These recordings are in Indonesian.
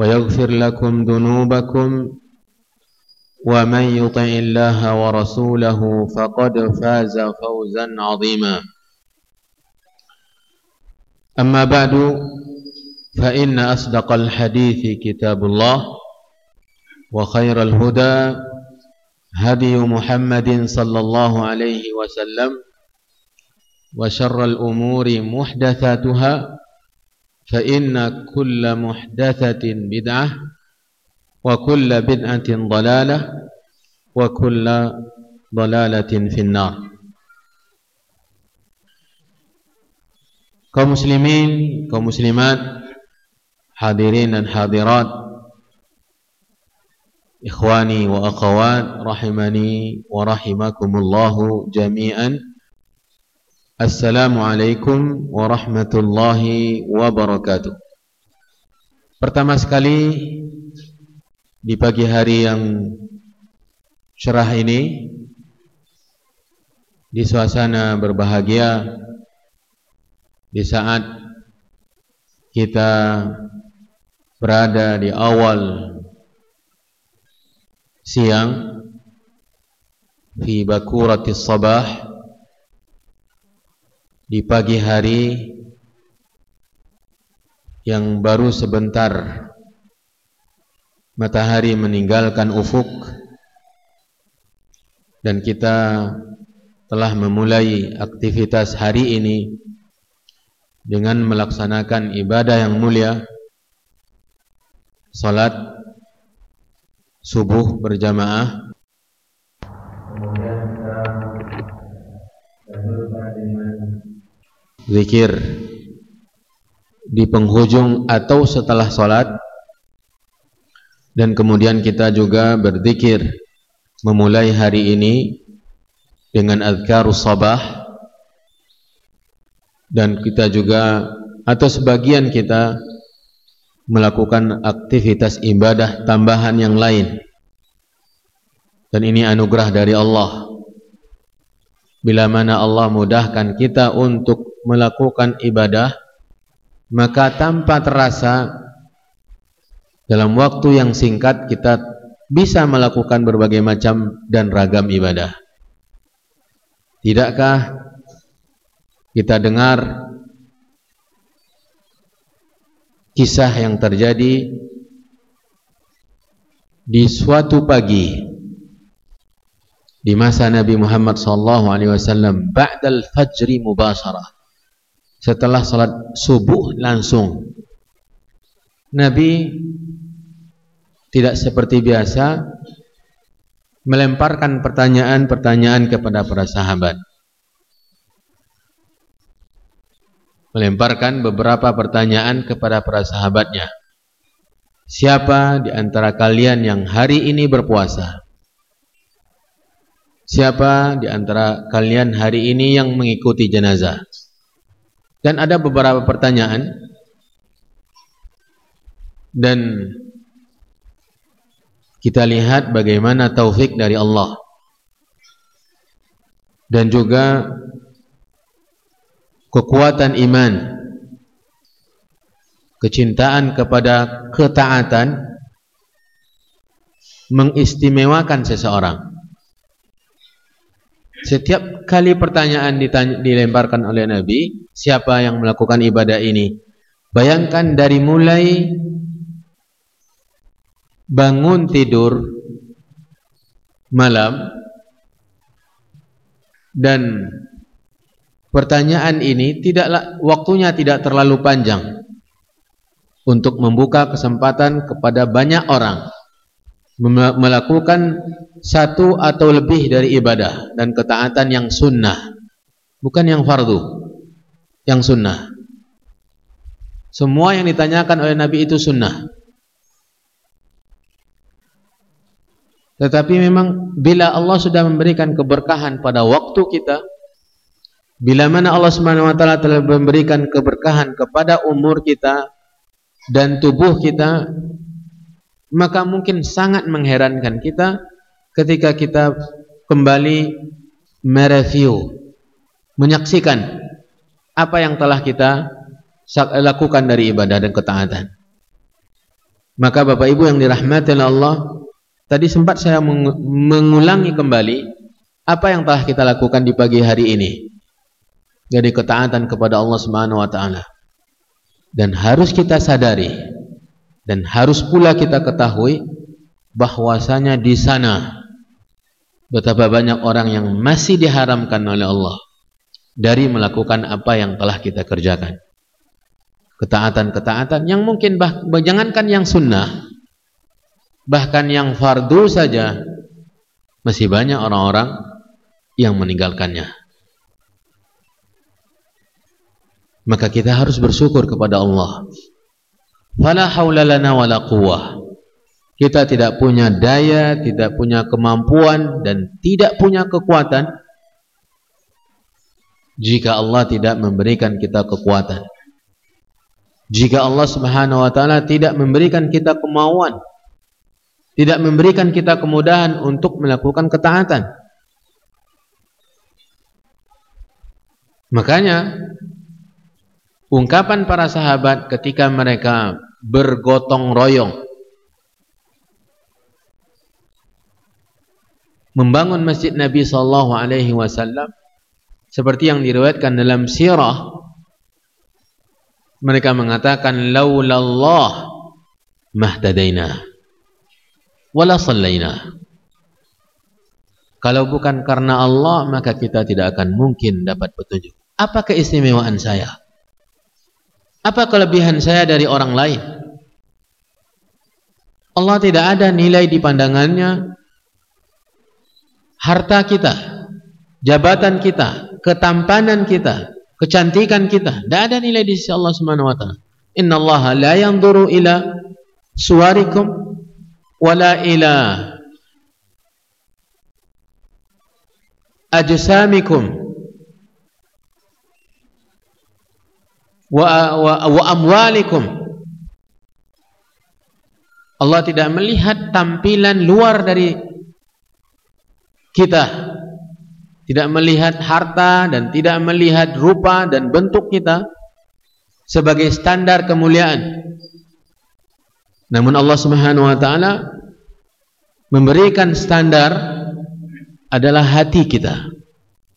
ويغفر لكم ذنوبكم ومن يطع الله ورسوله فقد فاز فوزا عظيما. أما بعد فإن أصدق الحديث كتاب الله وخير الهدى هدي محمد صلى الله عليه وسلم وشر الأمور محدثاتها فإن كل محدثة بدعة وكل بدعة ضلالة وكل ضلالة في النار kaum muslimin, kaum muslimat, hadirin dan hadirat, ikhwani wa akhawat, rahimani wa rahimakumullahu jami'an. Assalamualaikum warahmatullahi wabarakatuh. Pertama sekali di pagi hari yang cerah ini di suasana berbahagia di saat kita berada di awal siang fi bakuratis sabah di pagi hari yang baru sebentar matahari meninggalkan ufuk dan kita telah memulai aktivitas hari ini dengan melaksanakan ibadah yang mulia salat subuh berjamaah. Kemudian kita dengan zikir di penghujung atau setelah salat dan kemudian kita juga berzikir memulai hari ini dengan azkarus sabah. Dan kita juga atau sebagian kita melakukan aktivitas ibadah tambahan yang lain. Dan ini anugerah dari Allah. Bila mana Allah mudahkan kita untuk melakukan ibadah maka tanpa terasa dalam waktu yang singkat kita bisa melakukan berbagai macam dan ragam ibadah. Tidakkah kita dengar kisah yang terjadi di suatu pagi di masa Nabi Muhammad sallallahu alaihi wasallam ba'dal fajri mubasharah setelah salat subuh langsung Nabi tidak seperti biasa melemparkan pertanyaan-pertanyaan kepada para sahabat melemparkan beberapa pertanyaan kepada para sahabatnya. Siapa di antara kalian yang hari ini berpuasa? Siapa di antara kalian hari ini yang mengikuti jenazah? Dan ada beberapa pertanyaan. Dan kita lihat bagaimana taufik dari Allah. Dan juga kekuatan iman. Kecintaan kepada ketaatan. Mengistimewakan seseorang setiap kali pertanyaan ditanya, dilemparkan oleh Nabi siapa yang melakukan ibadah ini? Bayangkan dari mulai bangun tidur malam dan pertanyaan ini tidaklah waktunya tidak terlalu panjang untuk membuka kesempatan kepada banyak orang melakukan satu atau lebih dari ibadah dan ketaatan yang sunnah. Bukan yang fardu yang sunnah. Semua yang ditanyakan oleh Nabi itu sunnah. Tetapi memang bila Allah sudah memberikan keberkahan pada waktu kita, bila mana Allah Subhanahu telah memberikan keberkahan kepada umur kita dan tubuh kita, maka mungkin sangat mengherankan kita ketika kita kembali mereview, menyaksikan apa yang telah kita lakukan dari ibadah dan ketaatan. Maka Bapak Ibu yang dirahmati Allah, Tadi sempat saya mengulangi kembali apa yang telah kita lakukan di pagi hari ini dari ketaatan kepada Allah Subhanahu wa taala. Dan harus kita sadari dan harus pula kita ketahui bahwasanya di sana betapa banyak orang yang masih diharamkan oleh Allah dari melakukan apa yang telah kita kerjakan. Ketaatan-ketaatan yang mungkin bah, jangankan yang sunnah, bahkan yang fardu saja masih banyak orang-orang yang meninggalkannya maka kita harus bersyukur kepada Allah fala haula lana wala quwwah kita tidak punya daya tidak punya kemampuan dan tidak punya kekuatan jika Allah tidak memberikan kita kekuatan jika Allah Subhanahu wa taala tidak memberikan kita kemauan tidak memberikan kita kemudahan untuk melakukan ketaatan. Makanya ungkapan para sahabat ketika mereka bergotong royong membangun masjid Nabi sallallahu alaihi wasallam seperti yang diriwayatkan dalam sirah mereka mengatakan laulallah mahtadaina wala sallaina. Kalau bukan karena Allah, maka kita tidak akan mungkin dapat petunjuk. Apa keistimewaan saya? Apa kelebihan saya dari orang lain? Allah tidak ada nilai di pandangannya harta kita, jabatan kita, ketampanan kita, kecantikan kita. Tidak ada nilai di sisi Allah Subhanahu wa taala. Inna Allah la yanzuru ila suwarikum wala ila ajsamikum wa, wa, wa amwalikum Allah tidak melihat tampilan luar dari kita tidak melihat harta dan tidak melihat rupa dan bentuk kita sebagai standar kemuliaan namun Allah Subhanahu wa taala memberikan standar adalah hati kita.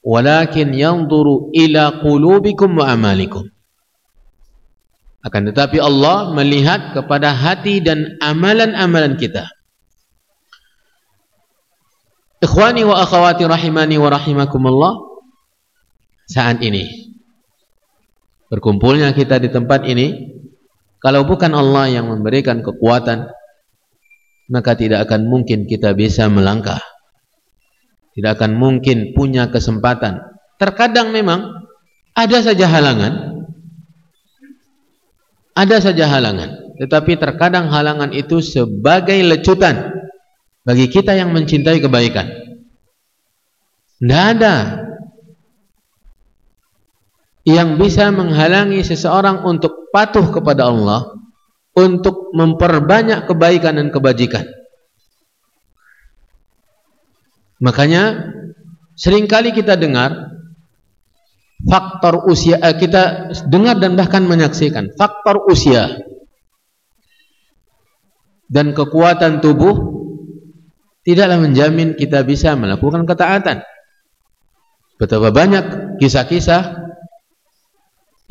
Walakin yanzuru ila qulubikum wa amalikum. Akan tetapi Allah melihat kepada hati dan amalan-amalan kita. Ikhwani wa akhwati rahimani wa rahimakumullah. Saat ini berkumpulnya kita di tempat ini kalau bukan Allah yang memberikan kekuatan, maka tidak akan mungkin kita bisa melangkah. Tidak akan mungkin punya kesempatan. Terkadang memang ada saja halangan. Ada saja halangan. Tetapi terkadang halangan itu sebagai lecutan bagi kita yang mencintai kebaikan. Tidak ada yang bisa menghalangi seseorang untuk patuh kepada Allah untuk memperbanyak kebaikan dan kebajikan. Makanya sering kali kita dengar faktor usia eh, kita dengar dan bahkan menyaksikan faktor usia dan kekuatan tubuh tidaklah menjamin kita bisa melakukan ketaatan. Betapa banyak kisah-kisah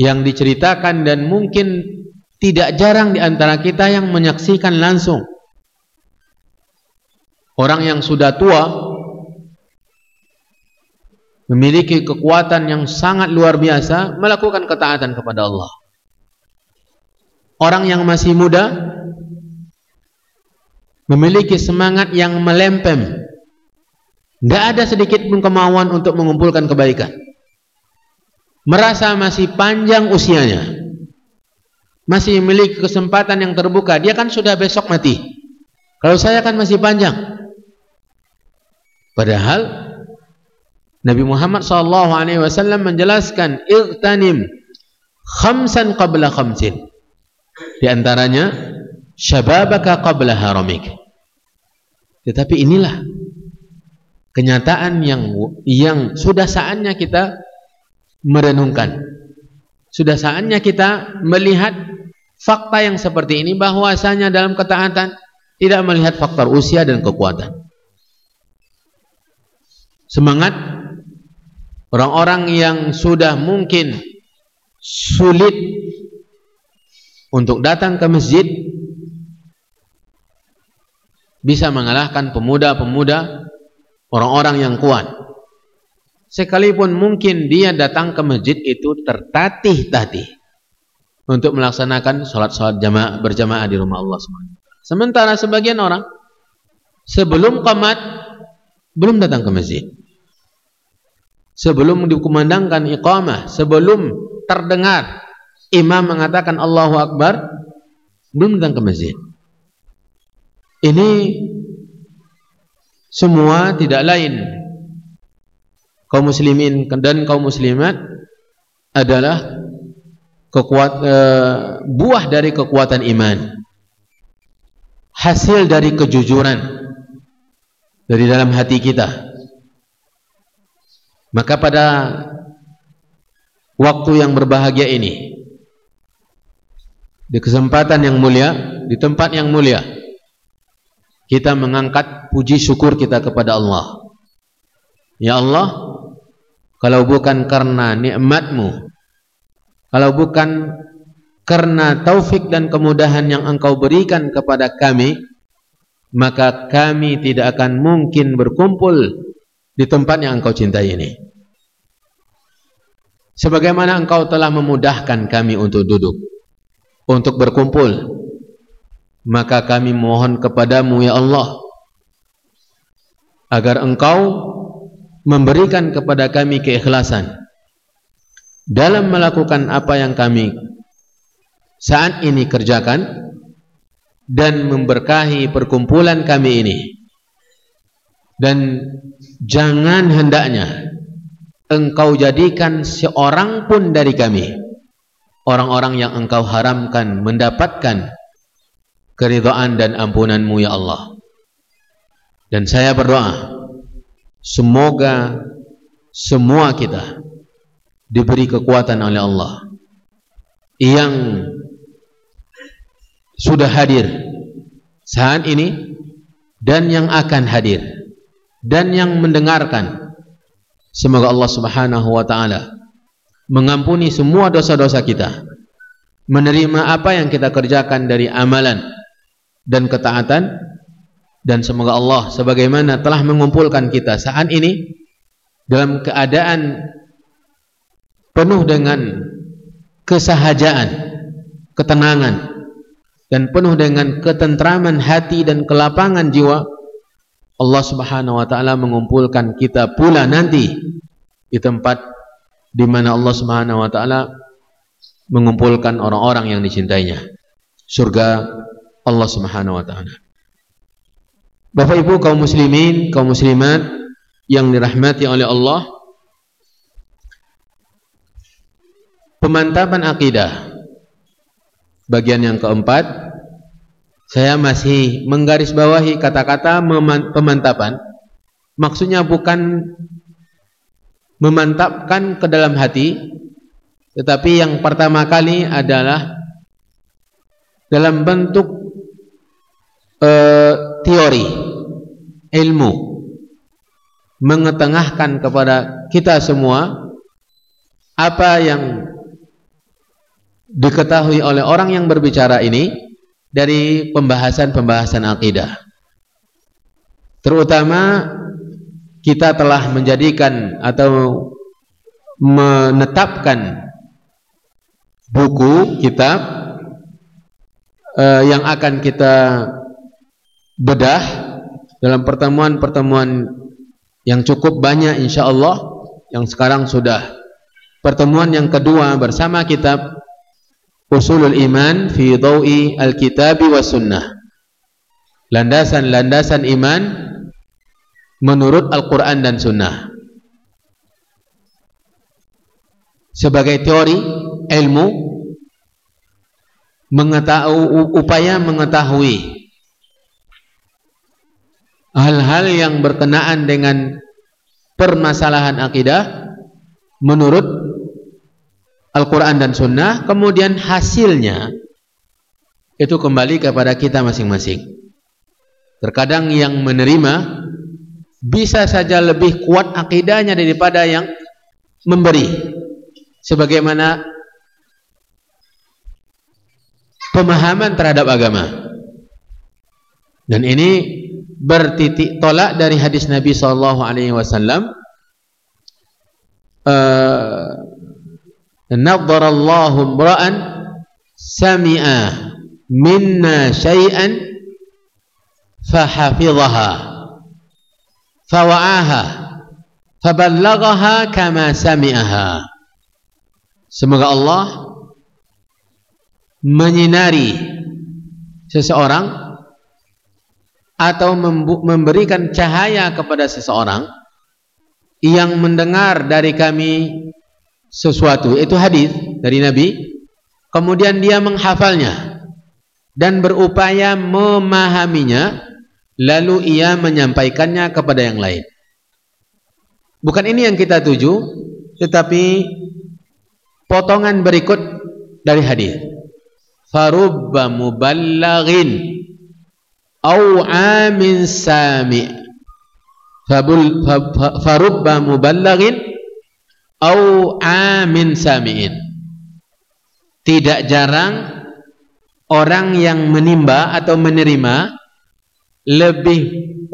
yang diceritakan dan mungkin tidak jarang di antara kita yang menyaksikan langsung orang yang sudah tua memiliki kekuatan yang sangat luar biasa melakukan ketaatan kepada Allah. Orang yang masih muda memiliki semangat yang melempem. Tidak ada sedikit pun kemauan untuk mengumpulkan kebaikan. Merasa masih panjang usianya. Masih memiliki kesempatan yang terbuka. Dia kan sudah besok mati. Kalau saya kan masih panjang. Padahal Nabi Muhammad SAW menjelaskan Iqtanim khamsan qabla khamsin. Di antaranya syababaka qabla haramik. Tetapi inilah kenyataan yang yang sudah saatnya kita merenungkan. Sudah saatnya kita melihat fakta yang seperti ini bahwasanya dalam ketaatan tidak melihat faktor usia dan kekuatan. Semangat orang-orang yang sudah mungkin sulit untuk datang ke masjid bisa mengalahkan pemuda-pemuda orang-orang yang kuat sekalipun mungkin dia datang ke masjid itu tertatih-tatih untuk melaksanakan sholat-sholat jamaah berjamaah di rumah Allah SWT. Sementara sebagian orang sebelum qamat belum datang ke masjid sebelum dikumandangkan iqamah, sebelum terdengar imam mengatakan Allahu Akbar, belum datang ke masjid. Ini semua tidak lain kaum muslimin dan kaum muslimat adalah kekuat, e, buah dari kekuatan iman. Hasil dari kejujuran dari dalam hati kita maka pada waktu yang berbahagia ini di kesempatan yang mulia, di tempat yang mulia kita mengangkat puji syukur kita kepada Allah. Ya Allah, kalau bukan karena nikmatmu, kalau bukan karena taufik dan kemudahan yang engkau berikan kepada kami, maka kami tidak akan mungkin berkumpul di tempat yang engkau cintai ini. Sebagaimana engkau telah memudahkan kami untuk duduk, untuk berkumpul, maka kami mohon kepadamu ya Allah, agar engkau memberikan kepada kami keikhlasan dalam melakukan apa yang kami saat ini kerjakan dan memberkahi perkumpulan kami ini dan jangan hendaknya engkau jadikan seorang pun dari kami orang-orang yang engkau haramkan mendapatkan keridhaan dan ampunanmu ya Allah. Dan saya berdoa semoga semua kita diberi kekuatan oleh Allah yang sudah hadir saat ini dan yang akan hadir dan yang mendengarkan. Semoga Allah Subhanahu wa taala mengampuni semua dosa-dosa kita menerima apa yang kita kerjakan dari amalan dan ketaatan dan semoga Allah sebagaimana telah mengumpulkan kita saat ini dalam keadaan penuh dengan kesahajaan, ketenangan dan penuh dengan ketentraman hati dan kelapangan jiwa Allah Subhanahu wa taala mengumpulkan kita pula nanti di tempat di mana Allah Subhanahu wa taala mengumpulkan orang-orang yang dicintainya. Surga Allah Subhanahu wa taala. Bapak Ibu kaum muslimin, kaum muslimat yang dirahmati oleh Allah, pemantapan akidah bagian yang keempat saya masih menggarisbawahi kata-kata pemantapan. Maksudnya bukan memantapkan ke dalam hati tetapi yang pertama kali adalah dalam bentuk uh, teori ilmu mengetengahkan kepada kita semua apa yang diketahui oleh orang yang berbicara ini dari pembahasan-pembahasan akidah. Terutama kita telah menjadikan atau menetapkan buku kitab uh, yang akan kita bedah dalam pertemuan-pertemuan yang cukup banyak insyaallah yang sekarang sudah pertemuan yang kedua bersama kitab usulul iman fi dawi al-kitab wa sunnah. Landasan-landasan iman menurut Al-Quran dan Sunnah. Sebagai teori ilmu mengetahui upaya mengetahui hal-hal yang berkenaan dengan permasalahan akidah menurut Al-Quran dan Sunnah kemudian hasilnya itu kembali kepada kita masing-masing. Terkadang yang menerima bisa saja lebih kuat akidahnya daripada yang memberi. Sebagaimana pemahaman terhadap agama. Dan ini bertitik tolak dari hadis Nabi eh, nadhara Allahu imra'an sami'a minna syai'an فحفظها fawa'aha فبلغها kama sami'aha. Semoga Allah menyinari seseorang atau memberikan cahaya kepada seseorang yang mendengar dari kami sesuatu. Itu hadis dari Nabi. Kemudian dia menghafalnya dan berupaya memahaminya lalu ia menyampaikannya kepada yang lain. Bukan ini yang kita tuju tetapi potongan berikut dari hadis. Farubba muballaghin au amin sami. Farubba muballaghin au amin samiin. Tidak jarang orang yang menimba atau menerima lebih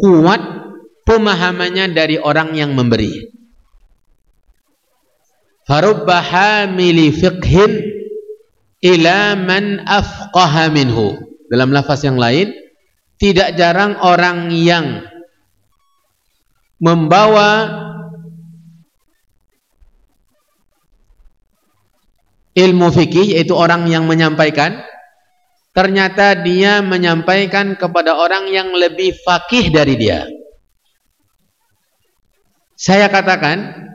kuat pemahamannya dari orang yang memberi. Farubba hamili fiqhin ila man afqaha minhu. Dalam lafaz yang lain tidak jarang orang yang membawa ilmu fikih yaitu orang yang menyampaikan ternyata dia menyampaikan kepada orang yang lebih fakih dari dia. Saya katakan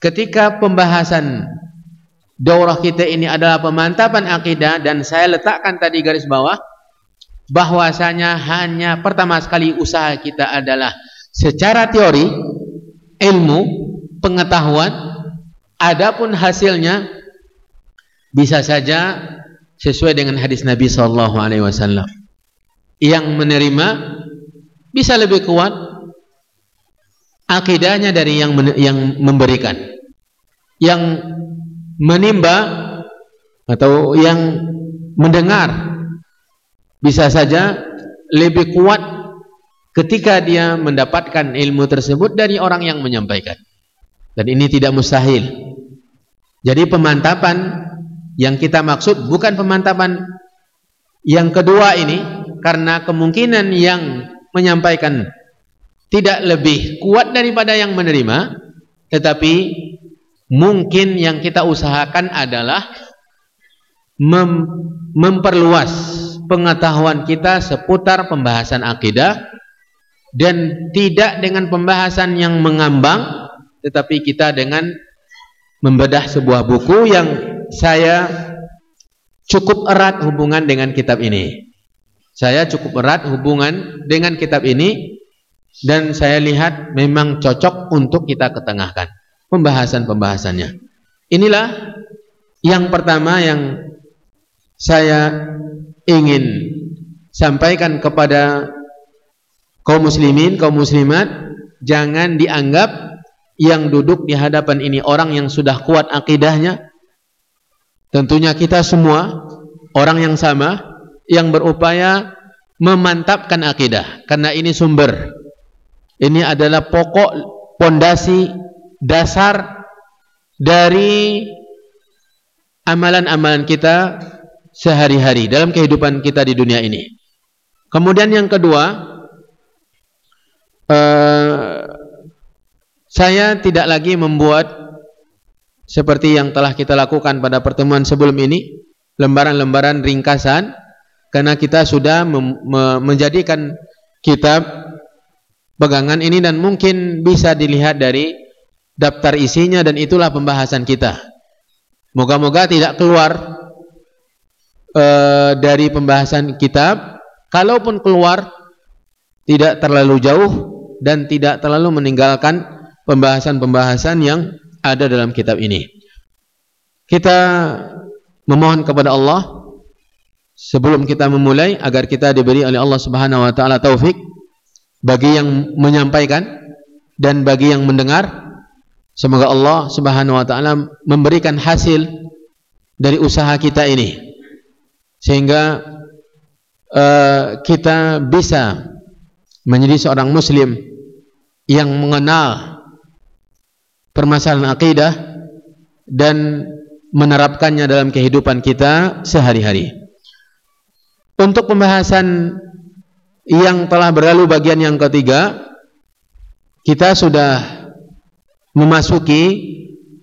ketika pembahasan daurah kita ini adalah pemantapan akidah dan saya letakkan tadi garis bawah bahwasanya hanya pertama sekali usaha kita adalah secara teori ilmu pengetahuan adapun hasilnya bisa saja sesuai dengan hadis Nabi sallallahu alaihi wasallam. Yang menerima bisa lebih kuat akidahnya dari yang yang memberikan. Yang menimba atau yang mendengar bisa saja lebih kuat ketika dia mendapatkan ilmu tersebut dari orang yang menyampaikan. Dan ini tidak mustahil. Jadi pemantapan yang kita maksud bukan pemantapan yang kedua ini karena kemungkinan yang menyampaikan tidak lebih kuat daripada yang menerima tetapi mungkin yang kita usahakan adalah mem memperluas pengetahuan kita seputar pembahasan akidah dan tidak dengan pembahasan yang mengambang tetapi kita dengan membedah sebuah buku yang saya cukup erat hubungan dengan kitab ini. Saya cukup erat hubungan dengan kitab ini dan saya lihat memang cocok untuk kita ketengahkan pembahasan-pembahasannya. Inilah yang pertama yang saya ingin sampaikan kepada kaum muslimin, kaum muslimat, jangan dianggap yang duduk di hadapan ini orang yang sudah kuat akidahnya. Tentunya kita semua orang yang sama yang berupaya memantapkan akidah karena ini sumber ini adalah pokok pondasi dasar dari amalan-amalan kita sehari-hari dalam kehidupan kita di dunia ini. Kemudian yang kedua, uh, saya tidak lagi membuat seperti yang telah kita lakukan pada pertemuan sebelum ini, lembaran-lembaran ringkasan karena kita sudah menjadikan kitab pegangan ini dan mungkin bisa dilihat dari daftar isinya dan itulah pembahasan kita. Moga-moga tidak keluar uh, dari pembahasan kitab. Kalaupun keluar tidak terlalu jauh dan tidak terlalu meninggalkan pembahasan-pembahasan yang ada dalam kitab ini. Kita memohon kepada Allah sebelum kita memulai agar kita diberi oleh Allah Subhanahu wa taala taufik bagi yang menyampaikan dan bagi yang mendengar semoga Allah Subhanahu wa taala memberikan hasil dari usaha kita ini sehingga uh, kita bisa menjadi seorang muslim yang mengenal permasalahan akidah dan menerapkannya dalam kehidupan kita sehari-hari. Untuk pembahasan yang telah berlalu bagian yang ketiga, kita sudah memasuki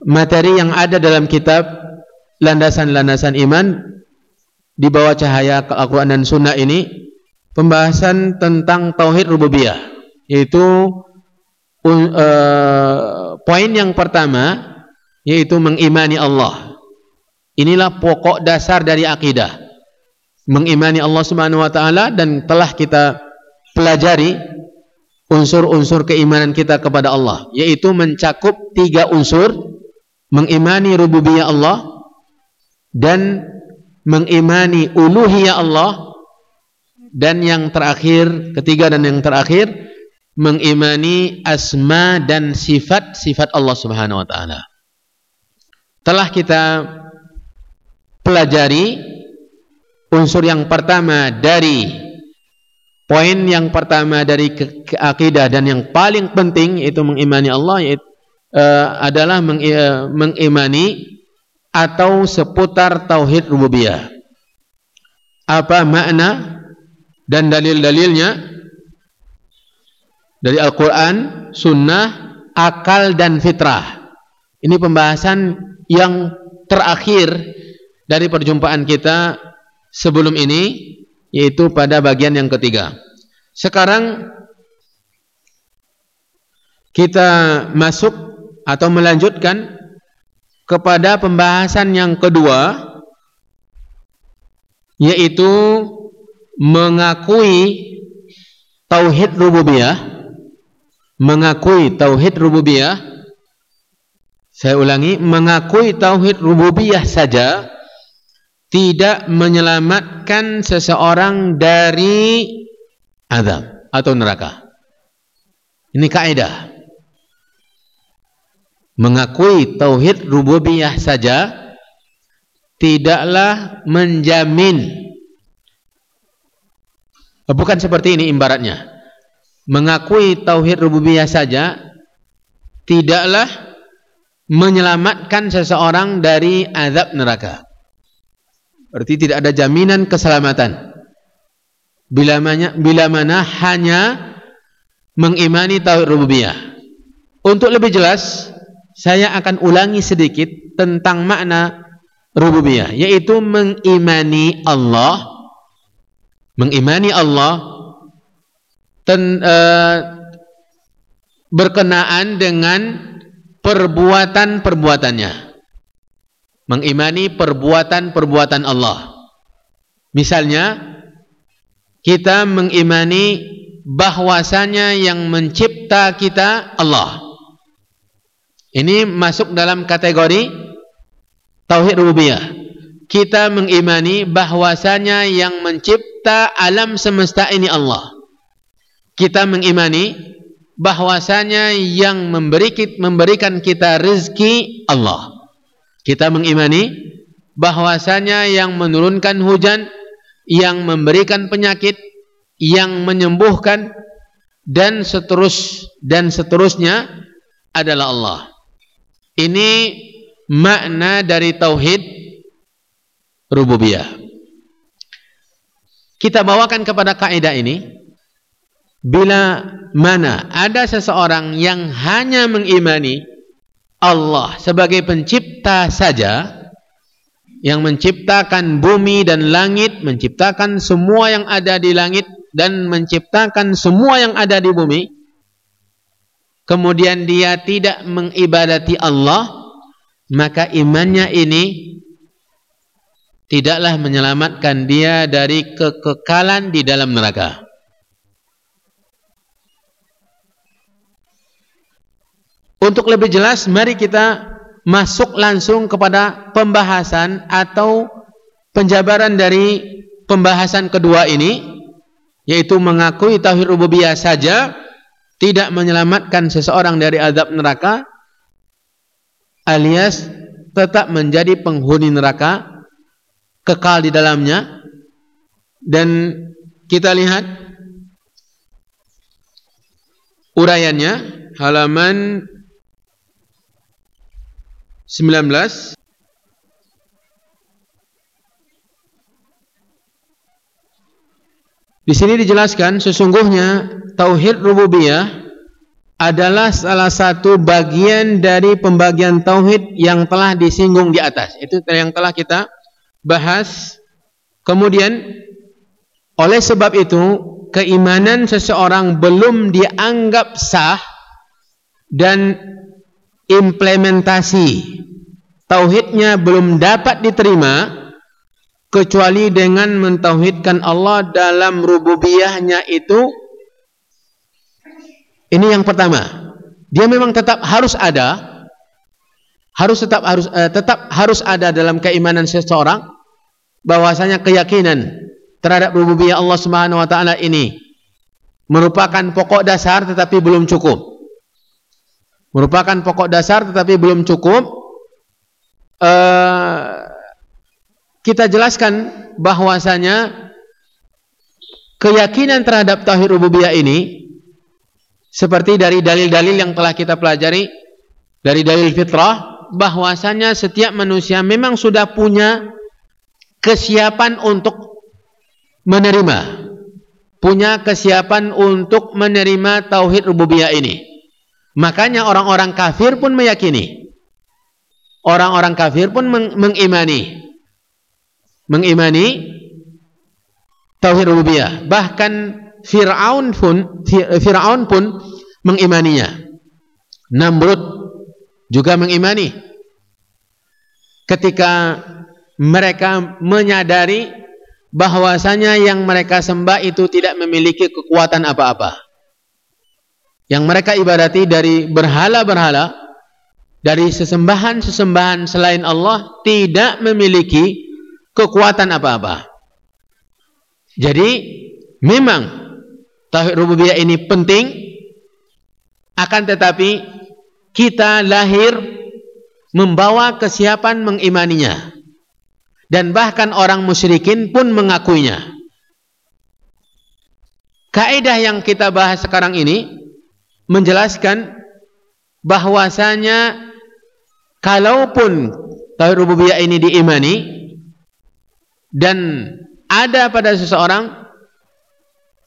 materi yang ada dalam kitab landasan-landasan iman di bawah cahaya Al-Quran dan Sunnah ini pembahasan tentang tauhid rububiyah yaitu uh, poin yang pertama yaitu mengimani Allah. Inilah pokok dasar dari akidah. Mengimani Allah Subhanahu wa taala dan telah kita pelajari unsur-unsur keimanan kita kepada Allah yaitu mencakup tiga unsur mengimani rububiyah Allah dan mengimani uluhiyah Allah dan yang terakhir ketiga dan yang terakhir mengimani asma dan sifat-sifat Allah Subhanahu wa taala telah kita pelajari unsur yang pertama dari poin yang pertama dari akidah dan yang paling penting itu mengimani Allah yaitu, uh, adalah meng, uh, mengimani atau seputar tauhid rububiyah. Apa makna dan dalil-dalilnya dari Al-Qur'an, sunnah, akal dan fitrah. Ini pembahasan yang terakhir dari perjumpaan kita sebelum ini yaitu pada bagian yang ketiga. Sekarang kita masuk atau melanjutkan kepada pembahasan yang kedua yaitu mengakui tauhid rububiyah mengakui tauhid rububiyah saya ulangi mengakui tauhid rububiyah saja tidak menyelamatkan seseorang dari azab atau neraka. Ini kaidah. Mengakui tauhid rububiyah saja tidaklah menjamin bukan seperti ini ibaratnya. Mengakui tauhid rububiyah saja tidaklah menyelamatkan seseorang dari azab neraka. Berarti tidak ada jaminan keselamatan. Bila mana, bila mana hanya mengimani tauhid rububiyah. Untuk lebih jelas, saya akan ulangi sedikit tentang makna rububiyah, yaitu mengimani Allah, mengimani Allah ten, uh, berkenaan dengan perbuatan-perbuatannya mengimani perbuatan-perbuatan Allah. Misalnya kita mengimani bahwasanya yang mencipta kita Allah. Ini masuk dalam kategori tauhid rububiyah. Kita mengimani bahwasanya yang mencipta alam semesta ini Allah. Kita mengimani bahwasanya yang memberi, memberikan kita rezeki Allah. Kita mengimani bahwasanya yang menurunkan hujan, yang memberikan penyakit, yang menyembuhkan dan seterus dan seterusnya adalah Allah. Ini makna dari tauhid rububiyah. Kita bawakan kepada kaidah ini bila mana ada seseorang yang hanya mengimani Allah sebagai pencipta saja yang menciptakan bumi dan langit, menciptakan semua yang ada di langit dan menciptakan semua yang ada di bumi, kemudian dia tidak mengibadati Allah, maka imannya ini tidaklah menyelamatkan dia dari kekekalan di dalam neraka. Untuk lebih jelas, mari kita masuk langsung kepada pembahasan atau penjabaran dari pembahasan kedua ini, yaitu mengakui tauhid rububiyah saja tidak menyelamatkan seseorang dari azab neraka alias tetap menjadi penghuni neraka kekal di dalamnya. Dan kita lihat uraiannya halaman 19 Di sini dijelaskan sesungguhnya tauhid rububiyah adalah salah satu bagian dari pembagian tauhid yang telah disinggung di atas. Itu yang telah kita bahas. Kemudian oleh sebab itu keimanan seseorang belum dianggap sah dan implementasi. Tauhidnya belum dapat diterima kecuali dengan mentauhidkan Allah dalam rububiyahnya itu. Ini yang pertama. Dia memang tetap harus ada harus tetap harus eh, tetap harus ada dalam keimanan seseorang bahwasanya keyakinan terhadap rububiyah Allah Subhanahu wa taala ini merupakan pokok dasar tetapi belum cukup merupakan pokok dasar tetapi belum cukup. Eh, kita jelaskan bahwasanya keyakinan terhadap tauhid rububiyah ini seperti dari dalil-dalil yang telah kita pelajari dari dalil fitrah bahwasanya setiap manusia memang sudah punya kesiapan untuk menerima punya kesiapan untuk menerima tauhid rububiyah ini makanya orang-orang kafir pun meyakini orang-orang kafir pun mengimani mengimani tauhid rububiyah. Bahkan Firaun pun Firaun pun mengimaninya. Namrud juga mengimani. Ketika mereka menyadari bahwasanya yang mereka sembah itu tidak memiliki kekuatan apa-apa. Yang mereka ibadati dari berhala-berhala, dari sesembahan-sesembahan selain Allah tidak memiliki kekuatan apa-apa. Jadi memang tauhid rububiyah ini penting akan tetapi kita lahir membawa kesiapan mengimaninya dan bahkan orang musyrikin pun mengakuinya. Kaidah yang kita bahas sekarang ini menjelaskan bahwasanya kalaupun tauhid rububiyah ini diimani dan ada pada seseorang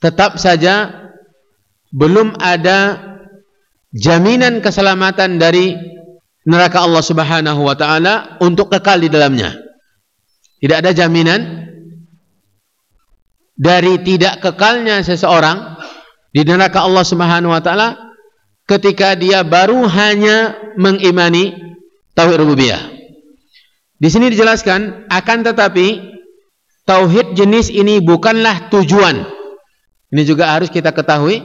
tetap saja belum ada jaminan keselamatan dari neraka Allah Subhanahu wa taala untuk kekal di dalamnya. Tidak ada jaminan dari tidak kekalnya seseorang di neraka Allah Subhanahu wa taala ketika dia baru hanya mengimani tauhid rububiyah. Di sini dijelaskan akan tetapi tauhid jenis ini bukanlah tujuan Ini juga harus kita ketahui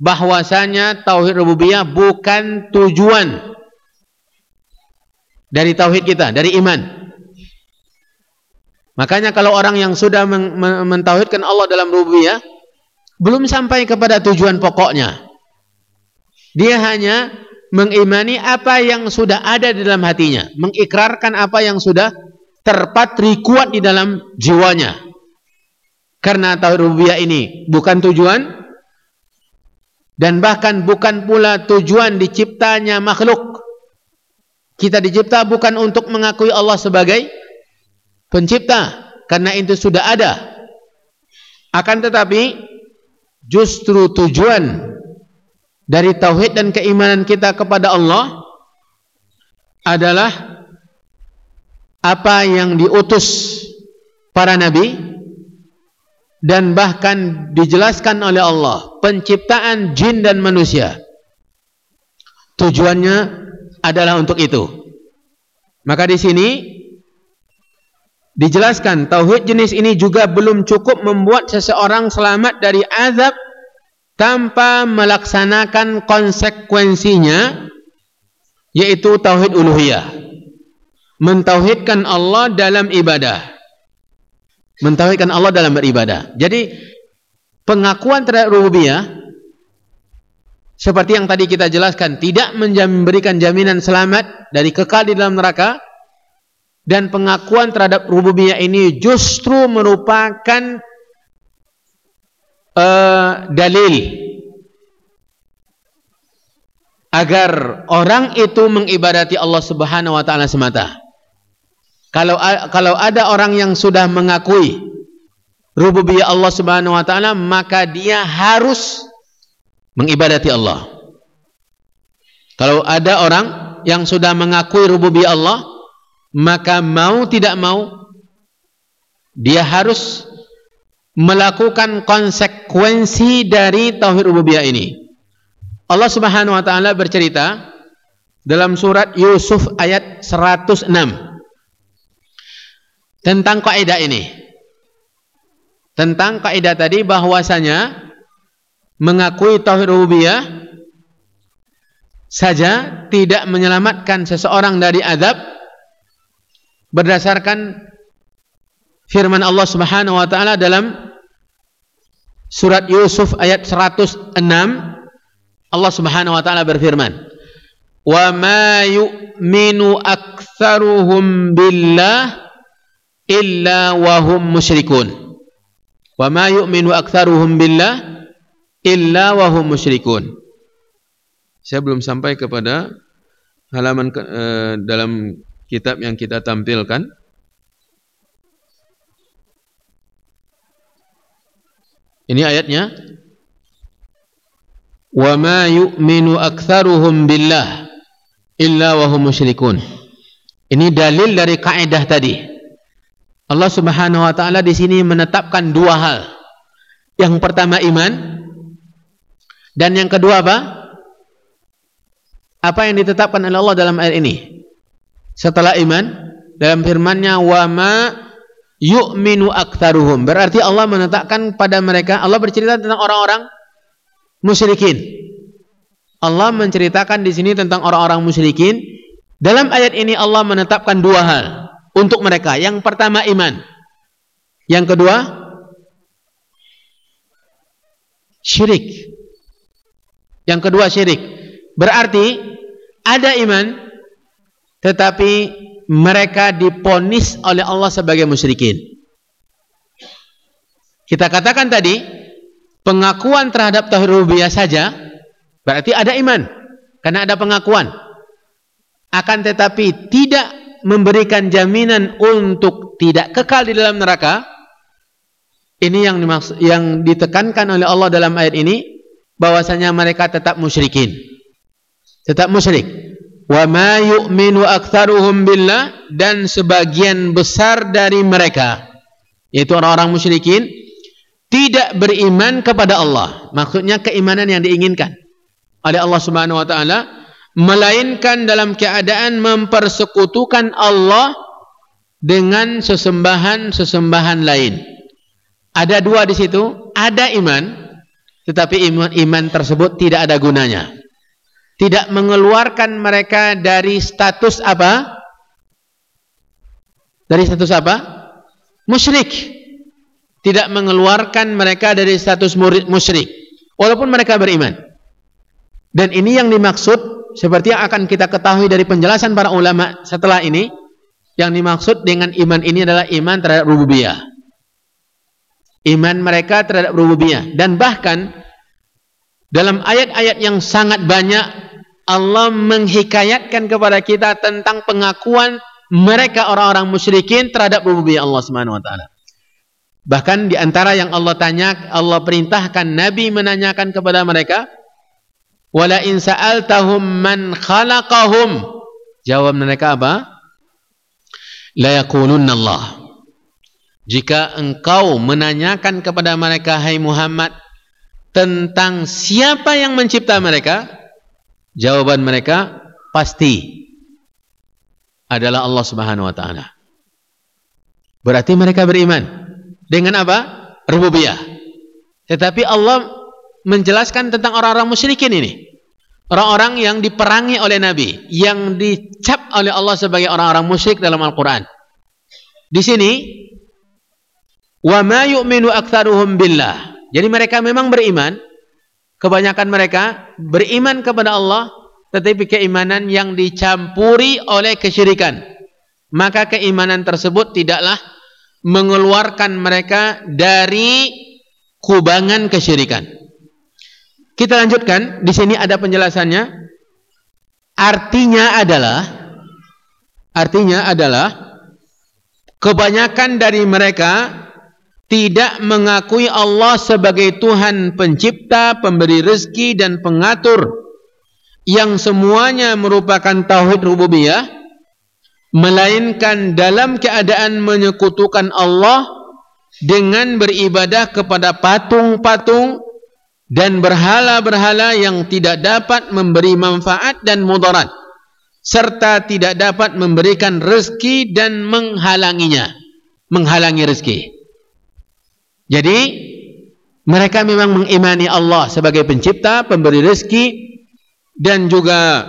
bahwasanya tauhid rububiyah bukan tujuan dari tauhid kita, dari iman. Makanya kalau orang yang sudah mentauhidkan Allah dalam rububiyah belum sampai kepada tujuan pokoknya. Dia hanya mengimani apa yang sudah ada di dalam hatinya, mengikrarkan apa yang sudah terpatri kuat di dalam jiwanya. Karena tauhid rububiyah ini bukan tujuan dan bahkan bukan pula tujuan diciptanya makhluk. Kita dicipta bukan untuk mengakui Allah sebagai pencipta, karena itu sudah ada. Akan tetapi justru tujuan dari tauhid dan keimanan kita kepada Allah adalah apa yang diutus para nabi dan bahkan dijelaskan oleh Allah penciptaan jin dan manusia. Tujuannya adalah untuk itu. Maka di sini dijelaskan tauhid jenis ini juga belum cukup membuat seseorang selamat dari azab tanpa melaksanakan konsekuensinya yaitu tauhid uluhiyah. Mentauhidkan Allah dalam ibadah. Mentauhidkan Allah dalam beribadah. Jadi pengakuan terhadap rububiyah seperti yang tadi kita jelaskan tidak memberikan jaminan selamat dari kekal di dalam neraka dan pengakuan terhadap rububiyah ini justru merupakan uh, dalil agar orang itu mengibadati Allah Subhanahu wa taala semata. Kalau kalau ada orang yang sudah mengakui rububiyah Allah Subhanahu wa taala, maka dia harus mengibadati Allah. Kalau ada orang yang sudah mengakui rububiyah Allah, maka mau tidak mau dia harus melakukan konsekuensi dari tauhid rububiyah ini. Allah Subhanahu wa taala bercerita dalam surat Yusuf ayat 106 tentang kaidah ini. Tentang kaidah tadi bahwasanya mengakui tauhid rububiyah saja tidak menyelamatkan seseorang dari azab berdasarkan firman Allah Subhanahu wa taala dalam surat Yusuf ayat 106 Allah Subhanahu wa taala berfirman wa ma yu'minu aktsaruhum billah illa wa hum musyrikun wa ma yu'minu aktsaruhum billah illa wa hum musyrikun saya belum sampai kepada halaman uh, dalam kitab yang kita tampilkan. Ini ayatnya. Wa ma yu'minu aktsaruhum billah illa wa hum musyrikun. Ini dalil dari kaidah tadi. Allah Subhanahu wa taala di sini menetapkan dua hal. Yang pertama iman dan yang kedua apa? Apa yang ditetapkan oleh Allah dalam ayat ini? setelah iman dalam firman-Nya wa ma yu'minu aktsaruhum. Berarti Allah menetapkan pada mereka Allah bercerita tentang orang-orang musyrikin. Allah menceritakan di sini tentang orang-orang musyrikin. Dalam ayat ini Allah menetapkan dua hal untuk mereka. Yang pertama iman. Yang kedua syirik. Yang kedua syirik. Berarti ada iman tetapi mereka diponis oleh Allah sebagai musyrikin. Kita katakan tadi, pengakuan terhadap tauhid rububiyah saja berarti ada iman karena ada pengakuan. Akan tetapi tidak memberikan jaminan untuk tidak kekal di dalam neraka. Ini yang dimaksud, yang ditekankan oleh Allah dalam ayat ini bahwasanya mereka tetap musyrikin. Tetap musyrik wa ma yu'minu aktsaruhum billah dan sebagian besar dari mereka yaitu orang-orang musyrikin tidak beriman kepada Allah maksudnya keimanan yang diinginkan oleh Allah Subhanahu wa taala melainkan dalam keadaan mempersekutukan Allah dengan sesembahan-sesembahan lain ada dua di situ ada iman tetapi iman, iman tersebut tidak ada gunanya. Tidak mengeluarkan mereka dari status apa? Dari status apa? Musyrik. Tidak mengeluarkan mereka dari status musyrik. Walaupun mereka beriman. Dan ini yang dimaksud seperti yang akan kita ketahui dari penjelasan para ulama setelah ini. Yang dimaksud dengan iman ini adalah iman terhadap rububiyah. Iman mereka terhadap rububiyah. Dan bahkan dalam ayat-ayat yang sangat banyak Allah menghikayatkan kepada kita tentang pengakuan mereka orang-orang musyrikin terhadap rububiyah Allah Subhanahu wa taala. Bahkan di antara yang Allah tanya, Allah perintahkan Nabi menanyakan kepada mereka, "Wala in sa'altahum man khalaqahum?" Jawab mereka apa? la yaqulunna Allah. Jika engkau menanyakan kepada mereka hai Muhammad tentang siapa yang mencipta mereka, jawaban mereka pasti adalah Allah Subhanahu wa taala. Berarti mereka beriman dengan apa? Rububiyah. Tetapi Allah menjelaskan tentang orang-orang musyrikin ini. Orang-orang yang diperangi oleh Nabi, yang dicap oleh Allah sebagai orang-orang musyrik dalam Al-Quran. Di sini, wa ma yu'minu aktsaruhum billah. Jadi mereka memang beriman, kebanyakan mereka beriman kepada Allah, tetapi keimanan yang dicampuri oleh kesyirikan. Maka keimanan tersebut tidaklah mengeluarkan mereka dari kubangan kesyirikan. Kita lanjutkan, di sini ada penjelasannya. Artinya adalah artinya adalah kebanyakan dari mereka tidak mengakui Allah sebagai Tuhan pencipta, pemberi rezeki dan pengatur. Yang semuanya merupakan tauhid rububiyah melainkan dalam keadaan menyekutukan Allah dengan beribadah kepada patung-patung dan berhala-berhala yang tidak dapat memberi manfaat dan mudarat serta tidak dapat memberikan rezeki dan menghalanginya menghalangi rezeki jadi mereka memang mengimani Allah sebagai pencipta pemberi rezeki dan juga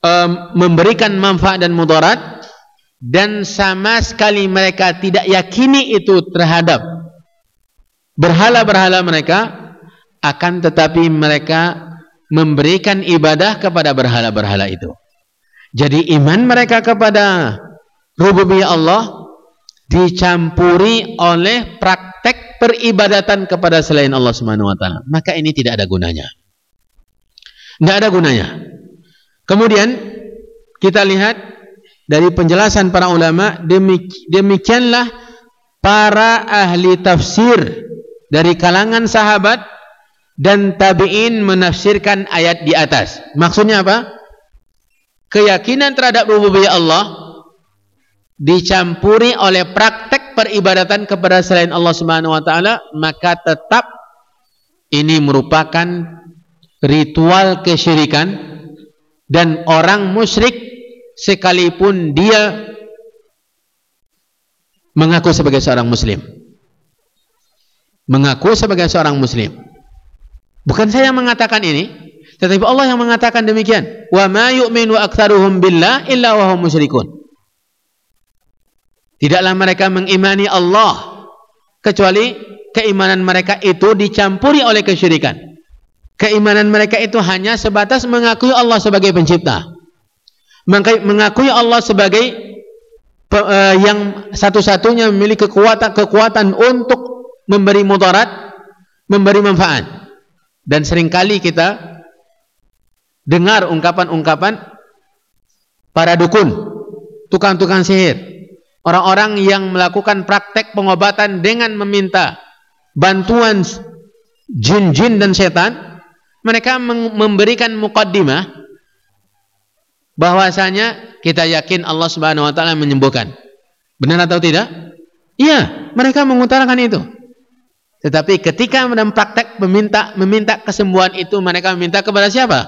um, memberikan manfaat dan mudarat dan sama sekali mereka tidak yakini itu terhadap berhala-berhala mereka akan tetapi mereka memberikan ibadah kepada berhala-berhala itu. Jadi iman mereka kepada rububiyah Allah dicampuri oleh praktek peribadatan kepada selain Allah Subhanahu wa taala. Maka ini tidak ada gunanya. Tidak ada gunanya. Kemudian kita lihat dari penjelasan para ulama demikianlah para ahli tafsir dari kalangan sahabat dan tabi'in menafsirkan ayat di atas. Maksudnya apa? Keyakinan terhadap rububiyah Allah dicampuri oleh praktek peribadatan kepada selain Allah Subhanahu wa taala, maka tetap ini merupakan ritual kesyirikan dan orang musyrik sekalipun dia mengaku sebagai seorang muslim. Mengaku sebagai seorang muslim Bukan saya yang mengatakan ini, tetapi Allah yang mengatakan demikian. Wa ma yu'minu aktsaruhum billah illa wa hum musyrikun. Tidaklah mereka mengimani Allah kecuali keimanan mereka itu dicampuri oleh kesyirikan. Keimanan mereka itu hanya sebatas mengakui Allah sebagai pencipta. Mengakui Allah sebagai uh, yang satu-satunya memiliki kekuatan kekuatan untuk memberi mudarat, memberi manfaat. Dan sering kali kita dengar ungkapan-ungkapan para dukun, tukang-tukang sihir, orang-orang yang melakukan praktek pengobatan dengan meminta bantuan jin-jin dan setan, mereka memberikan mukaddimah bahwasanya kita yakin Allah Subhanahu wa taala menyembuhkan. Benar atau tidak? Iya, mereka mengutarakan itu. Tetapi ketika dalam praktek meminta meminta kesembuhan itu mereka meminta kepada siapa?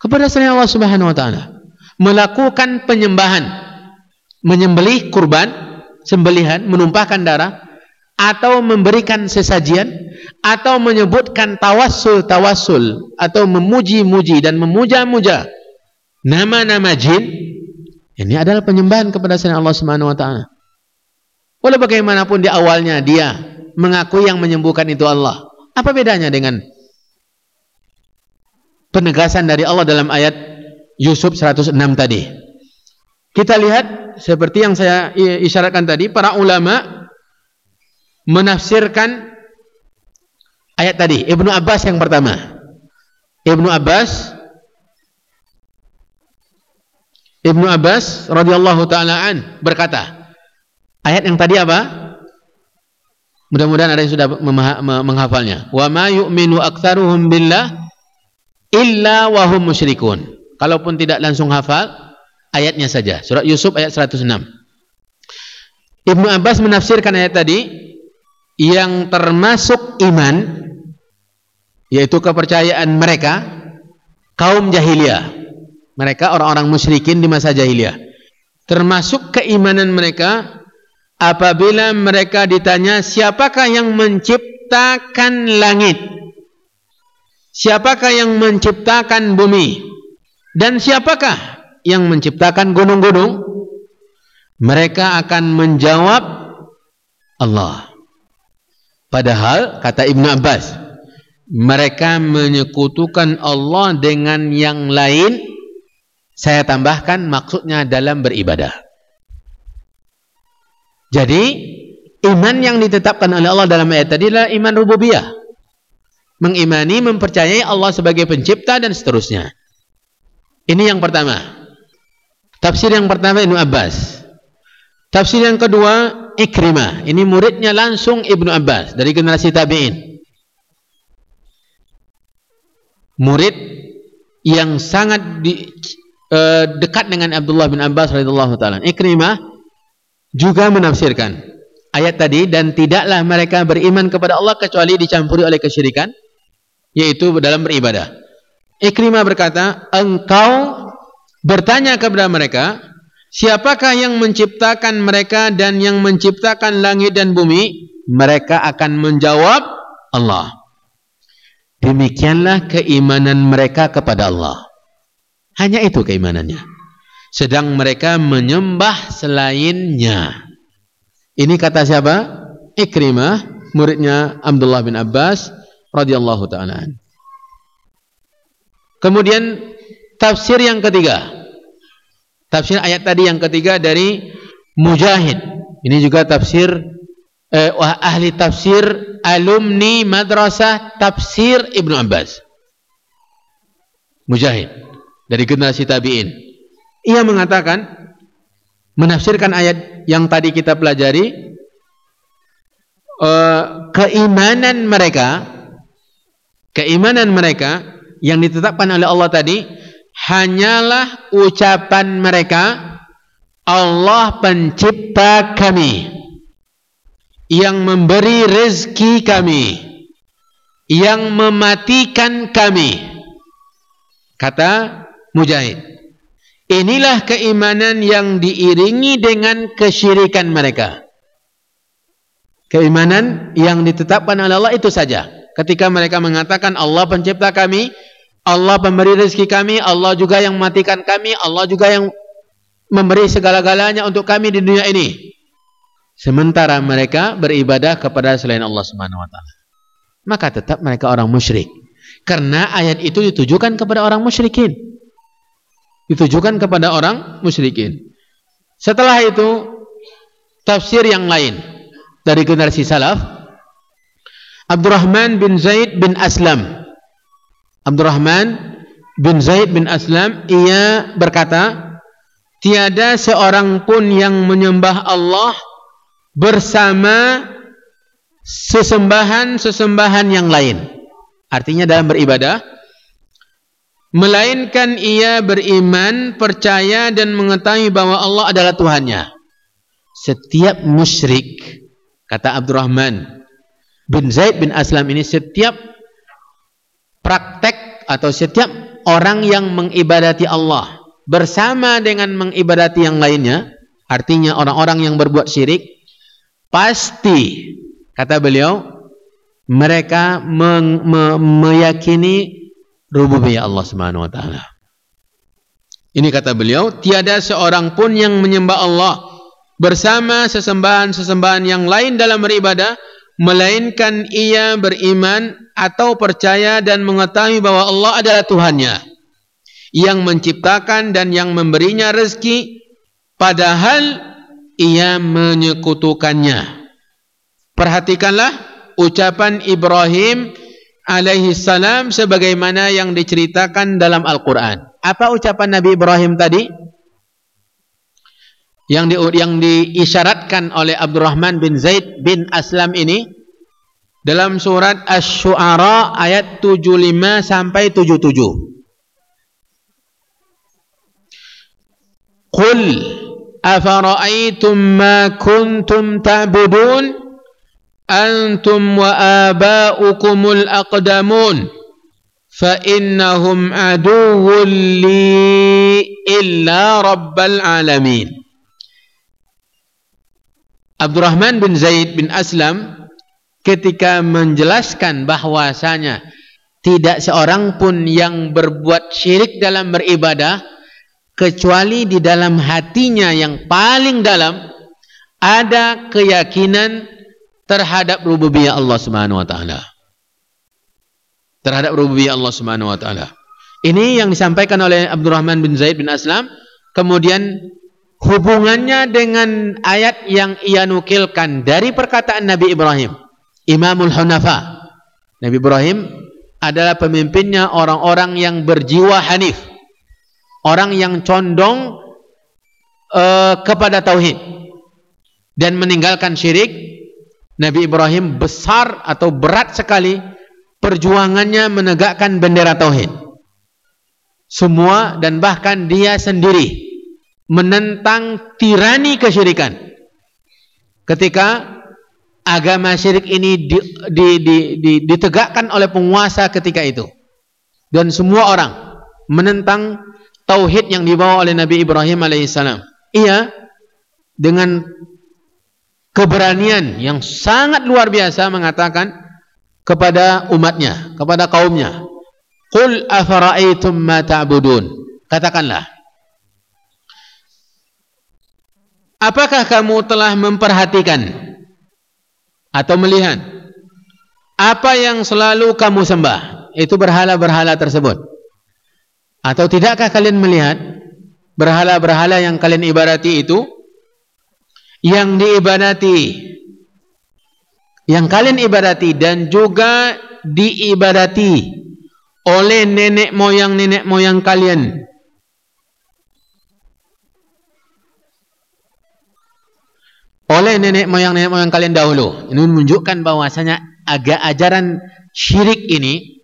Kepada selain Allah Subhanahu wa taala. Melakukan penyembahan, menyembelih kurban, sembelihan, menumpahkan darah atau memberikan sesajian atau menyebutkan tawassul-tawassul atau memuji-muji dan memuja-muja nama-nama jin ini adalah penyembahan kepada selain Allah Subhanahu wa taala. Walau bagaimanapun di awalnya dia mengaku yang menyembuhkan itu Allah. Apa bedanya dengan penegasan dari Allah dalam ayat Yusuf 106 tadi? Kita lihat seperti yang saya isyaratkan tadi, para ulama menafsirkan ayat tadi. Ibnu Abbas yang pertama. Ibnu Abbas Ibnu Abbas radhiyallahu taala an berkata, ayat yang tadi apa? Mudah-mudahan ada yang sudah menghafalnya. Wa ma yu'minu aktsaruhum billah illa wa hum musyrikun. Kalaupun tidak langsung hafal, ayatnya saja. Surat Yusuf ayat 106. Ibnu Abbas menafsirkan ayat tadi yang termasuk iman yaitu kepercayaan mereka kaum jahiliyah mereka orang-orang musyrikin di masa jahiliyah. Termasuk keimanan mereka apabila mereka ditanya siapakah yang menciptakan langit? Siapakah yang menciptakan bumi? Dan siapakah yang menciptakan gunung-gunung? Mereka akan menjawab Allah. Padahal kata Ibn Abbas, mereka menyekutukan Allah dengan yang lain saya tambahkan maksudnya dalam beribadah. Jadi iman yang ditetapkan oleh Allah dalam ayat tadi adalah iman rububiyah. Mengimani, mempercayai Allah sebagai pencipta dan seterusnya. Ini yang pertama. Tafsir yang pertama Ibnu Abbas. Tafsir yang kedua Ikrimah. Ini muridnya langsung Ibnu Abbas dari generasi tabi'in. Murid yang sangat di, uh, dekat dengan Abdullah bin Abbas radhiyallahu taala. Ikrimah juga menafsirkan ayat tadi dan tidaklah mereka beriman kepada Allah kecuali dicampuri oleh kesyirikan yaitu dalam beribadah. Ikrimah berkata, "Engkau bertanya kepada mereka, siapakah yang menciptakan mereka dan yang menciptakan langit dan bumi?" Mereka akan menjawab, "Allah." Demikianlah keimanan mereka kepada Allah. Hanya itu keimanannya. Sedang mereka menyembah selainnya. Ini kata siapa? Ikrimah, muridnya Abdullah bin Abbas radhiyallahu taala. Kemudian tafsir yang ketiga. Tafsir ayat tadi yang ketiga dari Mujahid. Ini juga tafsir eh, ahli tafsir alumni madrasah tafsir Ibnu Abbas. Mujahid dari generasi tabi'in. Ia mengatakan menafsirkan ayat yang tadi kita pelajari uh, keimanan mereka keimanan mereka yang ditetapkan oleh Allah tadi hanyalah ucapan mereka Allah pencipta kami yang memberi rezeki kami yang mematikan kami kata Mujahid. Inilah keimanan yang diiringi dengan kesyirikan mereka. Keimanan yang ditetapkan oleh Allah itu saja. Ketika mereka mengatakan Allah pencipta kami, Allah pemberi rezeki kami, Allah juga yang mematikan kami, Allah juga yang memberi segala-galanya untuk kami di dunia ini. Sementara mereka beribadah kepada selain Allah Subhanahu wa taala. Maka tetap mereka orang musyrik. Karena ayat itu ditujukan kepada orang musyrikin ditujukan kepada orang musyrikin. Setelah itu tafsir yang lain dari generasi salaf Abdurrahman bin Zaid bin Aslam Abdurrahman bin Zaid bin Aslam ia berkata tiada seorang pun yang menyembah Allah bersama sesembahan-sesembahan yang lain artinya dalam beribadah melainkan ia beriman, percaya dan mengetahui bahwa Allah adalah Tuhannya. Setiap musyrik, kata Abdurrahman bin Zaid bin Aslam ini, setiap praktek atau setiap orang yang mengibadati Allah bersama dengan mengibadati yang lainnya, artinya orang-orang yang berbuat syirik, pasti Kata beliau, mereka meng, me, meyakini rububiyah Allah Subhanahu wa taala. Ini kata beliau, tiada seorang pun yang menyembah Allah bersama sesembahan-sesembahan yang lain dalam beribadah melainkan ia beriman atau percaya dan mengetahui bahwa Allah adalah Tuhannya yang menciptakan dan yang memberinya rezeki padahal ia menyekutukannya. Perhatikanlah ucapan Ibrahim alaihi salam sebagaimana yang diceritakan dalam Al-Qur'an. Apa ucapan Nabi Ibrahim tadi? Yang di, yang diisyaratkan oleh Abdurrahman bin Zaid bin Aslam ini dalam surat Asy-Syu'ara ayat 75 sampai 77. Qul afara'aytum ma kuntum ta'budun? Antum wa aba'ukumul aqdamun? Fa innahum aduwwun li illa rabbal alamin Abdurrahman bin Zaid bin Aslam ketika menjelaskan bahwasanya tidak seorang pun yang berbuat syirik dalam beribadah kecuali di dalam hatinya yang paling dalam ada keyakinan terhadap rububiyah Allah Subhanahu wa taala. Terhadap rububiyah Allah Subhanahu wa taala. Ini yang disampaikan oleh Abdurrahman bin Zaid bin Aslam, kemudian hubungannya dengan ayat yang ia nukilkan dari perkataan Nabi Ibrahim, Imamul Hunafa. Nabi Ibrahim adalah pemimpinnya orang-orang yang berjiwa hanif. Orang yang condong uh, kepada tauhid dan meninggalkan syirik Nabi Ibrahim besar atau berat sekali perjuangannya menegakkan bendera tauhid. Semua dan bahkan dia sendiri menentang tirani kesyirikan. Ketika agama syirik ini di, di, di, di, ditegakkan oleh penguasa ketika itu. Dan semua orang menentang tauhid yang dibawa oleh Nabi Ibrahim alaihissalam. Ia dengan keberanian yang sangat luar biasa mengatakan kepada umatnya, kepada kaumnya, "Qul afara'aytum ma ta'budun?" Katakanlah, apakah kamu telah memperhatikan atau melihat apa yang selalu kamu sembah? Itu berhala-berhala tersebut. Atau tidakkah kalian melihat berhala-berhala yang kalian ibadati itu yang diibadati yang kalian ibadati dan juga diibadati oleh nenek moyang nenek moyang kalian oleh nenek moyang nenek moyang kalian dahulu. Ini menunjukkan bahwasanya agak ajaran syirik ini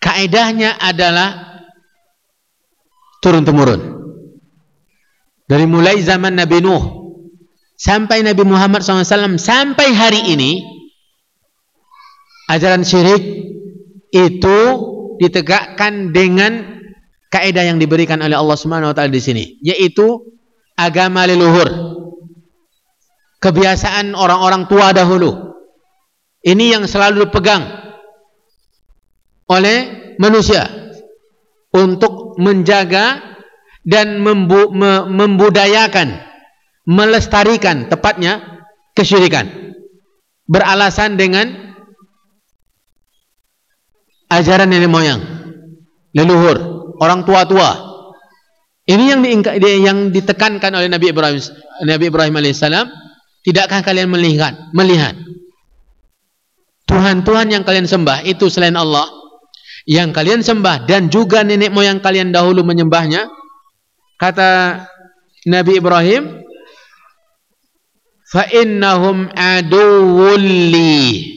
kaedahnya adalah turun temurun dari mulai zaman Nabi Nuh sampai Nabi Muhammad SAW sampai hari ini ajaran syirik itu ditegakkan dengan kaidah yang diberikan oleh Allah Subhanahu wa taala di sini yaitu agama leluhur kebiasaan orang-orang tua dahulu. Ini yang selalu dipegang oleh manusia untuk menjaga dan membu membudayakan melestarikan tepatnya kesyirikan. Beralasan dengan ajaran nenek moyang leluhur orang tua-tua. Ini yang, di, yang ditekankan oleh Nabi Ibrahim Nabi Ibrahim alaihissalam tidakkah kalian melihat melihat? Tuhan-Tuhan yang kalian sembah itu selain Allah. Yang kalian sembah dan juga nenek moyang kalian dahulu menyembahnya. Kata Nabi Ibrahim fa innahum aduwulli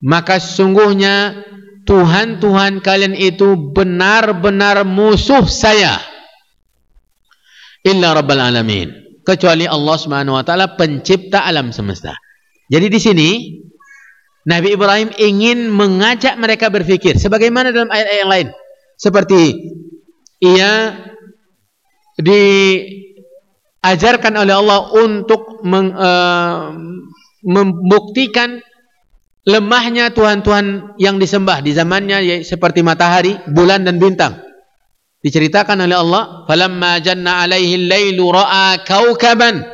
maka sungguhnya Tuhan-Tuhan kalian itu benar-benar musuh saya. Illa rabbal alamin kecuali Allah Subhanahu wa taala pencipta alam semesta. Jadi di sini Nabi Ibrahim ingin mengajak mereka berfikir. Sebagaimana dalam ayat-ayat yang lain. Seperti ia di ajarkan oleh Allah untuk meng, uh, membuktikan lemahnya tuhan-tuhan yang disembah di zamannya seperti matahari, bulan dan bintang. Diceritakan oleh Allah, "Falamma janna 'alaihi al-lailu ra'a kawkaban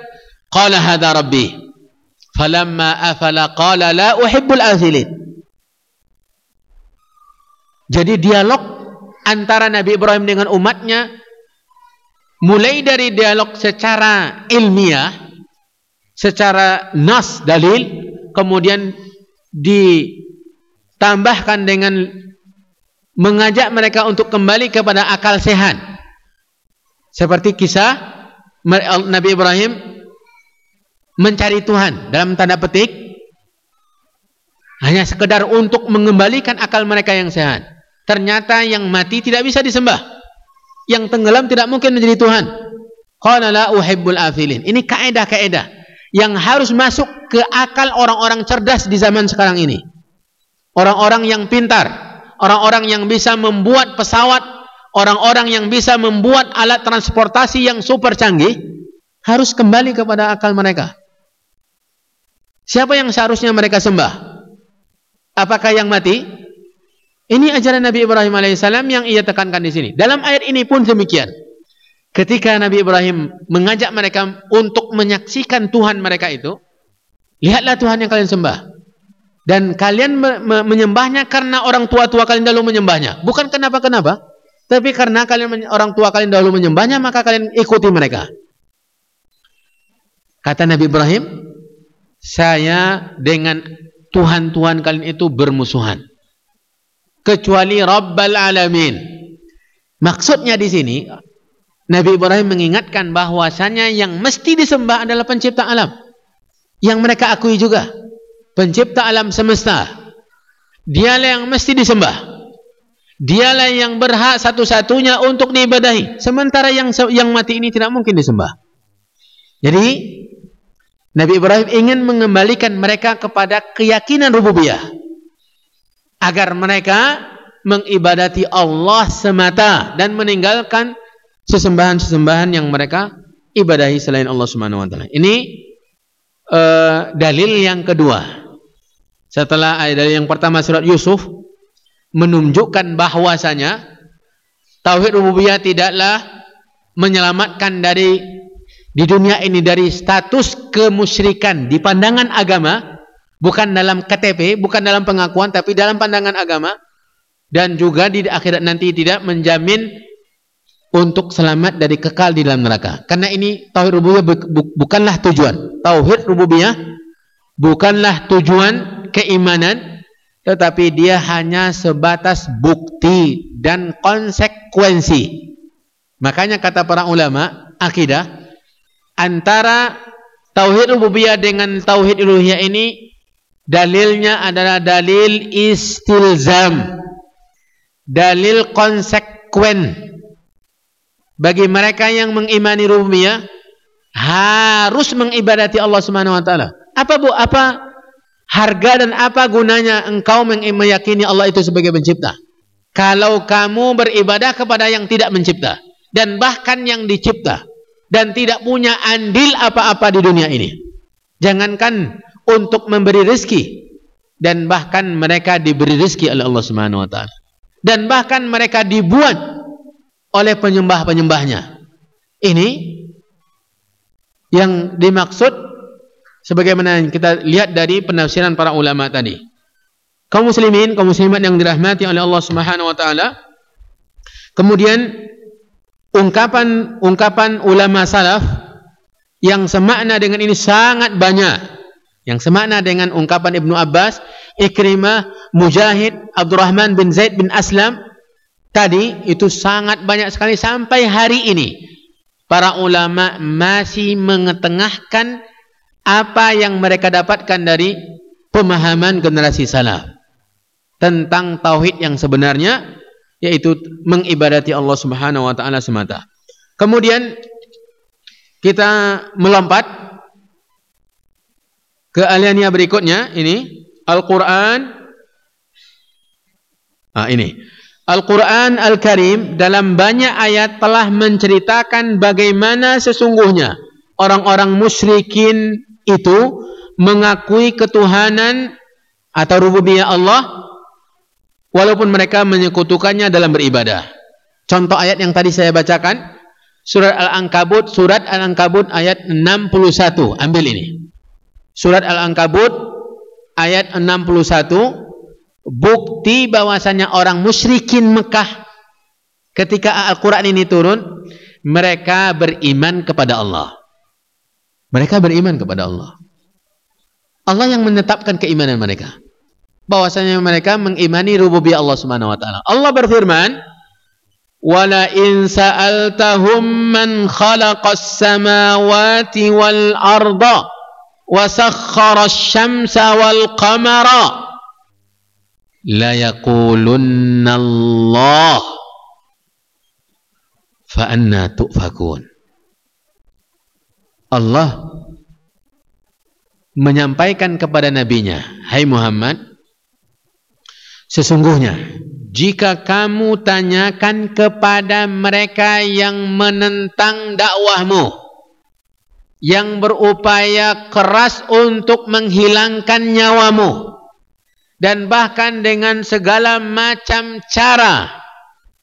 qala hadha rabbi." Falamma afala qala la uhibbul afilin. Jadi dialog antara Nabi Ibrahim dengan umatnya mulai dari dialog secara ilmiah, secara nas dalil, kemudian ditambahkan dengan mengajak mereka untuk kembali kepada akal sehat. Seperti kisah Nabi Ibrahim mencari Tuhan dalam tanda petik hanya sekedar untuk mengembalikan akal mereka yang sehat. Ternyata yang mati tidak bisa disembah. Yang tenggelam tidak mungkin menjadi Tuhan. Ini kaedah-kaedah yang harus masuk ke akal orang-orang cerdas di zaman sekarang ini. Orang-orang yang pintar, orang-orang yang bisa membuat pesawat, orang-orang yang bisa membuat alat transportasi yang super canggih, harus kembali kepada akal mereka. Siapa yang seharusnya mereka sembah? Apakah yang mati? Ini ajaran Nabi Ibrahim alaihissalam yang ia tekankan di sini. Dalam ayat ini pun demikian. Ketika Nabi Ibrahim mengajak mereka untuk menyaksikan Tuhan mereka itu, lihatlah Tuhan yang kalian sembah. Dan kalian me me menyembahnya karena orang tua-tua kalian dahulu menyembahnya. Bukan kenapa-kenapa, tapi karena kalian orang tua kalian dahulu menyembahnya, maka kalian ikuti mereka. Kata Nabi Ibrahim, saya dengan Tuhan-Tuhan kalian itu bermusuhan. Kecuali Rabbal Alamin. Maksudnya di sini, Nabi Ibrahim mengingatkan bahwasanya yang mesti disembah adalah pencipta alam. Yang mereka akui juga. Pencipta alam semesta. Dialah yang mesti disembah. Dialah yang berhak satu-satunya untuk diibadahi. Sementara yang yang mati ini tidak mungkin disembah. Jadi Nabi Ibrahim ingin mengembalikan mereka kepada keyakinan rububiyah. Agar mereka mengibadati Allah semata dan meninggalkan sesembahan-sesembahan yang mereka ibadahi selain Allah Subhanahu wa taala. Ini uh, dalil yang kedua. Setelah ayat dalil yang pertama surat Yusuf menunjukkan bahwasanya tauhid rububiyah tidaklah menyelamatkan dari di dunia ini dari status kemusyrikan di pandangan agama bukan dalam KTP, bukan dalam pengakuan tapi dalam pandangan agama dan juga di akhirat nanti tidak menjamin untuk selamat dari kekal di dalam neraka. Karena ini tauhid rububiyah bu bu bukanlah tujuan. Tauhid rububiyah bukanlah tujuan keimanan, tetapi dia hanya sebatas bukti dan konsekuensi. Makanya kata para ulama akidah antara tauhid rububiyah dengan tauhid uluhiyah ini dalilnya adalah dalil istilzam. Dalil konsekuen bagi mereka yang mengimani rububiyah harus mengibadati Allah Subhanahu wa taala. Apa Bu? Apa harga dan apa gunanya engkau meyakini Allah itu sebagai pencipta? Kalau kamu beribadah kepada yang tidak mencipta dan bahkan yang dicipta dan tidak punya andil apa-apa di dunia ini. Jangankan untuk memberi rezeki dan bahkan mereka diberi rezeki oleh Allah Subhanahu wa taala. Dan bahkan mereka dibuat oleh penyembah-penyembahnya. Ini yang dimaksud sebagaimana kita lihat dari penafsiran para ulama tadi. Kaum muslimin, kaum muslimat yang dirahmati oleh Allah Subhanahu wa taala. Kemudian ungkapan-ungkapan ulama salaf yang semakna dengan ini sangat banyak. Yang semakna dengan ungkapan Ibnu Abbas, Ikrimah, Mujahid, Abdurrahman bin Zaid bin Aslam tadi itu sangat banyak sekali sampai hari ini para ulama masih mengetengahkan apa yang mereka dapatkan dari pemahaman generasi salaf tentang tauhid yang sebenarnya yaitu mengibadati Allah Subhanahu wa taala semata. Kemudian kita melompat ke aliania berikutnya ini Al-Qur'an ah ini Al-Quran Al-Karim dalam banyak ayat telah menceritakan bagaimana sesungguhnya orang-orang musyrikin itu mengakui ketuhanan atau rububiyah Allah walaupun mereka menyekutukannya dalam beribadah. Contoh ayat yang tadi saya bacakan surat Al-Ankabut surat Al-Ankabut ayat 61. Ambil ini. Surat Al-Ankabut ayat 61 bukti bahwasanya orang musyrikin Mekah ketika Al-Qur'an ini turun mereka beriman kepada Allah. Mereka beriman kepada Allah. Allah yang menetapkan keimanan mereka. Bahwasanya mereka mengimani rububiyah Allah Subhanahu wa taala. Allah berfirman, "Wala in sa'altahum man khalaqas samawati wal arda wa sakhkhara asy-syamsa wal qamara la yaqulunna Allah fa anna tu'fakun Allah menyampaikan kepada nabinya hai Muhammad sesungguhnya jika kamu tanyakan kepada mereka yang menentang dakwahmu yang berupaya keras untuk menghilangkan nyawamu dan bahkan dengan segala macam cara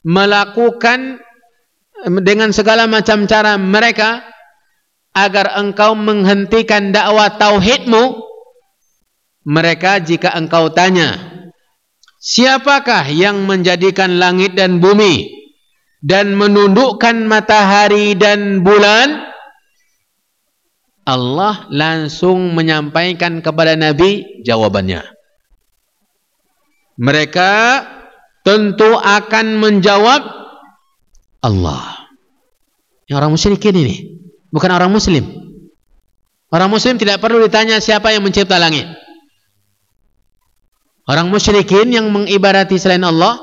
melakukan dengan segala macam cara mereka agar engkau menghentikan dakwah tauhidmu mereka jika engkau tanya siapakah yang menjadikan langit dan bumi dan menundukkan matahari dan bulan? Allah langsung menyampaikan kepada Nabi jawabannya. Mereka tentu akan menjawab Allah. Ini orang musyrikin ini, bukan orang muslim. Orang muslim tidak perlu ditanya siapa yang mencipta langit. Orang musyrikin yang mengibadati selain Allah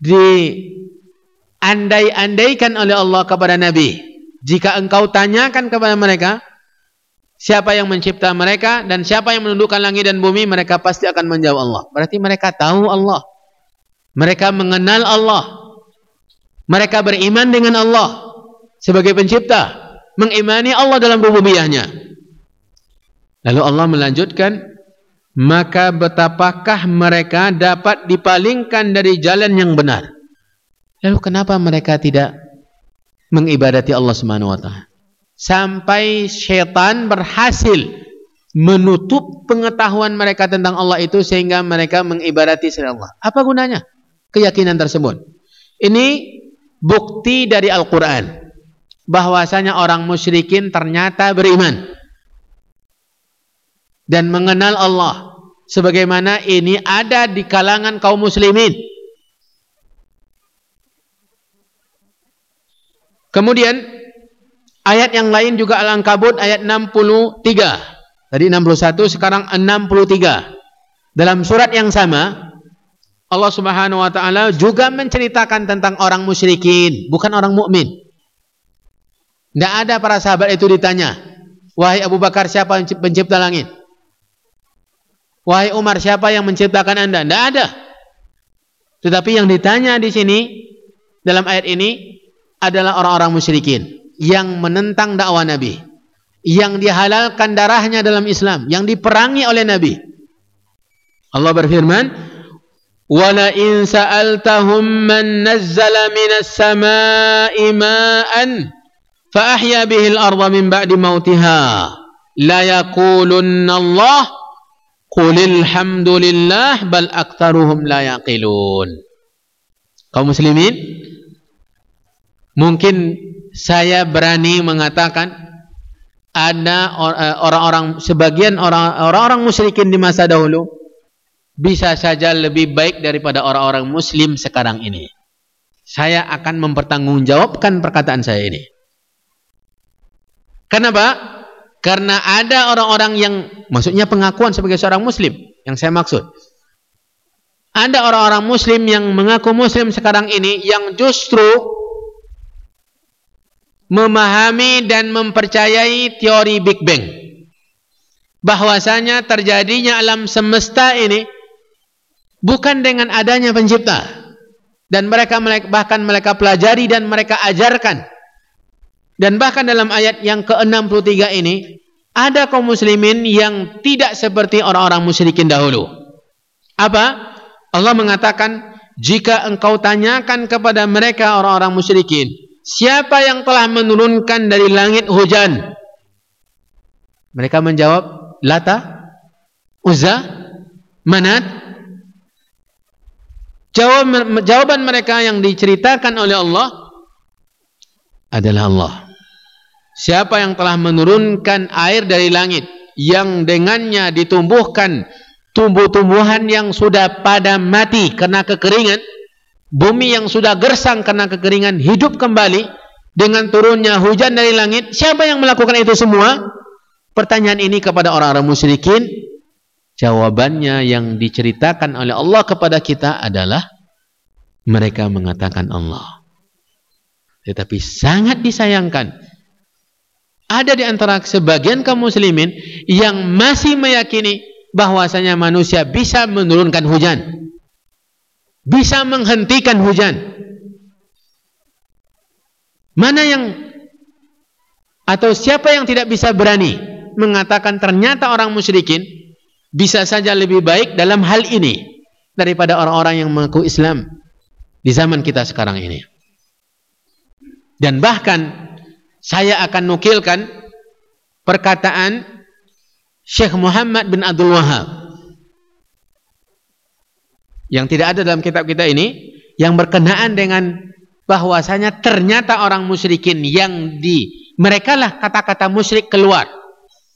diandai-andaikan oleh Allah kepada Nabi. Jika engkau tanyakan kepada mereka, siapa yang mencipta mereka dan siapa yang menundukkan langit dan bumi mereka pasti akan menjawab Allah berarti mereka tahu Allah mereka mengenal Allah mereka beriman dengan Allah sebagai pencipta mengimani Allah dalam rububiyahnya lalu Allah melanjutkan maka betapakah mereka dapat dipalingkan dari jalan yang benar lalu kenapa mereka tidak mengibadati Allah Subhanahu wa taala sampai syaitan berhasil menutup pengetahuan mereka tentang Allah itu sehingga mereka mengibadati selain Allah. Apa gunanya keyakinan tersebut? Ini bukti dari Al-Qur'an bahwasanya orang musyrikin ternyata beriman dan mengenal Allah sebagaimana ini ada di kalangan kaum muslimin. Kemudian Ayat yang lain juga Al-Ankabut ayat 63. Tadi 61, sekarang 63. Dalam surat yang sama, Allah Subhanahu wa taala juga menceritakan tentang orang musyrikin, bukan orang mukmin. Tidak ada para sahabat itu ditanya, "Wahai Abu Bakar, siapa pencipta langit?" "Wahai Umar, siapa yang menciptakan Anda?" Tidak ada. Tetapi yang ditanya di sini dalam ayat ini adalah orang-orang musyrikin yang menentang dakwah Nabi, yang dihalalkan darahnya dalam Islam, yang diperangi oleh Nabi. Allah berfirman, "Wala in sa'altahum man nazzala minas sama'i ma'an fa ahya bihi al-ardha min ba'di mautiha la yaqulunna Allah Qulil hamdulillah bal aktsaruhum la yaqilun. Kaum muslimin mungkin saya berani mengatakan ada eh, orang-orang sebagian orang-orang musyrikin di masa dahulu bisa saja lebih baik daripada orang-orang muslim sekarang ini. Saya akan mempertanggungjawabkan perkataan saya ini. Kenapa? Karena ada orang-orang yang maksudnya pengakuan sebagai seorang muslim yang saya maksud. Ada orang-orang muslim yang mengaku muslim sekarang ini yang justru memahami dan mempercayai teori Big Bang. Bahwasanya terjadinya alam semesta ini bukan dengan adanya pencipta. Dan mereka bahkan mereka pelajari dan mereka ajarkan. Dan bahkan dalam ayat yang ke-63 ini ada kaum muslimin yang tidak seperti orang-orang musyrikin dahulu. Apa? Allah mengatakan, jika engkau tanyakan kepada mereka orang-orang musyrikin, siapa yang telah menurunkan dari langit hujan? Mereka menjawab, Lata, Uzza, Manat. jawaban mereka yang diceritakan oleh Allah adalah Allah. Siapa yang telah menurunkan air dari langit yang dengannya ditumbuhkan tumbuh-tumbuhan yang sudah pada mati karena kekeringan, bumi yang sudah gersang karena kekeringan hidup kembali dengan turunnya hujan dari langit. Siapa yang melakukan itu semua? Pertanyaan ini kepada orang-orang musyrikin, jawabannya yang diceritakan oleh Allah kepada kita adalah mereka mengatakan Allah. Tetapi sangat disayangkan ada di antara sebagian kaum muslimin yang masih meyakini bahwasanya manusia bisa menurunkan hujan. Bisa menghentikan hujan. Mana yang atau siapa yang tidak bisa berani mengatakan ternyata orang musyrikin bisa saja lebih baik dalam hal ini daripada orang-orang yang mengaku Islam di zaman kita sekarang ini. Dan bahkan saya akan nukilkan perkataan Syekh Muhammad bin Abdul Wahab yang tidak ada dalam kitab kita ini yang berkenaan dengan bahwasanya ternyata orang musyrikin yang di mereka lah kata-kata musyrik keluar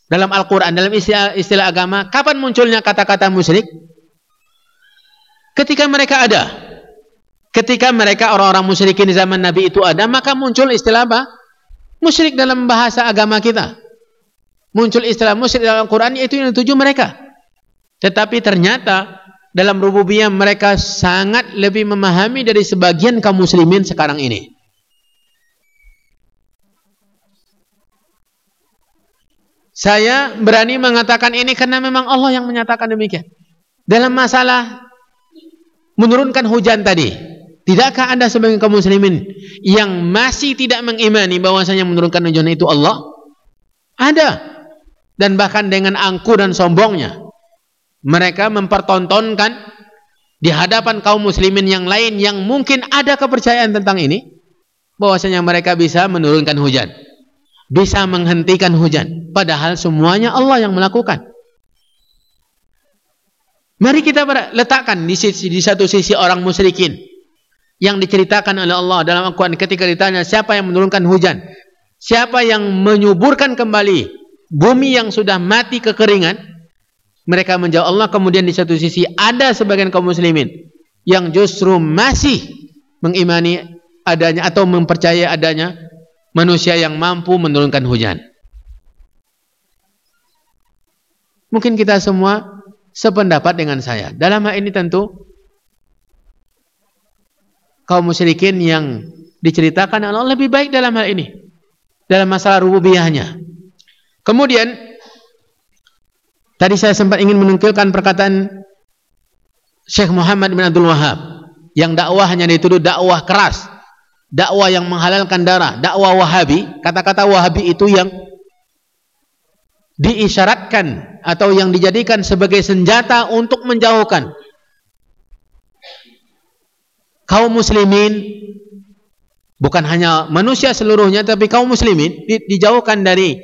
dalam Al-Quran, dalam istilah, istilah agama, kapan munculnya kata-kata musyrik? Ketika mereka ada. Ketika mereka orang-orang musyrikin di zaman Nabi itu ada, maka muncul istilah apa? Musyrik dalam bahasa agama kita. Muncul istilah musyrik dalam Quran itu yang dituju mereka. Tetapi ternyata dalam rububiyah mereka sangat lebih memahami dari sebagian kaum muslimin sekarang ini. Saya berani mengatakan ini karena memang Allah yang menyatakan demikian. Dalam masalah menurunkan hujan tadi, Tidakkah anda sebagai kaum muslimin yang masih tidak mengimani bahwasanya menurunkan hujan itu Allah? Ada. Dan bahkan dengan angku dan sombongnya. Mereka mempertontonkan di hadapan kaum muslimin yang lain yang mungkin ada kepercayaan tentang ini. Bahwasanya mereka bisa menurunkan hujan. Bisa menghentikan hujan. Padahal semuanya Allah yang melakukan. Mari kita letakkan di, sisi, di satu sisi orang musyrikin yang diceritakan oleh Allah dalam Al-Quran ketika ditanya siapa yang menurunkan hujan? Siapa yang menyuburkan kembali bumi yang sudah mati kekeringan? Mereka menjawab Allah. Kemudian di satu sisi ada sebagian kaum muslimin yang justru masih mengimani adanya atau mempercayai adanya manusia yang mampu menurunkan hujan. Mungkin kita semua sependapat dengan saya. Dalam hal ini tentu kaum musyrikin yang diceritakan Allah lebih baik dalam hal ini dalam masalah rububiyahnya kemudian tadi saya sempat ingin menungkilkan perkataan Syekh Muhammad bin Abdul Wahab yang dakwahnya dituduh dakwah keras dakwah yang menghalalkan darah dakwah wahabi. Kata-kata wahabi itu yang diisyaratkan atau yang dijadikan sebagai senjata untuk menjauhkan kaum muslimin bukan hanya manusia seluruhnya tapi kaum muslimin di, dijauhkan dari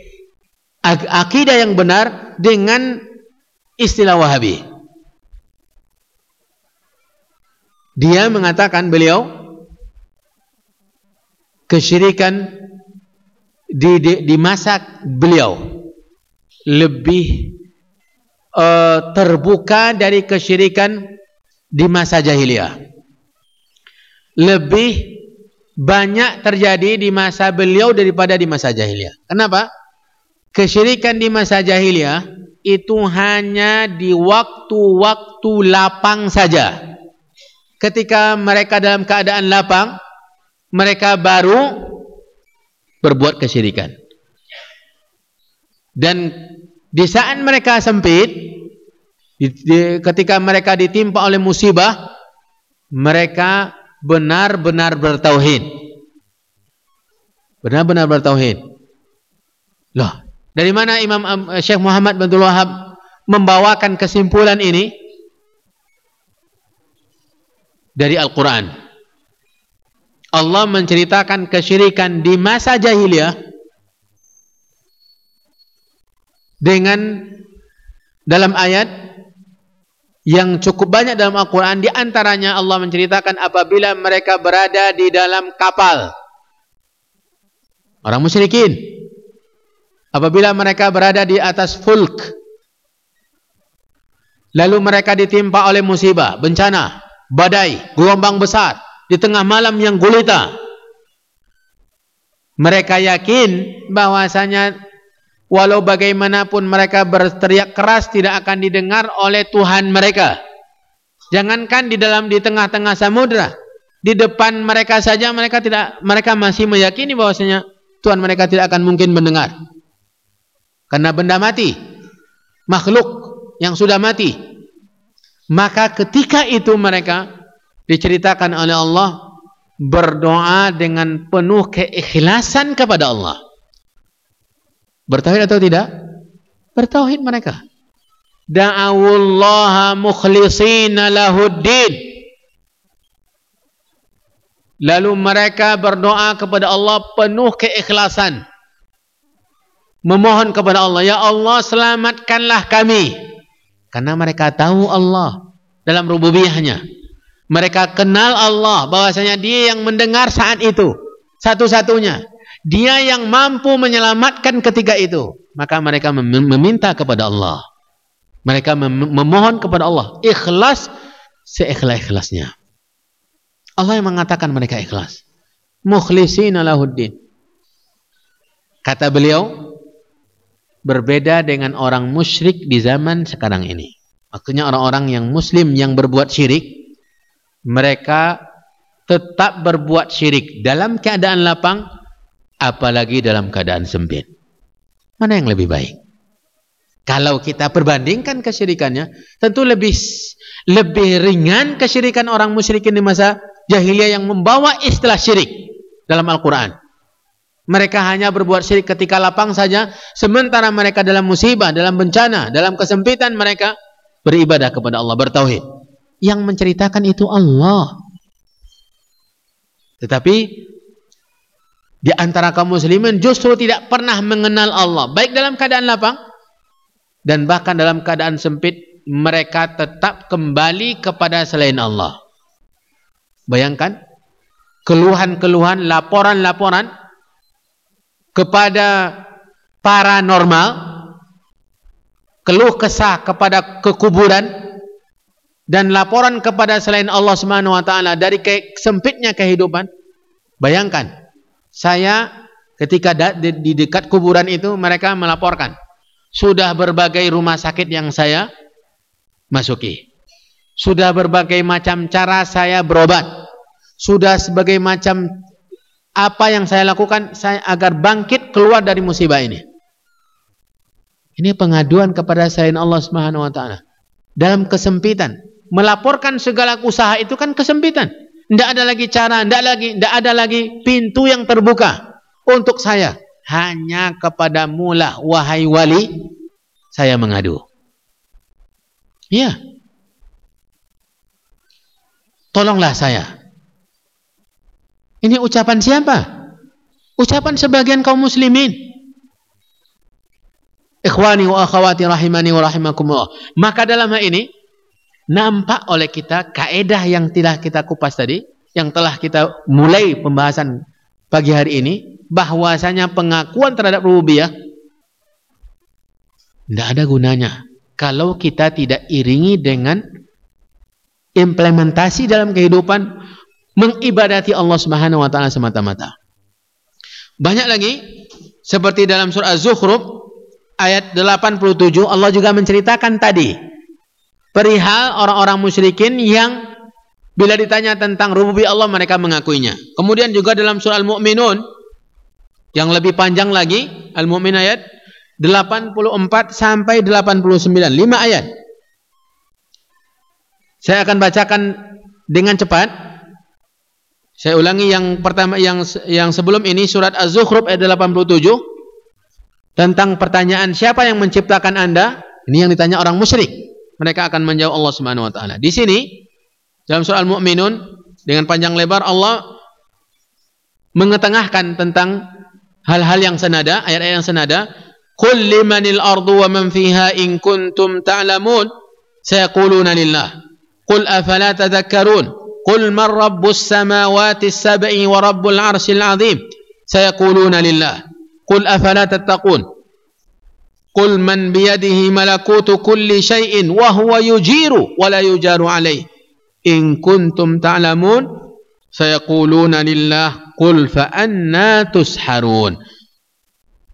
ak akidah yang benar dengan istilah Wahabi. Dia mengatakan beliau kesyirikan di, di, di masa beliau lebih uh, terbuka dari kesyirikan di masa jahiliyah lebih banyak terjadi di masa beliau daripada di masa jahiliyah. Kenapa? Kesyirikan di masa jahiliyah itu hanya di waktu-waktu lapang saja. Ketika mereka dalam keadaan lapang, mereka baru berbuat kesyirikan. Dan di saat mereka sempit, ketika mereka ditimpa oleh musibah, mereka benar-benar bertauhid. Benar-benar bertauhid. Loh, Dari mana Imam uh, Syekh Muhammad bin Wahab membawakan kesimpulan ini? Dari Al-Quran. Allah menceritakan kesyirikan di masa jahiliyah dengan dalam ayat yang cukup banyak dalam Al-Quran di antaranya Allah menceritakan apabila mereka berada di dalam kapal. Orang musyrikin. Apabila mereka berada di atas fulk lalu mereka ditimpa oleh musibah, bencana badai, gelombang besar di tengah malam yang gulita mereka yakin bahwasanya walau bagaimanapun mereka berteriak keras tidak akan didengar oleh Tuhan mereka. Jangankan di dalam di tengah-tengah samudra, di depan mereka saja mereka tidak mereka masih meyakini bahwasanya Tuhan mereka tidak akan mungkin mendengar. Karena benda mati, makhluk yang sudah mati. Maka ketika itu mereka diceritakan oleh Allah berdoa dengan penuh keikhlasan kepada Allah. Bertauhid atau tidak? Bertauhid mereka. Da'awullaha mukhlishina lahuddin. Lalu mereka berdoa kepada Allah penuh keikhlasan. Memohon kepada Allah, Ya Allah selamatkanlah kami. Karena mereka tahu Allah dalam rububiyahnya. Mereka kenal Allah bahwasanya dia yang mendengar saat itu. Satu-satunya. Dia yang mampu menyelamatkan ketika itu. Maka mereka meminta kepada Allah. Mereka memohon kepada Allah. Ikhlas seikhlas-ikhlasnya. Allah yang mengatakan mereka ikhlas. Mukhlisina lahuddin. Kata beliau, berbeda dengan orang musyrik di zaman sekarang ini. Maksudnya orang-orang yang muslim yang berbuat syirik, mereka tetap berbuat syirik dalam keadaan lapang apalagi dalam keadaan sempit. Mana yang lebih baik? Kalau kita perbandingkan kesyirikannya, tentu lebih lebih ringan kesyirikan orang musyrikin di masa jahiliyah yang membawa istilah syirik dalam Al-Quran. Mereka hanya berbuat syirik ketika lapang saja, sementara mereka dalam musibah, dalam bencana, dalam kesempitan mereka beribadah kepada Allah, bertauhid. Yang menceritakan itu Allah. Tetapi di antara kaum muslimin justru tidak pernah mengenal Allah. Baik dalam keadaan lapang dan bahkan dalam keadaan sempit mereka tetap kembali kepada selain Allah. Bayangkan keluhan-keluhan laporan-laporan kepada paranormal keluh kesah kepada kekuburan dan laporan kepada selain Allah Subhanahu wa taala dari sempitnya kehidupan. Bayangkan saya ketika di dekat kuburan itu mereka melaporkan sudah berbagai rumah sakit yang saya masuki. Sudah berbagai macam cara saya berobat. Sudah sebagai macam apa yang saya lakukan saya agar bangkit keluar dari musibah ini. Ini pengaduan kepada selain Allah Subhanahu wa taala. Dalam kesempitan melaporkan segala usaha itu kan kesempitan tidak ada lagi cara, tidak lagi, tidak ada lagi pintu yang terbuka untuk saya. Hanya kepada mula wahai wali saya mengadu. Ya. Tolonglah saya. Ini ucapan siapa? Ucapan sebagian kaum muslimin. Ikhwani wa akhwati rahimani wa rahimakumullah. Maka dalam hal ini nampak oleh kita kaedah yang telah kita kupas tadi, yang telah kita mulai pembahasan pagi hari ini, bahwasanya pengakuan terhadap rububiyah tidak ada gunanya kalau kita tidak iringi dengan implementasi dalam kehidupan mengibadati Allah Subhanahu wa taala semata-mata. Banyak lagi seperti dalam surah Az-Zukhruf ayat 87 Allah juga menceritakan tadi perihal orang-orang musyrikin yang bila ditanya tentang rububiyah Allah mereka mengakuinya. Kemudian juga dalam surah Al-Mu'minun yang lebih panjang lagi, Al-Mu'min ayat 84 sampai 89, 5 ayat. Saya akan bacakan dengan cepat. Saya ulangi yang pertama yang yang sebelum ini surat Az-Zukhruf ayat 87 tentang pertanyaan siapa yang menciptakan Anda? Ini yang ditanya orang musyrik. Mereka akan menjawab Allah Subhanahu wa taala. Di sini dalam surah Al-Mu'minun dengan panjang lebar Allah mengetengahkan tentang hal-hal yang senada, ayat-ayat yang senada. Qul limanil ardu wa man fiha in kuntum ta'lamun sayaquluna lillah. Qul afala tadhakkarun? Qul man rabbus samawati as-sab'i wa rabbul 'arsyil 'azim? Sayaquluna lillah. Qul afala tattaqun? Qul man biyadihi malakutu kulli syai'in wa huwa yujiru wa la yujaru alayh. In kuntum ta'lamun sayaquluna lillah qul fa anna tusharun.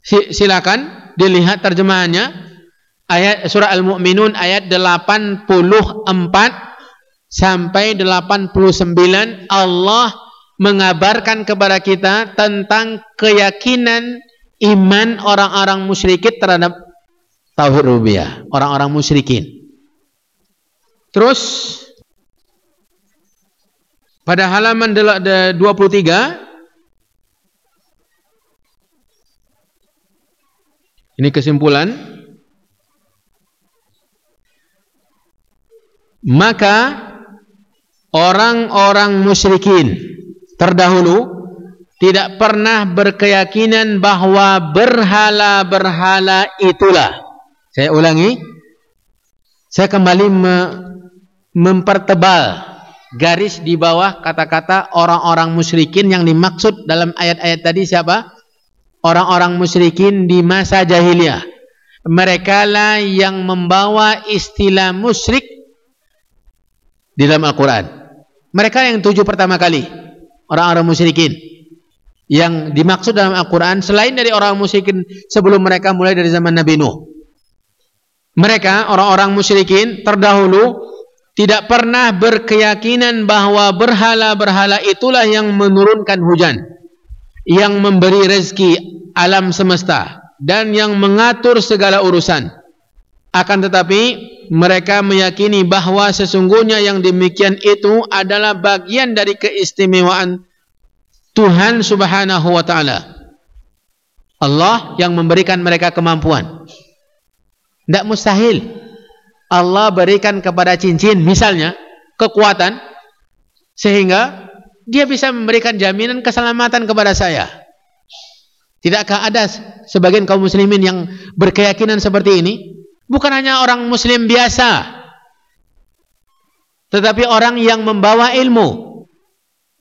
Silakan dilihat terjemahannya ayat surah Al-Mu'minun ayat 84 sampai 89 Allah mengabarkan kepada kita tentang keyakinan iman orang-orang musyrikin terhadap tauhid rububiyah, orang-orang musyrikin. Terus pada halaman 23 ini kesimpulan maka orang-orang musyrikin terdahulu tidak pernah berkeyakinan bahwa berhala-berhala itulah saya ulangi. Saya kembali me mempertebal garis di bawah kata-kata orang-orang musyrikin yang dimaksud dalam ayat-ayat tadi siapa? Orang-orang musyrikin di masa jahiliyah. Mereka lah yang membawa istilah musyrik di dalam Al-Quran. Mereka yang tujuh pertama kali. Orang-orang musyrikin. Yang dimaksud dalam Al-Quran selain dari orang musyrikin sebelum mereka mulai dari zaman Nabi Nuh mereka orang-orang musyrikin terdahulu tidak pernah berkeyakinan bahwa berhala-berhala itulah yang menurunkan hujan yang memberi rezeki alam semesta dan yang mengatur segala urusan. Akan tetapi mereka meyakini bahwa sesungguhnya yang demikian itu adalah bagian dari keistimewaan Tuhan Subhanahu wa taala. Allah yang memberikan mereka kemampuan tidak mustahil. Allah berikan kepada cincin misalnya kekuatan sehingga dia bisa memberikan jaminan keselamatan kepada saya. Tidakkah ada sebagian kaum muslimin yang berkeyakinan seperti ini? Bukan hanya orang muslim biasa, tetapi orang yang membawa ilmu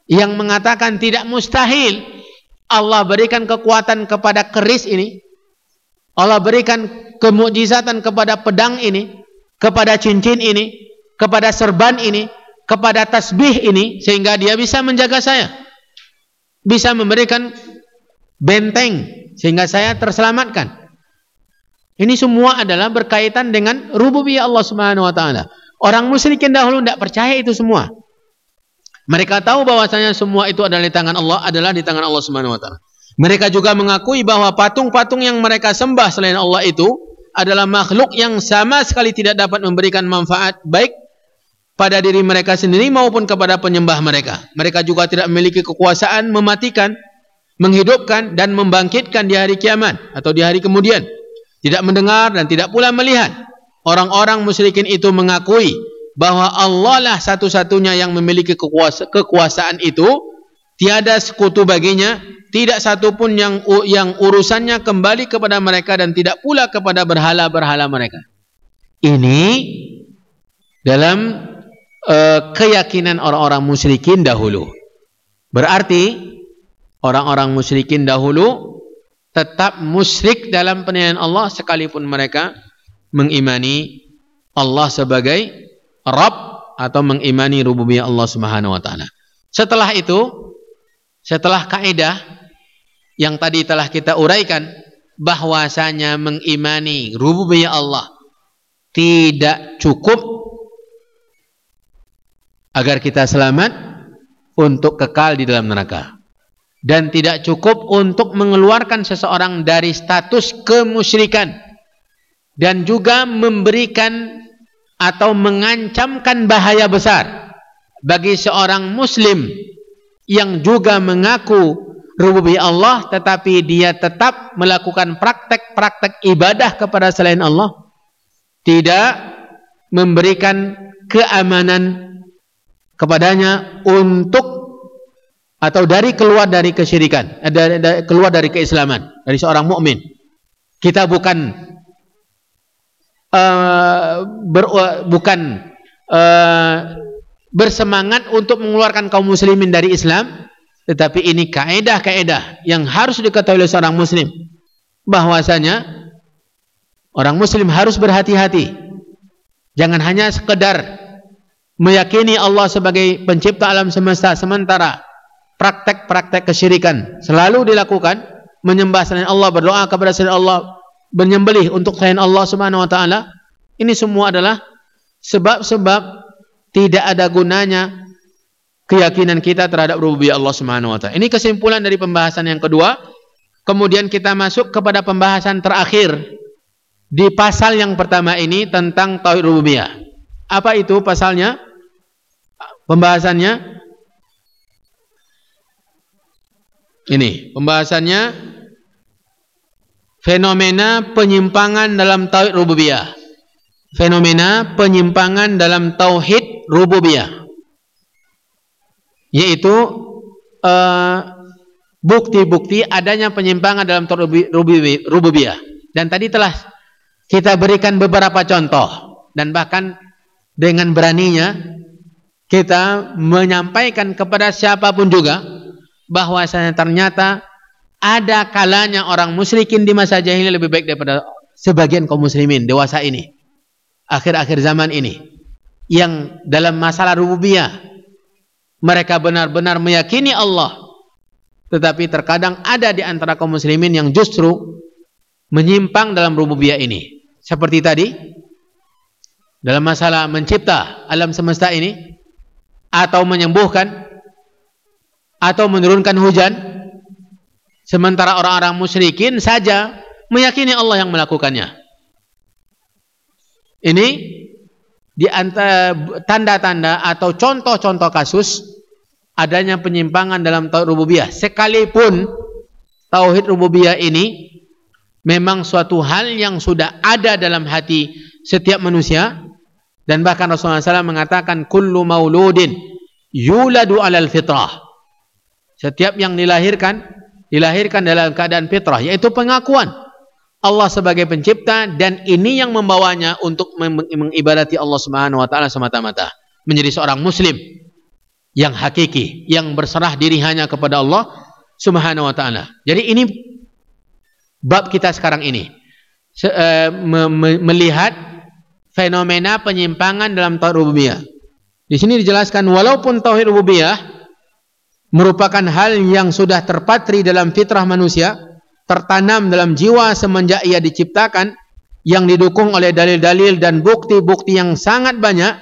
yang mengatakan tidak mustahil Allah berikan kekuatan kepada keris ini. Allah berikan kemujizatan kepada pedang ini, kepada cincin ini, kepada serban ini, kepada tasbih ini sehingga dia bisa menjaga saya. Bisa memberikan benteng sehingga saya terselamatkan. Ini semua adalah berkaitan dengan rububiyah Allah Subhanahu wa taala. Orang musyrikin dahulu tidak percaya itu semua. Mereka tahu bahwasanya semua itu adalah di tangan Allah, adalah di tangan Allah Subhanahu wa taala. Mereka juga mengakui bahwa patung-patung yang mereka sembah selain Allah itu adalah makhluk yang sama sekali tidak dapat memberikan manfaat baik pada diri mereka sendiri maupun kepada penyembah mereka. Mereka juga tidak memiliki kekuasaan mematikan, menghidupkan dan membangkitkan di hari kiamat atau di hari kemudian. Tidak mendengar dan tidak pula melihat. Orang-orang musyrikin itu mengakui bahwa Allah lah satu-satunya yang memiliki kekuasa kekuasaan itu, tiada sekutu baginya tidak satu pun yang yang urusannya kembali kepada mereka dan tidak pula kepada berhala-berhala mereka. Ini dalam uh, keyakinan orang-orang musyrikin dahulu. Berarti orang-orang musyrikin dahulu tetap musyrik dalam penilaian Allah sekalipun mereka mengimani Allah sebagai Rabb atau mengimani rububiyah Allah Subhanahu wa taala. Setelah itu, setelah kaidah yang tadi telah kita uraikan bahwasanya mengimani rububiyah Allah tidak cukup agar kita selamat untuk kekal di dalam neraka. Dan tidak cukup untuk mengeluarkan seseorang dari status kemusyrikan dan juga memberikan atau mengancamkan bahaya besar bagi seorang muslim yang juga mengaku rububiyah Allah tetapi dia tetap melakukan praktek praktek ibadah kepada selain Allah tidak memberikan keamanan kepadanya untuk atau dari keluar dari kesyirikan, eh, keluar dari keislaman, dari seorang mukmin. Kita bukan uh, ber, uh, bukan uh, bersemangat untuk mengeluarkan kaum muslimin dari Islam, tetapi ini kaedah-kaedah yang harus diketahui oleh seorang muslim bahwasanya orang muslim harus berhati-hati. Jangan hanya sekedar meyakini Allah sebagai pencipta alam semesta sementara praktek-praktek kesyirikan selalu dilakukan menyembah selain Allah berdoa kepada selain Allah menyembelih untuk selain Allah Subhanahu wa taala ini semua adalah sebab-sebab tidak ada gunanya keyakinan kita terhadap rububiyah Allah Subhanahu wa taala. Ini kesimpulan dari pembahasan yang kedua. Kemudian kita masuk kepada pembahasan terakhir di pasal yang pertama ini tentang tauhid rububiyah. Apa itu pasalnya? Pembahasannya Ini pembahasannya fenomena penyimpangan dalam tauhid rububiyah. Fenomena penyimpangan dalam tauhid rububiyah. Yaitu uh, bukti-bukti adanya penyimpangan dalam rububiyah. Dan tadi telah kita berikan beberapa contoh dan bahkan dengan beraninya kita menyampaikan kepada siapa pun juga bahwasanya ternyata ada kalanya orang musyrikin di masa jahiliyah lebih baik daripada sebagian kaum muslimin dewasa ini. Akhir-akhir zaman ini yang dalam masalah rububiyah mereka benar-benar meyakini Allah tetapi terkadang ada di antara kaum muslimin yang justru menyimpang dalam rububiyah ini. Seperti tadi dalam masalah mencipta alam semesta ini atau menyembuhkan atau menurunkan hujan sementara orang-orang musyrikin saja meyakini Allah yang melakukannya ini di antara tanda-tanda atau contoh-contoh kasus adanya penyimpangan dalam tauhid rububiyah. Sekalipun tauhid rububiyah ini memang suatu hal yang sudah ada dalam hati setiap manusia dan bahkan Rasulullah SAW mengatakan kullu mauludin yuladu alal fitrah. Setiap yang dilahirkan dilahirkan dalam keadaan fitrah yaitu pengakuan Allah sebagai pencipta dan ini yang membawanya untuk mengibadati Allah Subhanahu wa taala semata-mata menjadi seorang muslim yang hakiki yang berserah diri hanya kepada Allah Subhanahu wa taala. Jadi ini bab kita sekarang ini Se, uh, me, me, melihat fenomena penyimpangan dalam tauhid rububiyah. Di sini dijelaskan walaupun tauhid rububiyah merupakan hal yang sudah terpatri dalam fitrah manusia, tertanam dalam jiwa semenjak ia diciptakan, yang didukung oleh dalil-dalil dan bukti-bukti yang sangat banyak,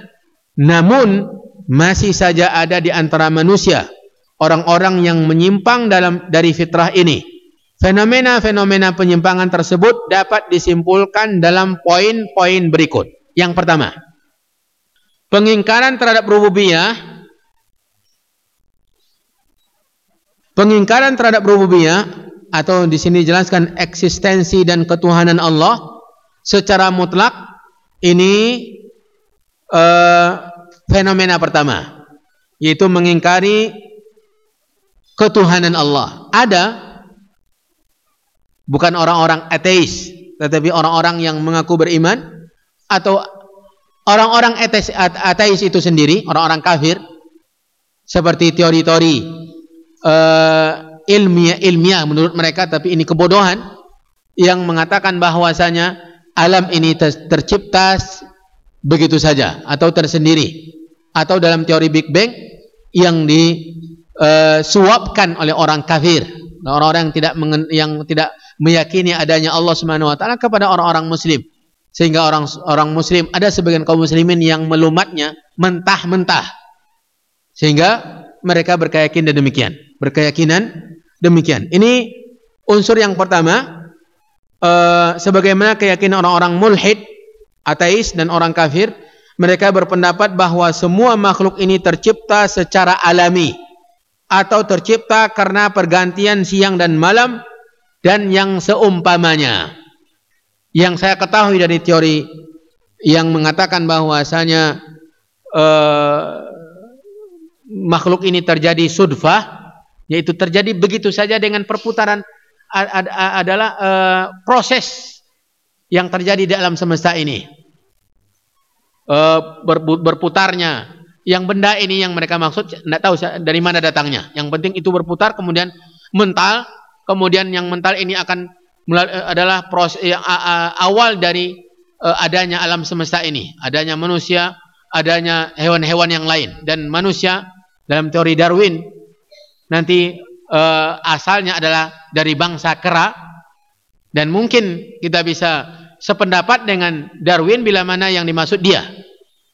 namun masih saja ada di antara manusia orang-orang yang menyimpang dalam dari fitrah ini. Fenomena-fenomena penyimpangan tersebut dapat disimpulkan dalam poin-poin berikut. Yang pertama, pengingkaran terhadap rububiyah Pengingkaran terhadap rububiyah atau di sini dijelaskan eksistensi dan ketuhanan Allah secara mutlak ini uh, fenomena pertama yaitu mengingkari ketuhanan Allah. Ada bukan orang-orang ateis tetapi orang-orang yang mengaku beriman atau orang-orang ateis, ateis itu sendiri, orang-orang kafir seperti teori-teori uh, ilmiah ilmiah menurut mereka tapi ini kebodohan yang mengatakan bahwasanya alam ini ter tercipta begitu saja atau tersendiri atau dalam teori Big Bang yang disuapkan eh, oleh orang kafir. Orang-orang yang tidak yang tidak meyakini adanya Allah Subhanahu wa taala kepada orang-orang muslim. Sehingga orang orang muslim ada sebagian kaum muslimin yang melumatnya mentah-mentah. Sehingga mereka berkeyakinan demikian. Berkeyakinan demikian. Ini unsur yang pertama uh, sebagaimana keyakinan orang-orang mulhid, ateis dan orang kafir, mereka berpendapat bahwa semua makhluk ini tercipta secara alami atau tercipta karena pergantian siang dan malam dan yang seumpamanya. yang saya ketahui dari teori yang mengatakan bahwasanya uh, makhluk ini terjadi sudfah yaitu terjadi begitu saja dengan perputaran adalah uh, proses yang terjadi di alam semesta ini. Uh, berputarnya. Yang benda ini yang mereka maksud tidak tahu dari mana datangnya. Yang penting itu berputar kemudian mental. Kemudian yang mental ini akan adalah proses yang awal dari adanya alam semesta ini, adanya manusia, adanya hewan-hewan yang lain. Dan manusia dalam teori Darwin nanti uh, asalnya adalah dari bangsa kera dan mungkin kita bisa sependapat dengan Darwin bila mana yang dimaksud dia.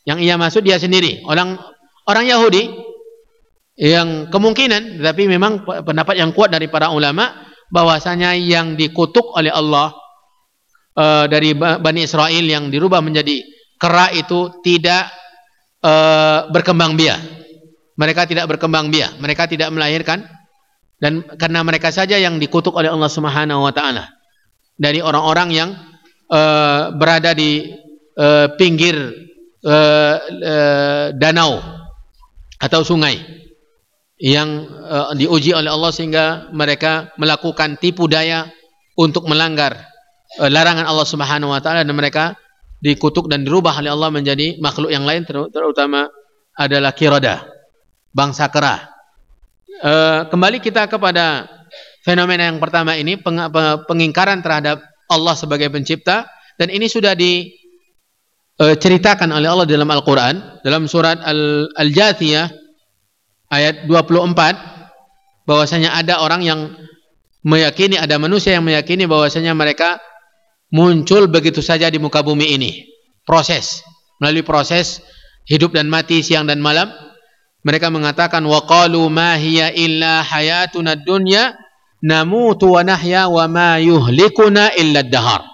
Yang ia maksud dia sendiri, orang orang Yahudi yang kemungkinan tapi memang pendapat yang kuat dari para ulama bahwasanya yang dikutuk oleh Allah uh, dari Bani Israel yang dirubah menjadi kera itu tidak uh, berkembang biak. Mereka tidak berkembang biak, mereka tidak melahirkan. Dan karena mereka saja yang dikutuk oleh Allah Subhanahu wa taala. Dari orang-orang yang uh, berada di uh, pinggir uh, uh, danau atau sungai yang uh, diuji oleh Allah sehingga mereka melakukan tipu daya untuk melanggar uh, larangan Allah Subhanahu wa taala dan mereka dikutuk dan dirubah oleh Allah menjadi makhluk yang lain ter terutama adalah kirada bangsa kera. Uh, kembali kita kepada fenomena yang pertama ini peng pengingkaran terhadap Allah sebagai pencipta. Dan ini sudah diceritakan oleh Allah dalam Al-Qur'an dalam surat Al-Jathiyah Al ayat 24 bahwasanya ada orang yang meyakini ada manusia yang meyakini bahwasanya mereka muncul begitu saja di muka bumi ini. Proses. Melalui proses hidup dan mati siang dan malam mereka mengatakan wa qalu ma hiya illa hayatuna dunya namutu wa nahya wa ma yuhlikuna illa dahar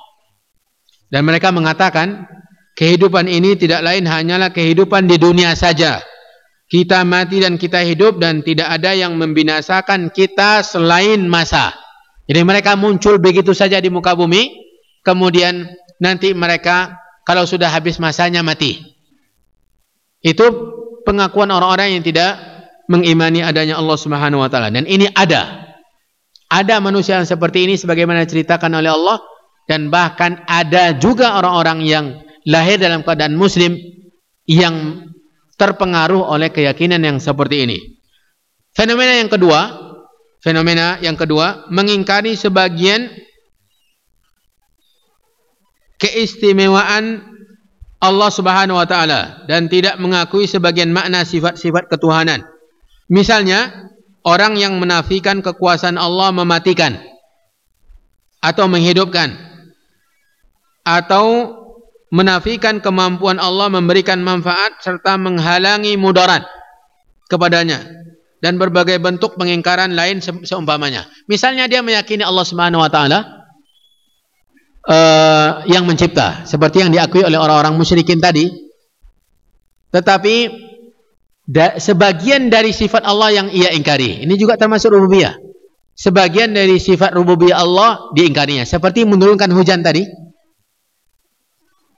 dan mereka mengatakan kehidupan ini tidak lain hanyalah kehidupan di dunia saja kita mati dan kita hidup dan tidak ada yang membinasakan kita selain masa. Jadi mereka muncul begitu saja di muka bumi, kemudian nanti mereka kalau sudah habis masanya mati. Itu pengakuan orang-orang yang tidak mengimani adanya Allah Subhanahu wa taala dan ini ada. Ada manusia yang seperti ini sebagaimana diceritakan oleh Allah dan bahkan ada juga orang-orang yang lahir dalam keadaan muslim yang terpengaruh oleh keyakinan yang seperti ini. Fenomena yang kedua, fenomena yang kedua mengingkari sebagian keistimewaan Allah Subhanahu wa taala dan tidak mengakui sebagian makna sifat-sifat ketuhanan. Misalnya, orang yang menafikan kekuasaan Allah mematikan atau menghidupkan atau menafikan kemampuan Allah memberikan manfaat serta menghalangi mudarat kepadanya dan berbagai bentuk pengingkaran lain se seumpamanya. Misalnya dia meyakini Allah Subhanahu wa taala uh, yang mencipta seperti yang diakui oleh orang-orang musyrikin tadi. Tetapi sebagian dari sifat Allah yang ia ingkari. Ini juga termasuk rububiyah. Sebagian dari sifat rububiyah Allah diingkarinya. Seperti menurunkan hujan tadi.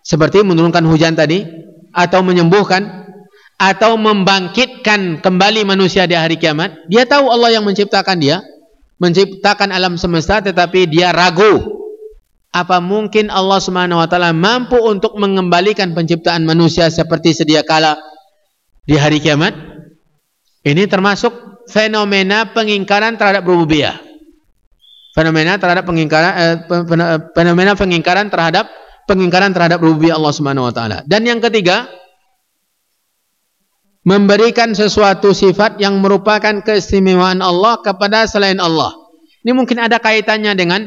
Seperti menurunkan hujan tadi. Atau menyembuhkan. Atau membangkitkan kembali manusia di hari kiamat. Dia tahu Allah yang menciptakan dia. Menciptakan alam semesta tetapi dia ragu apa mungkin Allah Subhanahu wa taala mampu untuk mengembalikan penciptaan manusia seperti sedia kala di hari kiamat ini termasuk fenomena pengingkaran terhadap rububiyah fenomena terhadap pengingkaran eh, fenomena pengingkaran terhadap pengingkaran terhadap rububiyah Allah Subhanahu wa taala. Dan yang ketiga, memberikan sesuatu sifat yang merupakan keistimewaan Allah kepada selain Allah. Ini mungkin ada kaitannya dengan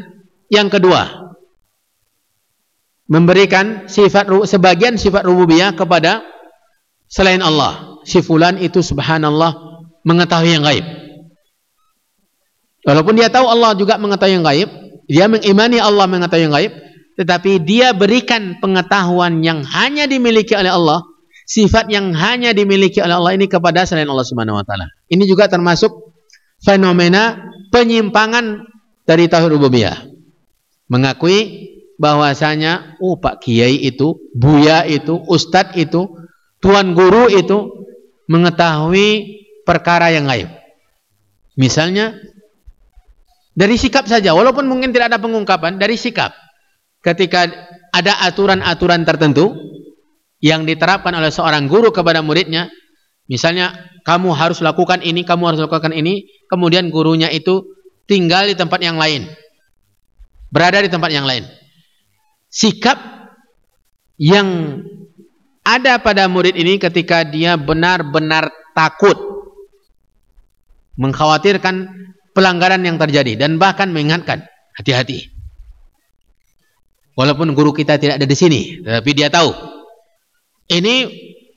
yang kedua. Memberikan sifat sebagian sifat rububiyah kepada selain Allah. Si fulan itu subhanallah mengetahui yang gaib. Walaupun dia tahu Allah juga mengetahui yang gaib, dia mengimani Allah mengetahui yang gaib, tetapi dia berikan pengetahuan yang hanya dimiliki oleh Allah, sifat yang hanya dimiliki oleh Allah ini kepada selain Allah Subhanahu wa taala. Ini juga termasuk fenomena penyimpangan dari tauhid rububiyah. Mengakui bahwasanya oh Pak Kiai itu, Buya itu, Ustadz itu, Tuan Guru itu mengetahui perkara yang gaib. Misalnya dari sikap saja, walaupun mungkin tidak ada pengungkapan, dari sikap. Ketika ada aturan-aturan tertentu yang diterapkan oleh seorang guru kepada muridnya, misalnya kamu harus lakukan ini, kamu harus lakukan ini, kemudian gurunya itu tinggal di tempat yang lain. Berada di tempat yang lain. Sikap yang ada pada murid ini ketika dia benar-benar takut mengkhawatirkan pelanggaran yang terjadi dan bahkan mengingatkan hati-hati. Walaupun guru kita tidak ada di sini, tapi dia tahu. Ini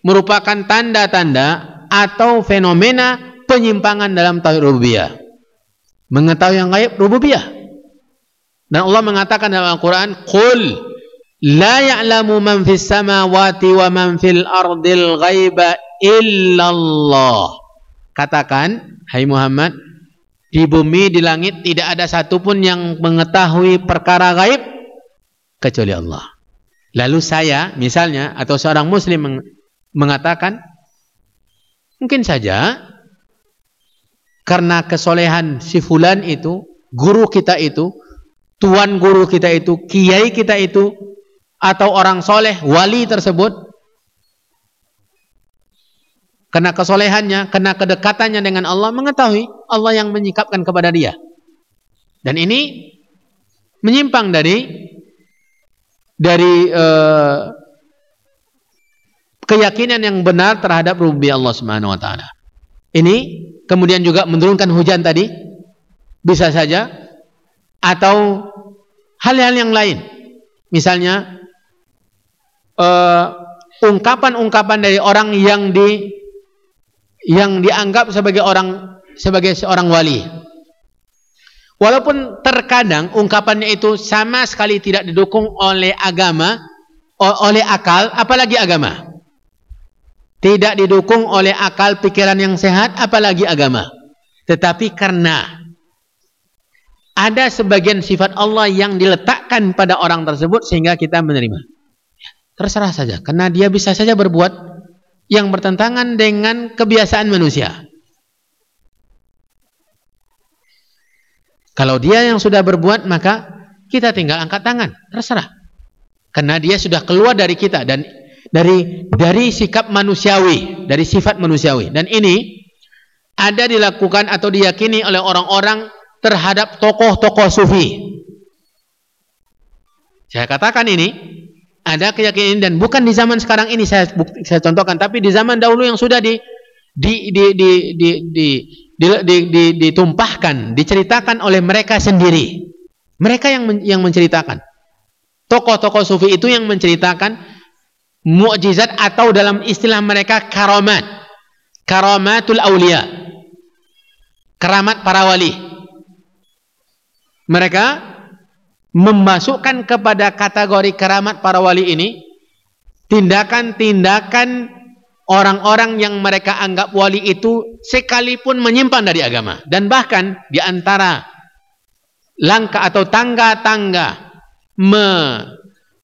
merupakan tanda-tanda atau fenomena penyimpangan dalam tauhid rububiyah. Mengetahui yang gaib rububiyah. Dan Allah mengatakan dalam Al-Qur'an, "Qul la ya'lamu man fis samawati wa man fil ardil ghaiba illallah." Katakan, hai Muhammad, di bumi, di langit tidak ada satupun yang mengetahui perkara gaib kecuali Allah. Lalu saya misalnya atau seorang muslim meng mengatakan mungkin saja karena kesolehan si fulan itu, guru kita itu, tuan guru kita itu, kiai kita itu atau orang soleh, wali tersebut Karena kesolehannya, karena kedekatannya dengan Allah, mengetahui Allah yang menyikapkan kepada dia. Dan ini menyimpang dari dari uh, keyakinan yang benar terhadap rububiyah Allah Subhanahu wa taala. Ini kemudian juga menurunkan hujan tadi bisa saja atau hal-hal yang lain. Misalnya ungkapan-ungkapan uh, dari orang yang di yang dianggap sebagai orang sebagai seorang wali. Walaupun terkadang ungkapannya itu sama sekali tidak didukung oleh agama, oleh akal, apalagi agama. Tidak didukung oleh akal pikiran yang sehat, apalagi agama. Tetapi karena ada sebagian sifat Allah yang diletakkan pada orang tersebut sehingga kita menerima. Terserah saja, karena dia bisa saja berbuat yang bertentangan dengan kebiasaan manusia. Kalau dia yang sudah berbuat maka kita tinggal angkat tangan, terserah. Karena dia sudah keluar dari kita dan dari dari sikap manusiawi, dari sifat manusiawi. Dan ini ada dilakukan atau diyakini oleh orang-orang terhadap tokoh-tokoh sufi. Saya katakan ini ada keyakinan dan bukan di zaman sekarang ini saya saya contohkan tapi di zaman dahulu yang sudah di di di di di di, di, di, di ditumpahkan diceritakan oleh mereka sendiri. Mereka yang men, yang menceritakan. Tokoh-tokoh sufi itu yang menceritakan mukjizat atau dalam istilah mereka karamat karamatul aulia. Keramat para wali. Mereka memasukkan kepada kategori keramat para wali ini tindakan-tindakan orang-orang yang mereka anggap wali itu sekalipun menyimpan dari agama. Dan bahkan di antara langkah atau tangga-tangga me,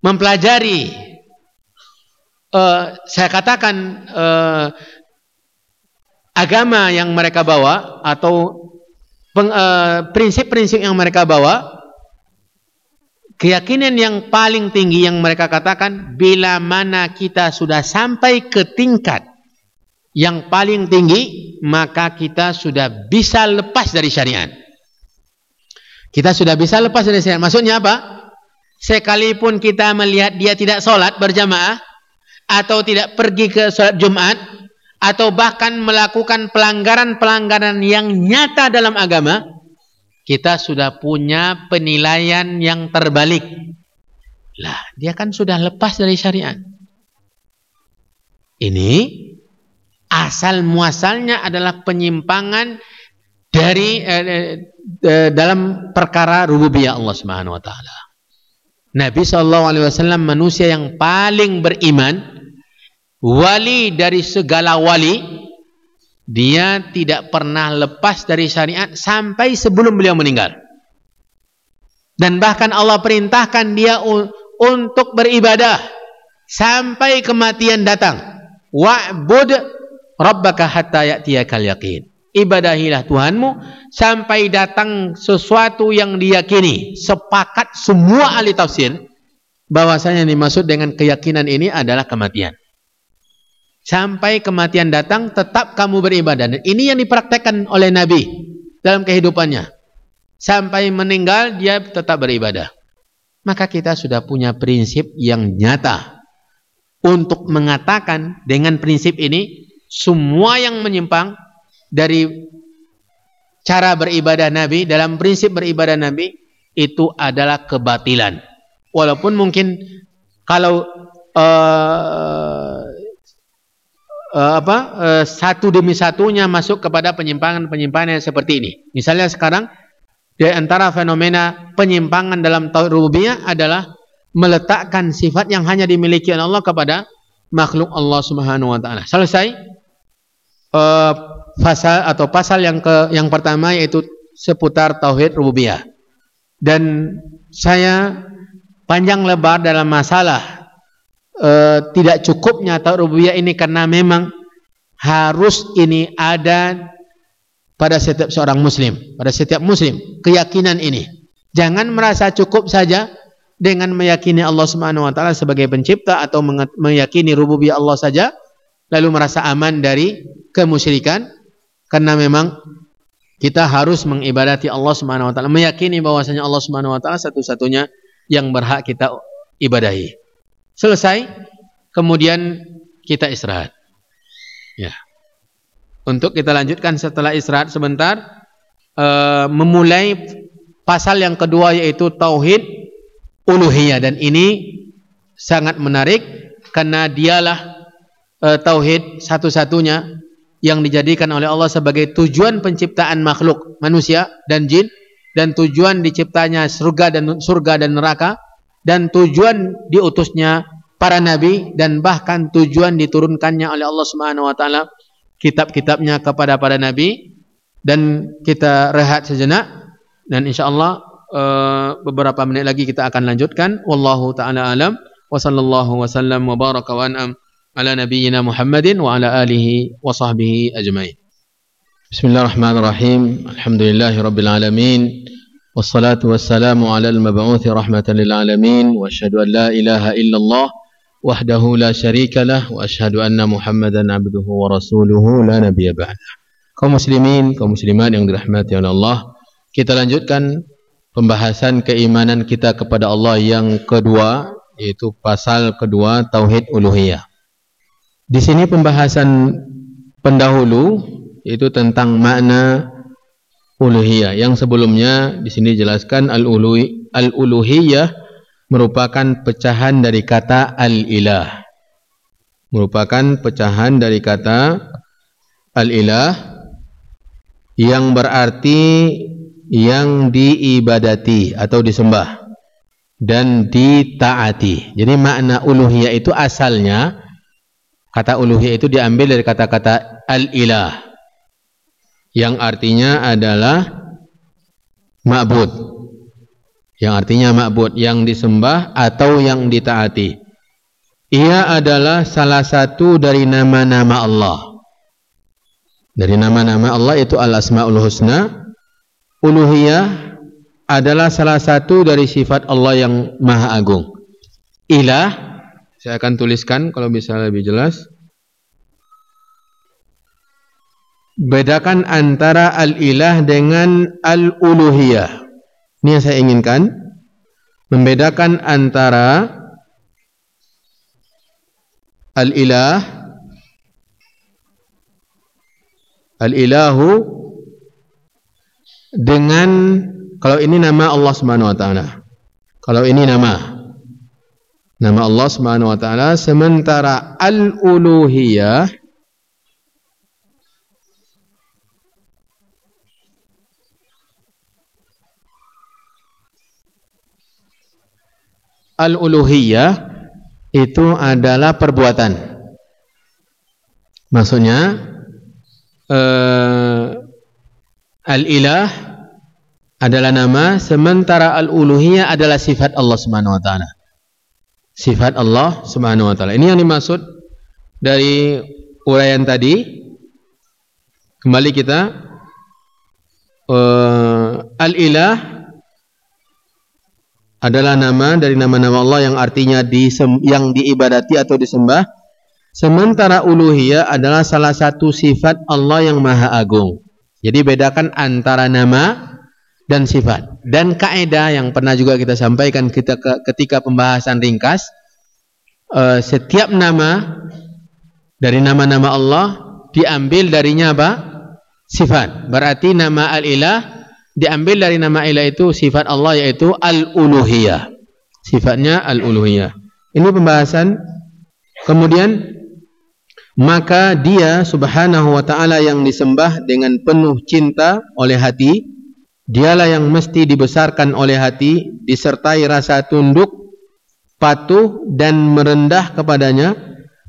mempelajari uh, saya katakan uh, agama yang mereka bawa atau eh, prinsip-prinsip uh, yang mereka bawa keyakinan yang paling tinggi yang mereka katakan bila mana kita sudah sampai ke tingkat yang paling tinggi maka kita sudah bisa lepas dari syariat. Kita sudah bisa lepas dari syariat. Maksudnya apa? Sekalipun kita melihat dia tidak sholat berjamaah atau tidak pergi ke sholat Jumat atau bahkan melakukan pelanggaran-pelanggaran yang nyata dalam agama kita sudah punya penilaian yang terbalik. Lah, dia kan sudah lepas dari syariat. Ini asal muasalnya adalah penyimpangan dari eh, eh, eh dalam perkara rububiyah Allah Subhanahu wa taala. Nabi sallallahu alaihi wasallam manusia yang paling beriman, wali dari segala wali, dia tidak pernah lepas dari syariat sampai sebelum beliau meninggal. Dan bahkan Allah perintahkan dia untuk beribadah sampai kematian datang. Wa'bud rabbaka hatta ya'tiyakal yaqin. Ibadahilah Tuhanmu sampai datang sesuatu yang diyakini. Sepakat semua ahli tafsir bahwasanya yang dimaksud dengan keyakinan ini adalah kematian. Sampai kematian datang tetap kamu beribadah. Dan ini yang dipraktekkan oleh Nabi dalam kehidupannya. Sampai meninggal dia tetap beribadah. Maka kita sudah punya prinsip yang nyata untuk mengatakan dengan prinsip ini semua yang menyimpang dari cara beribadah Nabi dalam prinsip beribadah Nabi itu adalah kebatilan. Walaupun mungkin kalau uh, uh, apa uh, satu demi satunya masuk kepada penyimpangan-penyimpangan yang seperti ini. Misalnya sekarang di antara fenomena penyimpangan dalam tauhid rububiyah adalah meletakkan sifat yang hanya dimiliki oleh Allah kepada makhluk Allah Subhanahu wa taala. Selesai uh, pasal atau pasal yang ke yang pertama yaitu seputar tauhid rububiyah. Dan saya panjang lebar dalam masalah uh, tidak cukupnya rububiyah ini karena memang harus ini ada pada setiap seorang muslim, pada setiap muslim keyakinan ini. Jangan merasa cukup saja dengan meyakini Allah Subhanahu wa taala sebagai pencipta atau meyakini rububiyah Allah saja lalu merasa aman dari kemusyrikan karena memang kita harus mengibadati Allah Subhanahu wa taala meyakini bahwasanya Allah Subhanahu wa taala satu-satunya yang berhak kita ibadahi. Selesai kemudian kita istirahat. Ya. Untuk kita lanjutkan setelah istirahat sebentar uh, memulai pasal yang kedua yaitu tauhid uluhiyah dan ini sangat menarik karena dialah e, tauhid satu-satunya yang dijadikan oleh Allah sebagai tujuan penciptaan makhluk manusia dan jin dan tujuan diciptanya surga dan surga dan neraka dan tujuan diutusnya para nabi dan bahkan tujuan diturunkannya oleh Allah Subhanahu wa taala kitab-kitabnya kepada para nabi. Dan kita rehat sejenak dan insyaallah Eh, beberapa menit lagi kita akan lanjutkan. Wallahu taala alam. Wa sallallahu wasallam wa baraka wa an'am ala nabiyyina Muhammadin wa ala alihi wa sahbihi ajmain. Bismillahirrahmanirrahim. Alhamdulillahi rabbil alamin al-mab'uthi rahmatan lil alamin wa asyhadu an la ilaha illallah wahdahu la syarika lah wa asyhadu anna Muhammadan abduhu wa rasuluhu la nabiyya ba'dah kaum muslimin kaum muslimat yang dirahmati oleh Allah kita lanjutkan pembahasan keimanan kita kepada Allah yang kedua yaitu pasal kedua tauhid uluhiyah. Di sini pembahasan pendahulu itu tentang makna uluhiyah. Yang sebelumnya di sini jelaskan al-uluhiyah merupakan pecahan dari kata al-ilah. Merupakan pecahan dari kata al-ilah yang berarti yang diibadati atau disembah dan ditaati. Jadi makna uluhiyah itu asalnya kata uluhiyah itu diambil dari kata-kata al-ilah yang artinya adalah ma'bud. Yang artinya ma'bud, yang disembah atau yang ditaati. Ia adalah salah satu dari nama-nama Allah. Dari nama-nama Allah itu Al-Asmaul Husna uluhiyah adalah salah satu dari sifat Allah yang maha agung. Ilah, saya akan tuliskan kalau bisa lebih jelas. Bedakan antara al-ilah dengan al-uluhiyah. Ini yang saya inginkan. Membedakan antara al-ilah al-ilahu dengan kalau ini nama Allah Subhanahu wa taala. Kalau ini nama nama Allah Subhanahu wa taala sementara al-uluhiyah al-uluhiyah itu adalah perbuatan. Maksudnya eh, Al-ilah adalah nama sementara al-uluhiyah adalah sifat Allah Subhanahu wa taala. Sifat Allah Subhanahu wa taala. Ini yang dimaksud dari uraian tadi. Kembali kita uh, al-ilah adalah nama dari nama-nama Allah yang artinya disem, yang diibadati atau disembah. Sementara uluhiyah adalah salah satu sifat Allah yang maha agung. Jadi bedakan antara nama dan sifat. Dan kaidah yang pernah juga kita sampaikan kita ketika pembahasan ringkas, uh, setiap nama dari nama-nama Allah diambil darinya apa? Sifat. Berarti nama al-ilah diambil dari nama ilah itu sifat Allah yaitu al-uluhiyah. Sifatnya al-uluhiyah. Ini pembahasan. Kemudian maka dia subhanahu wa ta'ala yang disembah dengan penuh cinta oleh hati Dialah yang mesti dibesarkan oleh hati, disertai rasa tunduk, patuh dan merendah kepadanya,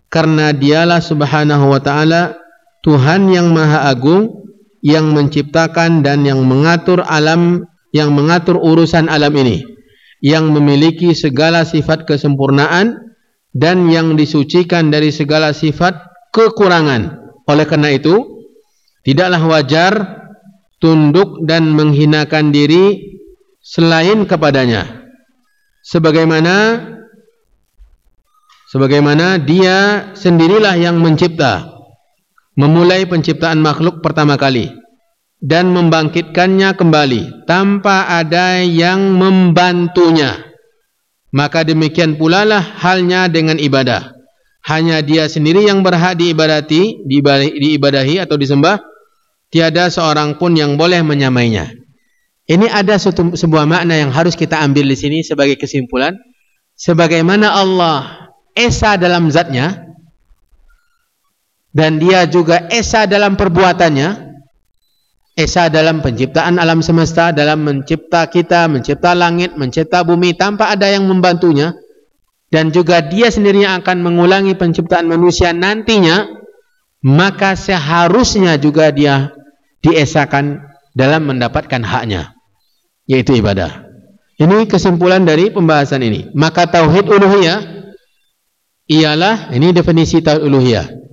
karena dialah subhanahu wa ta'ala Tuhan yang maha agung, yang menciptakan dan yang mengatur alam, yang mengatur urusan alam ini, yang memiliki segala sifat kesempurnaan, dan yang disucikan dari segala sifat kekurangan. Oleh karena itu, tidaklah wajar tunduk dan menghinakan diri selain kepadanya sebagaimana sebagaimana dia sendirilah yang mencipta memulai penciptaan makhluk pertama kali dan membangkitkannya kembali tanpa ada yang membantunya maka demikian pula lah halnya dengan ibadah hanya dia sendiri yang berhak diibadati diibadahi atau disembah tiada seorang pun yang boleh menyamainya. Ini ada sebuah makna yang harus kita ambil di sini sebagai kesimpulan. Sebagaimana Allah esa dalam zatnya dan dia juga esa dalam perbuatannya. Esa dalam penciptaan alam semesta, dalam mencipta kita, mencipta langit, mencipta bumi tanpa ada yang membantunya. Dan juga dia sendiri yang akan mengulangi penciptaan manusia nantinya. Maka seharusnya juga dia diesakan dalam mendapatkan haknya yaitu ibadah. Ini kesimpulan dari pembahasan ini. Maka tauhid uluhiyah ialah ini definisi tauhid uluhiyah.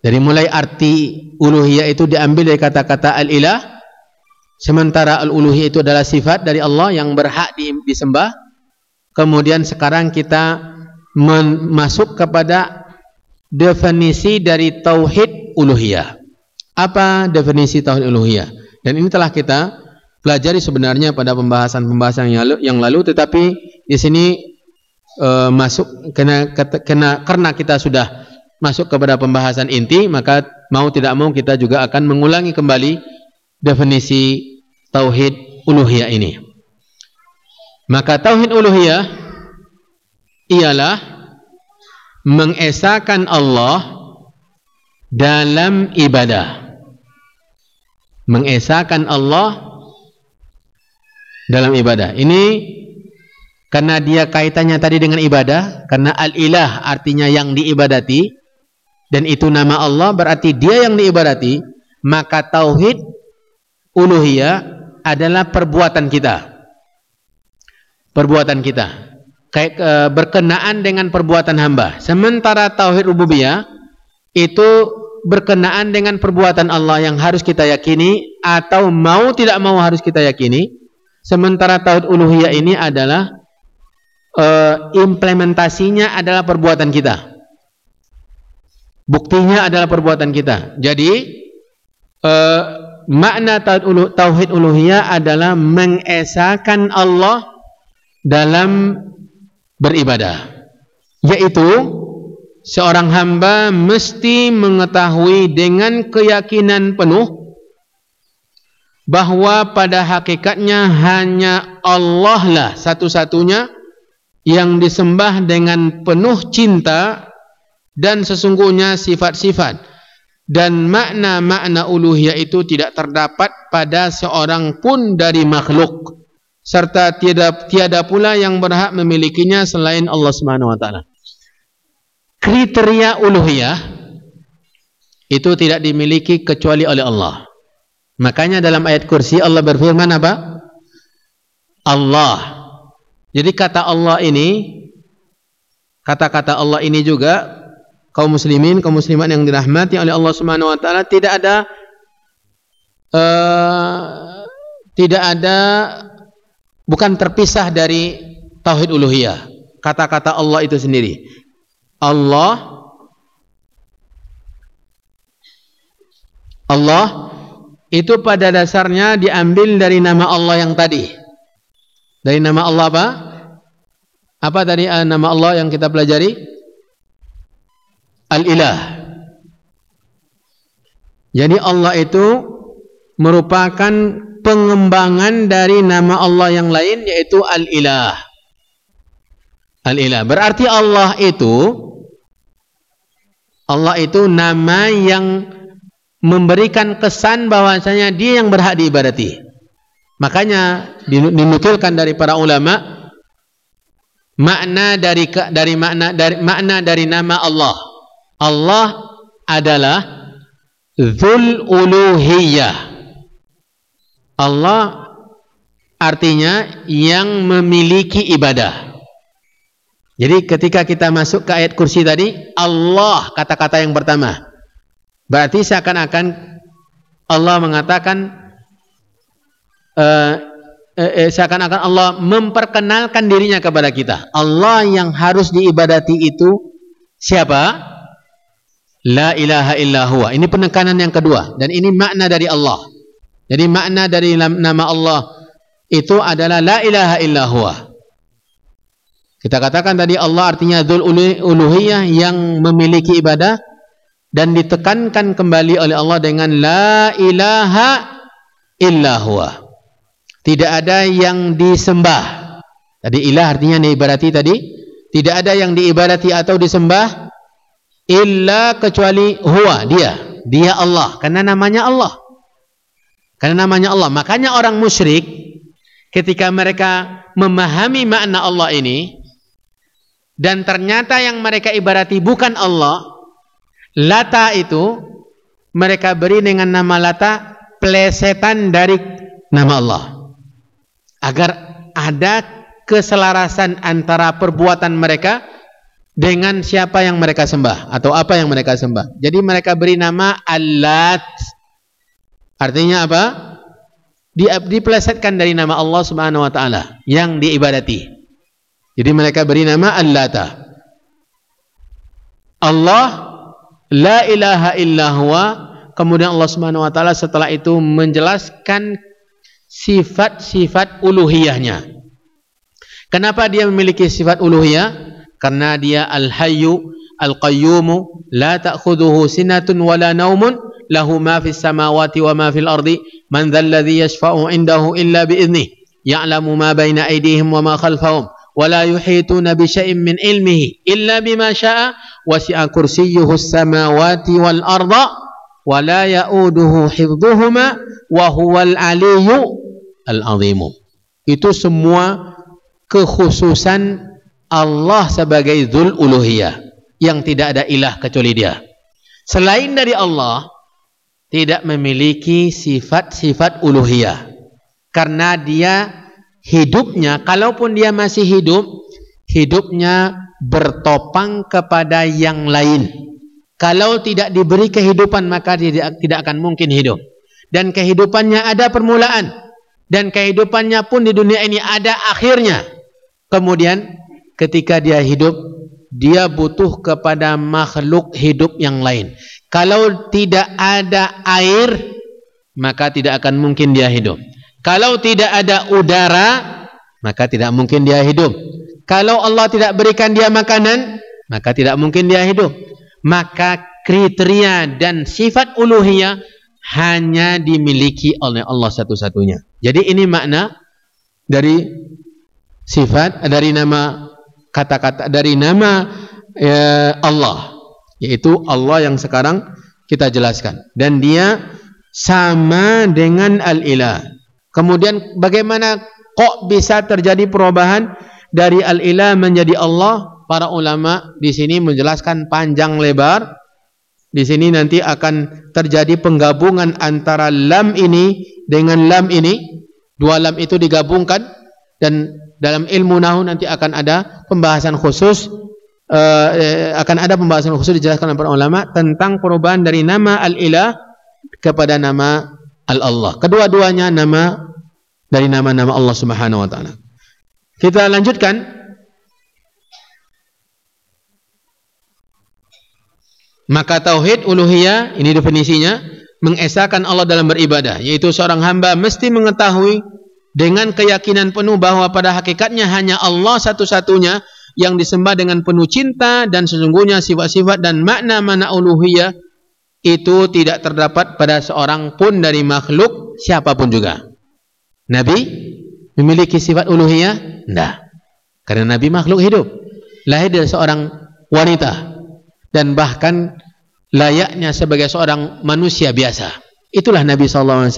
Dari mulai arti uluhiyah itu diambil dari kata-kata al-ilah sementara al-uluhiyah itu adalah sifat dari Allah yang berhak disembah. Kemudian sekarang kita masuk kepada definisi dari tauhid uluhiyah. Apa definisi tauhid uluhiyah? Dan ini telah kita pelajari sebenarnya pada pembahasan-pembahasan yang lalu, yang lalu tetapi di sini e, masuk karena, karena karena kita sudah masuk kepada pembahasan inti maka mau tidak mau kita juga akan mengulangi kembali definisi tauhid uluhiyah ini. Maka tauhid uluhiyah ialah mengesahkan Allah dalam ibadah mengesahkan Allah dalam ibadah. Ini karena dia kaitannya tadi dengan ibadah, karena al-ilah artinya yang diibadati dan itu nama Allah berarti dia yang diibadati, maka tauhid uluhiyah adalah perbuatan kita. Perbuatan kita. Kayak e, berkenaan dengan perbuatan hamba. Sementara tauhid rububiyah itu berkenaan dengan perbuatan Allah yang harus kita yakini atau mau tidak mau harus kita yakini. Sementara tauhid uluhiyah ini adalah uh, implementasinya adalah perbuatan kita. Buktinya adalah perbuatan kita. Jadi uh, makna tauhid, uluh, tauhid uluhiyah adalah mengesahkan Allah dalam beribadah. Yaitu seorang hamba mesti mengetahui dengan keyakinan penuh bahwa pada hakikatnya hanya Allah lah satu-satunya yang disembah dengan penuh cinta dan sesungguhnya sifat-sifat dan makna-makna uluhiyah itu tidak terdapat pada seorang pun dari makhluk serta tiada tiada pula yang berhak memilikinya selain Allah Subhanahu wa taala kriteria uluhiyah itu tidak dimiliki kecuali oleh Allah. Makanya dalam ayat kursi Allah berfirman apa? Allah. Jadi kata Allah ini kata-kata Allah ini juga kaum muslimin, kaum muslimat yang dirahmati oleh Allah Subhanahu wa taala tidak ada uh, tidak ada bukan terpisah dari tauhid uluhiyah. Kata-kata Allah itu sendiri. Allah Allah itu pada dasarnya diambil dari nama Allah yang tadi. Dari nama Allah apa? Apa tadi uh, nama Allah yang kita pelajari? Al-Ilah. Jadi Allah itu merupakan pengembangan dari nama Allah yang lain yaitu Al-Ilah. Al-Ilah. Berarti Allah itu Allah itu nama yang memberikan kesan bahwasanya dia yang berhak diibadati. Makanya dinukilkan dari para ulama makna dari dari makna dari makna dari nama Allah. Allah adalah Dzul Uluhiyah. Allah artinya yang memiliki ibadah. Jadi ketika kita masuk ke ayat kursi tadi, Allah kata-kata yang pertama. Berarti seakan-akan Allah mengatakan uh, uh, seakan-akan Allah memperkenalkan dirinya kepada kita. Allah yang harus diibadati itu siapa? La ilaha illa huwa. Ini penekanan yang kedua dan ini makna dari Allah. Jadi makna dari nama Allah itu adalah la ilaha illa huwa. Kita katakan tadi Allah artinya dzul uluhiyah yang memiliki ibadah dan ditekankan kembali oleh Allah dengan la ilaha illa huwa. Tidak ada yang disembah. Tadi ilah artinya diibadati tadi, tidak ada yang diibadati atau disembah illa kecuali huwa, dia. Dia Allah, karena namanya Allah. Karena namanya Allah. Makanya orang musyrik ketika mereka memahami makna Allah ini dan ternyata yang mereka ibadati bukan Allah, Lata itu mereka beri dengan nama Lata plesetan dari nama Allah. Agar ada keselarasan antara perbuatan mereka dengan siapa yang mereka sembah atau apa yang mereka sembah. Jadi mereka beri nama Allat. Artinya apa? Di, diplesetkan dari nama Allah Subhanahu wa taala yang diibadati. Jadi mereka beri nama Allata. Allah la ilaha illa huwa kemudian Allah Subhanahu wa taala setelah itu menjelaskan sifat-sifat uluhiyahnya kenapa dia memiliki sifat uluhiyah karena dia al-hayyu al-qayyum la ta'khudhuhu sinatun wala naumun lahu ma fis samawati wa ma fil ardi man dhal ladzi yashfa'u indahu illa bi idnihi ya'lamu ma baina aydihim wa ma khalfahum ولا يحيطون بشيء من علمه إلا بما شاء وسع كرسيه السماوات والأرض ولا يؤوده حفظهما وهو العلي العظيم itu semua kekhususan Allah sebagai Dzul Uluhiyah yang tidak ada ilah kecuali dia. Selain dari Allah tidak memiliki sifat-sifat uluhiyah. Karena dia hidupnya kalaupun dia masih hidup hidupnya bertopang kepada yang lain. Kalau tidak diberi kehidupan maka dia tidak akan mungkin hidup. Dan kehidupannya ada permulaan. Dan kehidupannya pun di dunia ini ada akhirnya. Kemudian ketika dia hidup dia butuh kepada makhluk hidup yang lain kalau tidak ada air maka tidak akan mungkin dia hidup kalau tidak ada udara, maka tidak mungkin dia hidup. Kalau Allah tidak berikan dia makanan, maka tidak mungkin dia hidup. Maka kriteria dan sifat uluhiyah hanya dimiliki oleh Allah satu-satunya. Jadi ini makna dari sifat dari nama kata-kata dari nama ya, Allah yaitu Allah yang sekarang kita jelaskan dan dia sama dengan al-ilah Kemudian bagaimana kok bisa terjadi perubahan dari al-ilah menjadi Allah? Para ulama di sini menjelaskan panjang lebar Di sini nanti akan terjadi penggabungan antara lam ini dengan lam ini. Dua lam itu digabungkan dan dalam ilmu nahu nanti akan ada pembahasan khusus uh, akan ada pembahasan khusus dijelaskan oleh para ulama tentang perubahan dari nama al-ilah kepada nama al-Allah. Kedua-duanya nama dari nama-nama Allah Subhanahu wa taala. Kita lanjutkan Maka tauhid uluhiyah ini definisinya mengesahkan Allah dalam beribadah yaitu seorang hamba mesti mengetahui dengan keyakinan penuh bahwa pada hakikatnya hanya Allah satu-satunya yang disembah dengan penuh cinta dan sesungguhnya sifat-sifat dan makna-makna uluhiyah itu tidak terdapat pada seorang pun dari makhluk siapa pun juga. Nabi memiliki sifat uluhiyah? Tidak. Karena Nabi makhluk hidup. Lahir dari seorang wanita dan bahkan layaknya sebagai seorang manusia biasa. Itulah Nabi SAW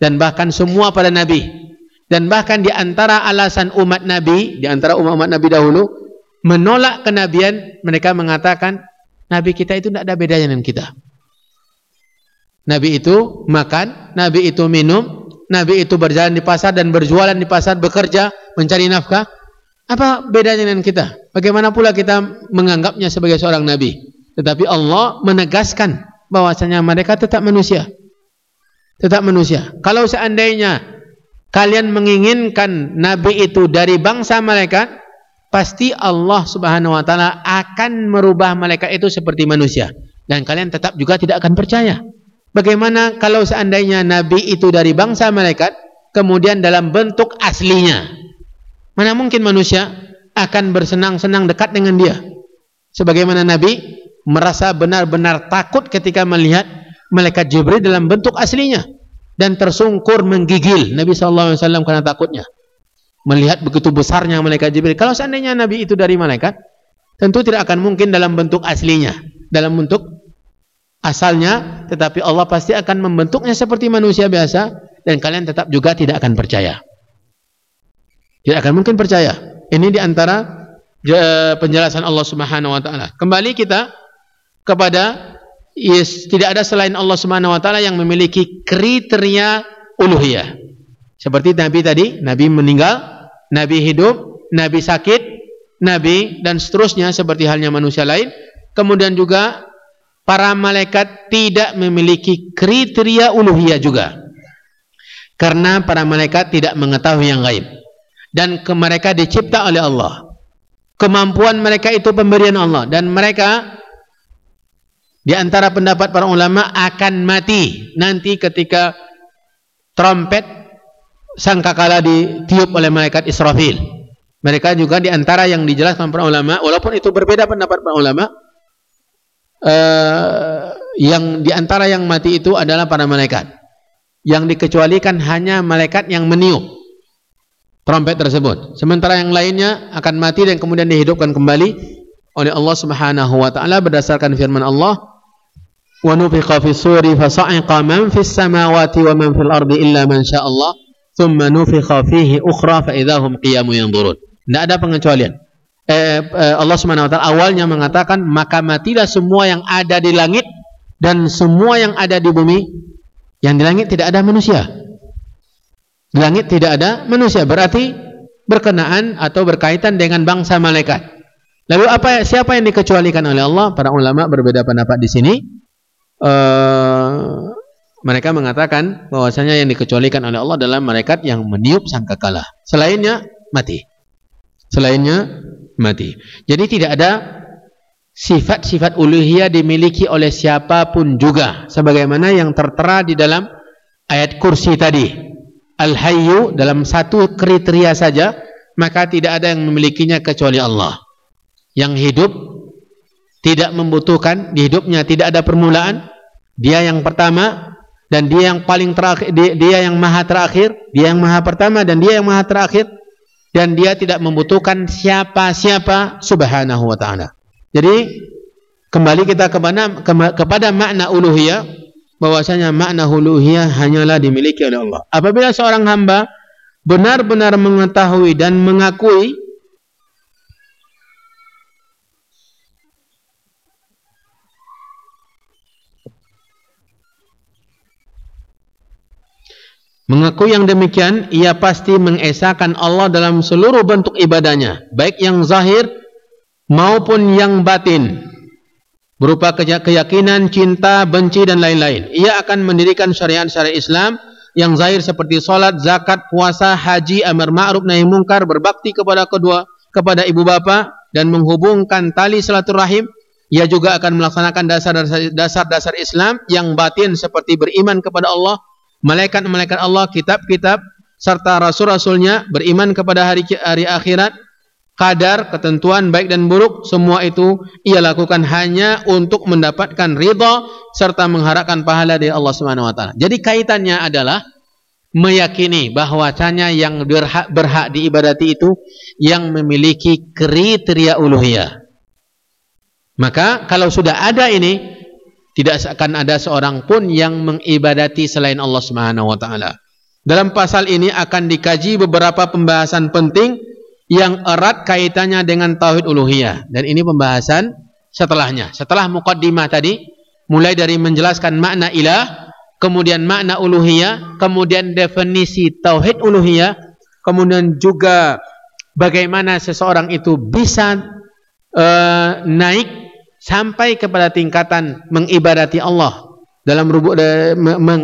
dan bahkan semua pada Nabi dan bahkan di antara alasan umat Nabi, di antara umat-umat Nabi dahulu menolak kenabian, mereka mengatakan Nabi kita itu tidak ada bedanya dengan kita. Nabi itu makan, Nabi itu minum, Nabi itu berjalan di pasar dan berjualan di pasar, bekerja, mencari nafkah. Apa bedanya dengan kita? Bagaimana pula kita menganggapnya sebagai seorang nabi? Tetapi Allah menegaskan bahwasanya mereka tetap manusia. Tetap manusia. Kalau seandainya kalian menginginkan nabi itu dari bangsa malaikat, pasti Allah Subhanahu wa taala akan merubah malaikat itu seperti manusia dan kalian tetap juga tidak akan percaya. Bagaimana kalau seandainya nabi itu dari bangsa malaikat kemudian dalam bentuk aslinya Mana mungkin manusia akan bersenang-senang dekat dengan dia. Sebagaimana Nabi merasa benar-benar takut ketika melihat malaikat Jibril dalam bentuk aslinya dan tersungkur menggigil Nabi SAW karena takutnya melihat begitu besarnya malaikat Jibril. Kalau seandainya Nabi itu dari malaikat, tentu tidak akan mungkin dalam bentuk aslinya, dalam bentuk asalnya, tetapi Allah pasti akan membentuknya seperti manusia biasa dan kalian tetap juga tidak akan percaya. Tidak akan mungkin percaya. Ini di antara penjelasan Allah Subhanahu wa taala. Kembali kita kepada yes, tidak ada selain Allah Subhanahu wa taala yang memiliki kriteria uluhiyah. Seperti Nabi tadi, Nabi meninggal, Nabi hidup, Nabi sakit, Nabi dan seterusnya seperti halnya manusia lain. Kemudian juga para malaikat tidak memiliki kriteria uluhiyah juga. Karena para malaikat tidak mengetahui yang gaib dan ke mereka dicipta oleh Allah. Kemampuan mereka itu pemberian Allah dan mereka di antara pendapat para ulama akan mati nanti ketika trompet sangkakala ditiup oleh malaikat Israfil. Mereka juga di antara yang dijelaskan para ulama, walaupun itu berbeda pendapat para ulama, uh, yang di antara yang mati itu adalah para malaikat. Yang dikecualikan hanya malaikat yang meniup trompet tersebut. Sementara yang lainnya akan mati dan kemudian dihidupkan kembali oleh Allah Subhanahu wa taala berdasarkan firman Allah wa nufiqa fi suri fa sa'iqa man fis samawati wa man fil ardi illa man syaa Allah thumma nufiqa fihi ukhra fa idahum qiyamun yanzurun. Tidak ada pengecualian. Eh, eh, Allah Subhanahu wa taala awalnya mengatakan maka matilah semua yang ada di langit dan semua yang ada di bumi. Yang di langit tidak ada manusia. Di langit tidak ada manusia. Berarti berkenaan atau berkaitan dengan bangsa malaikat. Lalu apa siapa yang dikecualikan oleh Allah? Para ulama berbeda pendapat di sini. Uh, mereka mengatakan bahwasanya yang dikecualikan oleh Allah adalah malaikat yang meniup sangkakala. Selainnya mati. Selainnya mati. Jadi tidak ada sifat-sifat uluhiyah dimiliki oleh siapa pun juga sebagaimana yang tertera di dalam ayat kursi tadi al-hayyu dalam satu kriteria saja maka tidak ada yang memilikinya kecuali Allah yang hidup tidak membutuhkan di hidupnya tidak ada permulaan. Dia yang pertama dan dia yang paling terakhir dia, dia yang maha terakhir dia yang maha pertama dan dia yang maha terakhir. Dan dia tidak membutuhkan siapa-siapa subhanahu wa ta'ala. Jadi kembali kita kepada, kepada makna uluhiyah. Bahwasanya makna uluhiyah hanyalah dimiliki oleh Allah. Apabila seorang hamba benar-benar mengetahui dan mengakui Mengaku yang demikian, ia pasti mengesahkan Allah dalam seluruh bentuk ibadahnya, baik yang zahir maupun yang batin. Berupa keyakinan, cinta, benci dan lain-lain. Ia akan mendirikan syariat-syariat Islam yang zahir seperti salat, zakat, puasa, haji, amar ma'ruf nahi mungkar, berbakti kepada kedua kepada ibu bapa dan menghubungkan tali silaturahim. Ia juga akan melaksanakan dasar-dasar Islam yang batin seperti beriman kepada Allah, malaikat-malaikat Allah, kitab-kitab serta rasul-rasulnya, beriman kepada hari hari akhirat, kadar, ketentuan baik dan buruk, semua itu ia lakukan hanya untuk mendapatkan ridha serta mengharapkan pahala dari Allah Subhanahu wa. Jadi kaitannya adalah meyakini bahwasanya yang berhak, berhak diibadati itu yang memiliki kriteria uluhiyah. Maka kalau sudah ada ini tidak akan ada seorang pun yang mengibadati selain Allah Subhanahu wa taala. Dalam pasal ini akan dikaji beberapa pembahasan penting yang erat kaitannya dengan tauhid uluhiyah dan ini pembahasan setelahnya. Setelah mukaddimah tadi mulai dari menjelaskan makna ilah, kemudian makna uluhiyah, kemudian definisi tauhid uluhiyah, kemudian juga bagaimana seseorang itu bisa uh, naik sampai kepada tingkatan mengibadati Allah dalam rubuk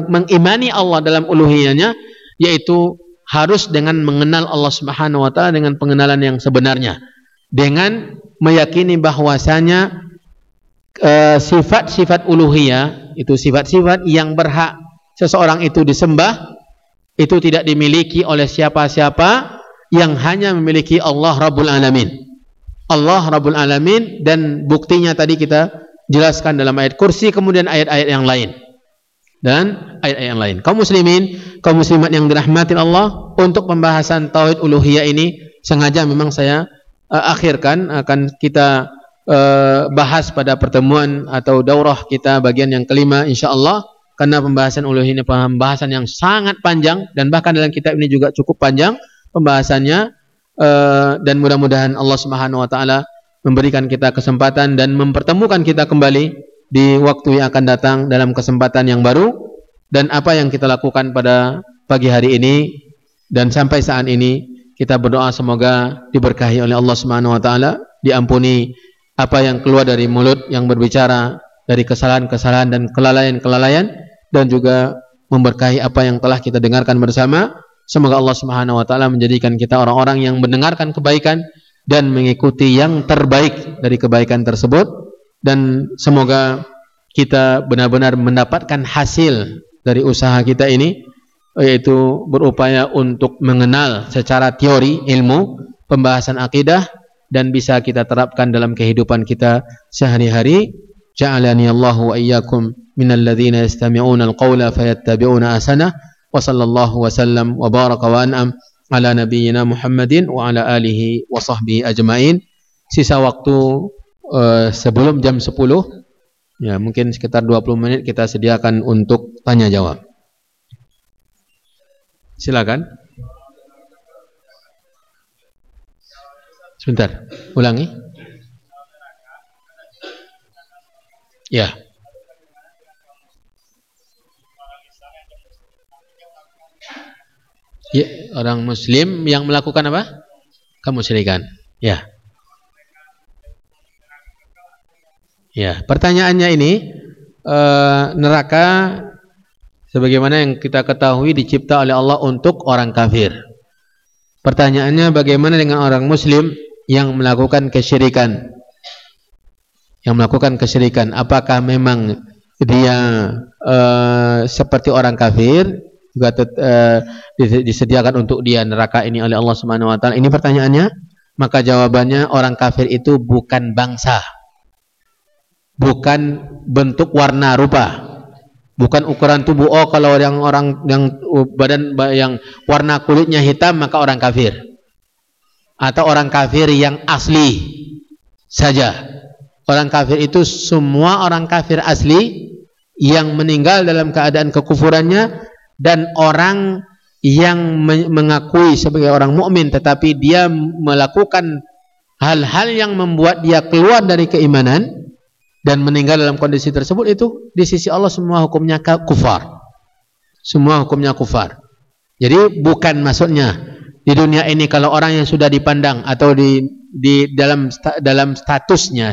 mengimani Allah dalam uluhiyahnya yaitu harus dengan mengenal Allah Subhanahu wa taala dengan pengenalan yang sebenarnya dengan meyakini bahwasanya eh, sifat-sifat uh, uluhiyah itu sifat-sifat yang berhak seseorang itu disembah itu tidak dimiliki oleh siapa-siapa yang hanya memiliki Allah Rabbul Alamin Allah Rabbul Alamin dan buktinya tadi kita jelaskan dalam ayat kursi kemudian ayat-ayat yang lain. Dan ayat-ayat yang lain. Kaum muslimin, kaum muslimat yang dirahmati Allah, untuk pembahasan tauhid uluhiyah ini sengaja memang saya uh, akhirkan akan kita uh, bahas pada pertemuan atau daurah kita bagian yang kelima insyaallah. Karena pembahasan uluhiyah ini pembahasan yang sangat panjang dan bahkan dalam kitab ini juga cukup panjang pembahasannya uh, dan mudah-mudahan Allah Subhanahu wa taala memberikan kita kesempatan dan mempertemukan kita kembali di waktu yang akan datang dalam kesempatan yang baru dan apa yang kita lakukan pada pagi hari ini dan sampai saat ini kita berdoa semoga diberkahi oleh Allah Subhanahu wa taala, diampuni apa yang keluar dari mulut yang berbicara dari kesalahan-kesalahan dan kelalaian-kelalaian dan juga memberkahi apa yang telah kita dengarkan bersama Semoga Allah Subhanahu wa taala menjadikan kita orang-orang yang mendengarkan kebaikan dan mengikuti yang terbaik dari kebaikan tersebut. Dan semoga kita benar-benar mendapatkan hasil dari usaha kita ini yaitu berupaya untuk mengenal secara teori ilmu pembahasan akidah dan bisa kita terapkan dalam kehidupan kita sehari-hari. Ja'alani Allahu wa iyyakum minal ladzina yastami'una al-qawla fayattabi'una ahsanah wa sallallahu wa sallam wa baraka wa an'am ala nabiyyina Muhammadin wa ala alihi wa sahbihi ajmain. Sisa waktu uh, sebelum jam 10 ya mungkin sekitar 20 menit kita sediakan untuk tanya jawab. Silakan. Sebentar, ulangi. Ya. Ya, orang muslim yang melakukan apa? kemusyrikan. Ya. Ya, pertanyaannya ini e, neraka sebagaimana yang kita ketahui dicipta oleh Allah untuk orang kafir. Pertanyaannya bagaimana dengan orang muslim yang melakukan kesyirikan? Yang melakukan kesyirikan, apakah memang dia e, seperti orang kafir juga uh, disediakan untuk dia neraka ini oleh Allah Subhanahu wa taala. Ini pertanyaannya, maka jawabannya orang kafir itu bukan bangsa. Bukan bentuk warna rupa. Bukan ukuran tubuh. Oh, kalau yang orang yang badan yang warna kulitnya hitam maka orang kafir. Atau orang kafir yang asli saja. Orang kafir itu semua orang kafir asli yang meninggal dalam keadaan kekufurannya dan orang yang mengakui sebagai orang mukmin tetapi dia melakukan hal-hal yang membuat dia keluar dari keimanan dan meninggal dalam kondisi tersebut itu di sisi Allah semua hukumnya kufar. Semua hukumnya kufar. Jadi bukan maksudnya di dunia ini kalau orang yang sudah dipandang atau di di dalam dalam statusnya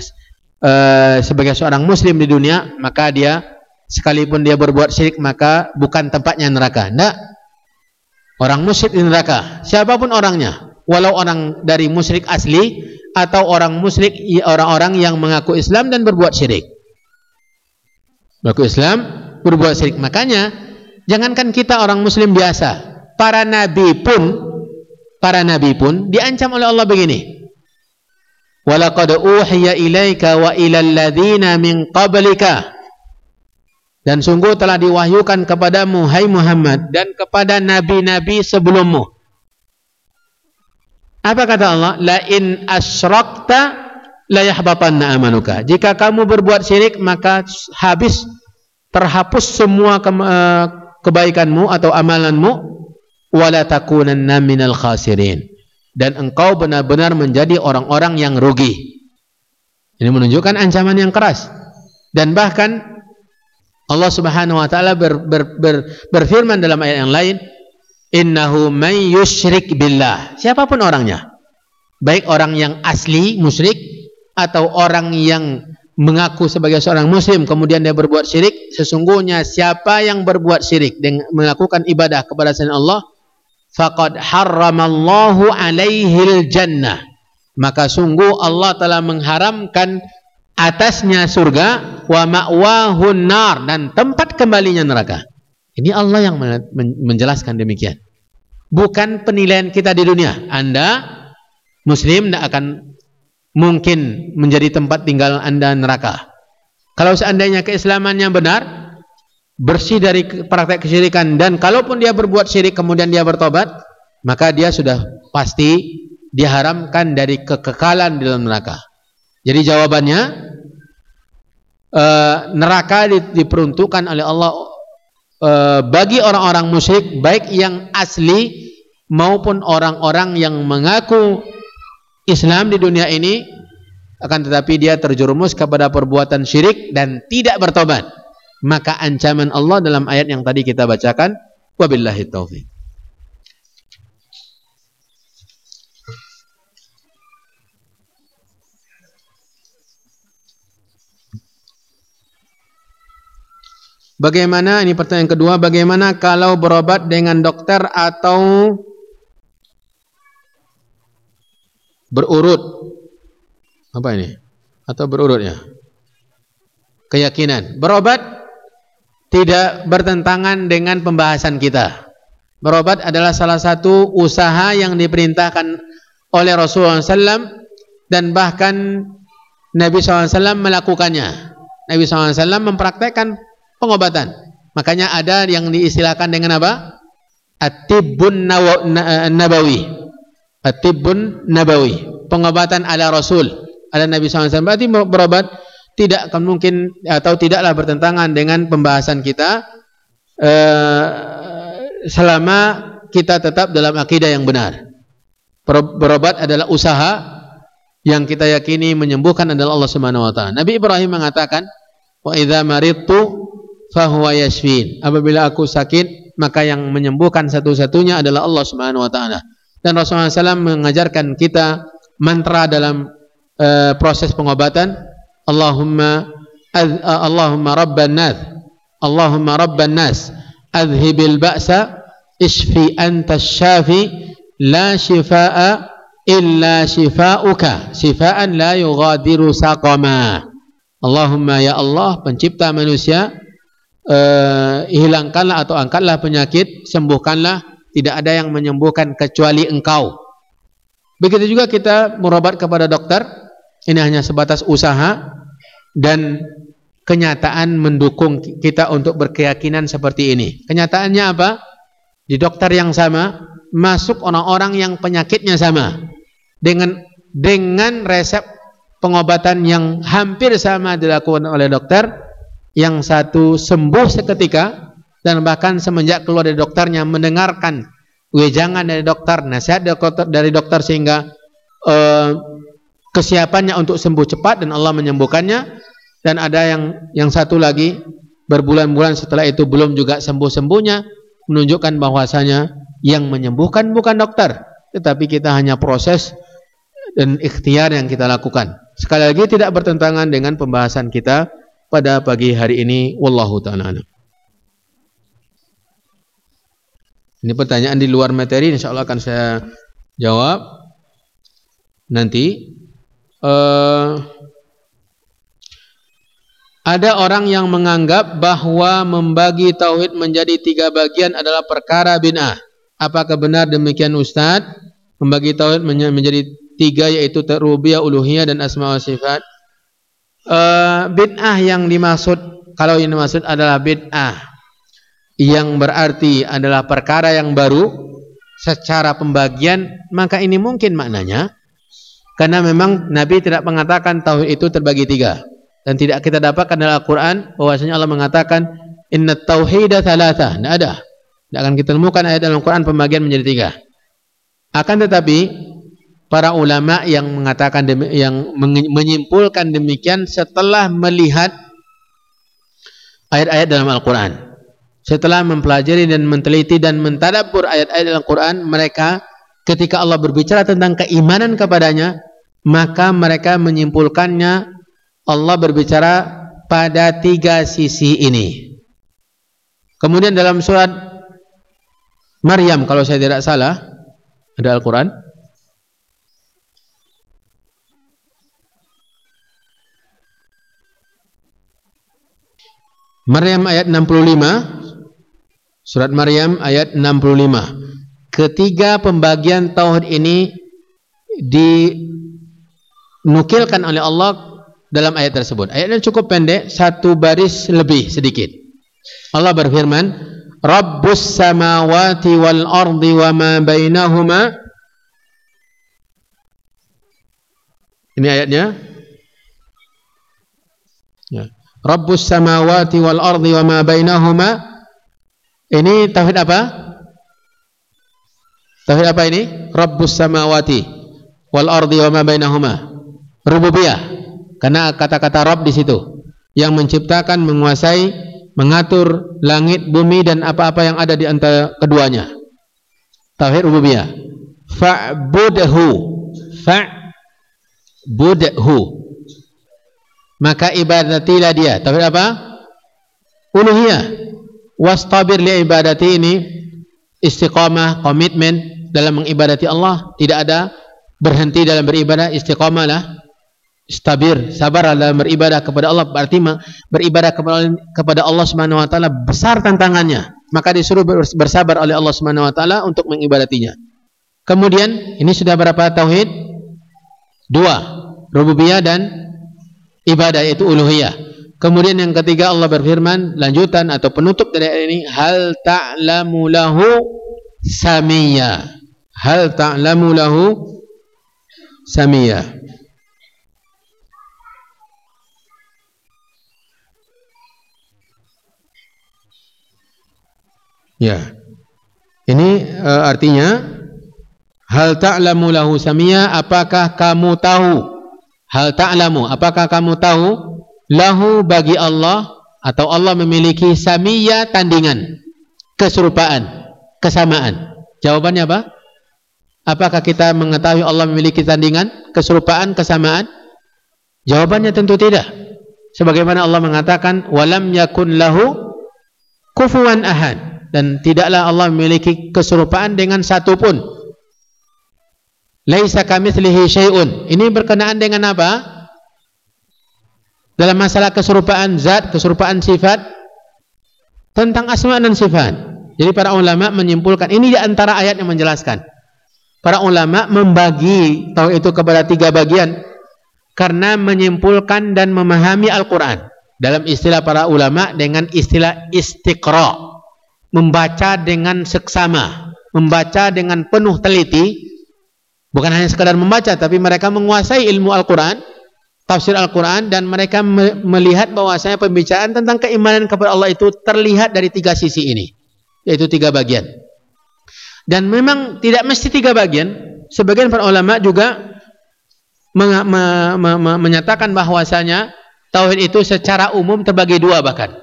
uh, sebagai seorang muslim di dunia maka dia sekalipun dia berbuat syirik maka bukan tempatnya neraka. Tidak. Orang musyrik di neraka, siapa pun orangnya, walau orang dari musyrik asli atau orang musyrik orang-orang yang mengaku Islam dan berbuat syirik. Mengaku Islam, berbuat syirik. Makanya jangankan kita orang muslim biasa, para nabi pun para nabi pun diancam oleh Allah begini. Walaqad uhiya ilaika wa ilal ladzina min qablika dan sungguh telah diwahyukan kepadamu hai Muhammad dan kepada nabi-nabi sebelummu. Apa kata Allah? La in asyrakta la yahbatanna amanuka. Jika kamu berbuat syirik maka habis terhapus semua ke eh, kebaikanmu atau amalanmu wala takunanna minal khasirin. Dan engkau benar-benar menjadi orang-orang yang rugi. Ini menunjukkan ancaman yang keras. Dan bahkan Allah Subhanahu wa taala ber, ber, ber, berfirman dalam ayat yang lain, "Innahu may yusyrik billah." Siapa pun orangnya. Baik orang yang asli musyrik atau orang yang mengaku sebagai seorang muslim kemudian dia berbuat syirik, sesungguhnya siapa yang berbuat syirik dengan melakukan ibadah kepada selain Allah, faqad harramallahu alaihil jannah. Maka sungguh Allah telah mengharamkan atasnya surga wa ma'wahun nar dan tempat kembalinya neraka. Ini Allah yang menjelaskan demikian. Bukan penilaian kita di dunia. Anda muslim tidak akan mungkin menjadi tempat tinggal Anda neraka. Kalau seandainya keislamannya benar, bersih dari praktek kesyirikan dan kalaupun dia berbuat syirik kemudian dia bertobat, maka dia sudah pasti diharamkan dari kekekalan di dalam neraka. Jadi jawabannya uh, neraka di, diperuntukkan oleh Allah uh, bagi orang-orang musyrik baik yang asli maupun orang-orang yang mengaku Islam di dunia ini akan tetapi dia terjerumus kepada perbuatan syirik dan tidak bertobat. Maka ancaman Allah dalam ayat yang tadi kita bacakan wabillahi taufik. Bagaimana ini pertanyaan kedua, bagaimana kalau berobat dengan dokter atau berurut? Apa ini? Atau berurut ya? Keyakinan. Berobat tidak bertentangan dengan pembahasan kita. Berobat adalah salah satu usaha yang diperintahkan oleh Rasulullah SAW dan bahkan Nabi SAW melakukannya. Nabi SAW mempraktekkan pengobatan. Makanya ada yang diistilahkan dengan apa? Atibun nabawi. Atibun nabawi. Pengobatan ala Rasul. Ada Nabi SAW. Berarti berobat tidak akan mungkin atau tidaklah bertentangan dengan pembahasan kita uh, selama kita tetap dalam akidah yang benar. Berobat adalah usaha yang kita yakini menyembuhkan adalah Allah Subhanahu wa taala. Nabi Ibrahim mengatakan, "Wa idza maridtu fahuwa yashfin. Apabila aku sakit, maka yang menyembuhkan satu-satunya adalah Allah Subhanahu wa taala. Dan Rasulullah SAW mengajarkan kita mantra dalam uh, proses pengobatan. Allahumma uh, Allahumma rabban nas. Allahumma rabban nas. Adhibil ba'sa ishfi anta syafi la shifaa illa shifauka. Shifaan la yughadiru saqama. Allahumma ya Allah pencipta manusia uh, hilangkanlah atau angkatlah penyakit, sembuhkanlah, tidak ada yang menyembuhkan kecuali engkau. Begitu juga kita merobat kepada dokter, ini hanya sebatas usaha dan kenyataan mendukung kita untuk berkeyakinan seperti ini. Kenyataannya apa? Di dokter yang sama masuk orang-orang yang penyakitnya sama dengan dengan resep pengobatan yang hampir sama dilakukan oleh dokter yang satu sembuh seketika dan bahkan semenjak keluar dari dokternya mendengarkan wejangan dari dokter, nasihat dari dokter sehingga uh, kesiapannya untuk sembuh cepat dan Allah menyembuhkannya dan ada yang yang satu lagi berbulan-bulan setelah itu belum juga sembuh-sembuhnya menunjukkan bahwasanya Yang menyembuhkan bukan dokter, tetapi kita hanya proses dan ikhtiar yang kita lakukan. Sekali lagi tidak bertentangan dengan pembahasan kita pada pagi hari ini. Wallahu ta'ala Ini pertanyaan di luar materi, insya Allah akan saya jawab nanti. Uh, ada orang yang menganggap bahwa membagi tauhid menjadi tiga bagian adalah perkara bin'ah. Apakah benar demikian Ustaz? Membagi tauhid menjadi tiga yaitu terubiyah, uluhiyah dan asma wa sifat. Uh, bid'ah yang dimaksud kalau yang dimaksud adalah bid'ah yang berarti adalah perkara yang baru secara pembagian maka ini mungkin maknanya karena memang Nabi tidak mengatakan tauhid itu terbagi tiga. Dan tidak kita dapatkan dalam Al-Quran bahwasanya Allah mengatakan inna tauhida thalatha. Tidak ada. Tidak akan kita temukan ayat dalam Al-Quran pembagian menjadi tiga. Akan tetapi para ulama yang mengatakan yang menyimpulkan demikian setelah melihat ayat-ayat dalam Al-Quran. Setelah mempelajari dan meneliti dan mentadabbur ayat-ayat dalam Quran mereka ketika Allah berbicara tentang keimanan kepadanya maka mereka menyimpulkannya Allah berbicara pada tiga sisi ini. Kemudian dalam surat Maryam kalau saya tidak salah ada Al-Quran Maryam ayat 65 Surat Maryam ayat 65. Ketiga pembagian tauhid ini dinukilkan oleh Allah dalam ayat tersebut. Ayatnya cukup pendek, satu baris lebih sedikit. Allah berfirman, Rabbus samawati wal ardi wa ma bainahuma Ini ayatnya. Rabbus samawati wal ardi wa ma bainahuma ini tauhid apa? Tauhid apa ini? Rabbus samawati wal ardi wa ma bainahuma. Rububiyah. Karena kata-kata Rabb di situ yang menciptakan, menguasai, mengatur langit, bumi dan apa-apa yang ada di antara keduanya. Tauhid rububiyah. Fa'budhu. Fa'budhu. Maka ibadatilah dia. Tauhid apa? Uluhiyah wastabir li ibadati ini istiqamah, komitmen dalam mengibadati Allah, tidak ada berhenti dalam beribadah, istiqamahlah. Stabir, sabar dalam beribadah kepada Allah berarti beribadah kepada Allah Subhanahu wa taala besar tantangannya. Maka disuruh bersabar oleh Allah Subhanahu wa taala untuk mengibadatinya. Kemudian ini sudah berapa tauhid? Dua, rububiyah dan ibadah yaitu uluhiyah. Kemudian yang ketiga Allah berfirman lanjutan atau penutup dari ayat ini hal ta'lamu lahu samia. Hal ta'lamu lahu samia. Ya. Ini uh, artinya hal ta'lamu lahu samia apakah kamu tahu? Hal ta'lamu? Apakah kamu tahu? Lahu bagi Allah atau Allah memiliki samiyah tandingan. Keserupaan. Kesamaan. Jawabannya apa? Apakah kita mengetahui Allah memiliki tandingan? Keserupaan kesamaan? Jawabannya tentu tidak. Sebagaimana Allah mengatakan walam yakun lahu kufuwan ahad. Dan tidaklah Allah memiliki keserupaan dengan satu pun laisa kamitslihi syai'un ini berkenaan dengan apa dalam masalah keserupaan zat, keserupaan sifat tentang asma dan sifat. Jadi para ulama menyimpulkan ini di antara ayat yang menjelaskan. Para ulama membagi tahu itu kepada tiga bagian karena menyimpulkan dan memahami Al-Qur'an. Dalam istilah para ulama dengan istilah istiqra, membaca dengan seksama, membaca dengan penuh teliti, bukan hanya sekadar membaca tapi mereka menguasai ilmu Al-Qur'an tafsir Al-Quran dan mereka melihat bahwasanya pembicaraan tentang keimanan kepada Allah itu terlihat dari tiga sisi ini yaitu tiga bagian. Dan memang tidak mesti tiga bagian. Sebagian para ulama juga me me me me menyatakan bahwasanya tauhid itu secara umum terbagi dua bahkan.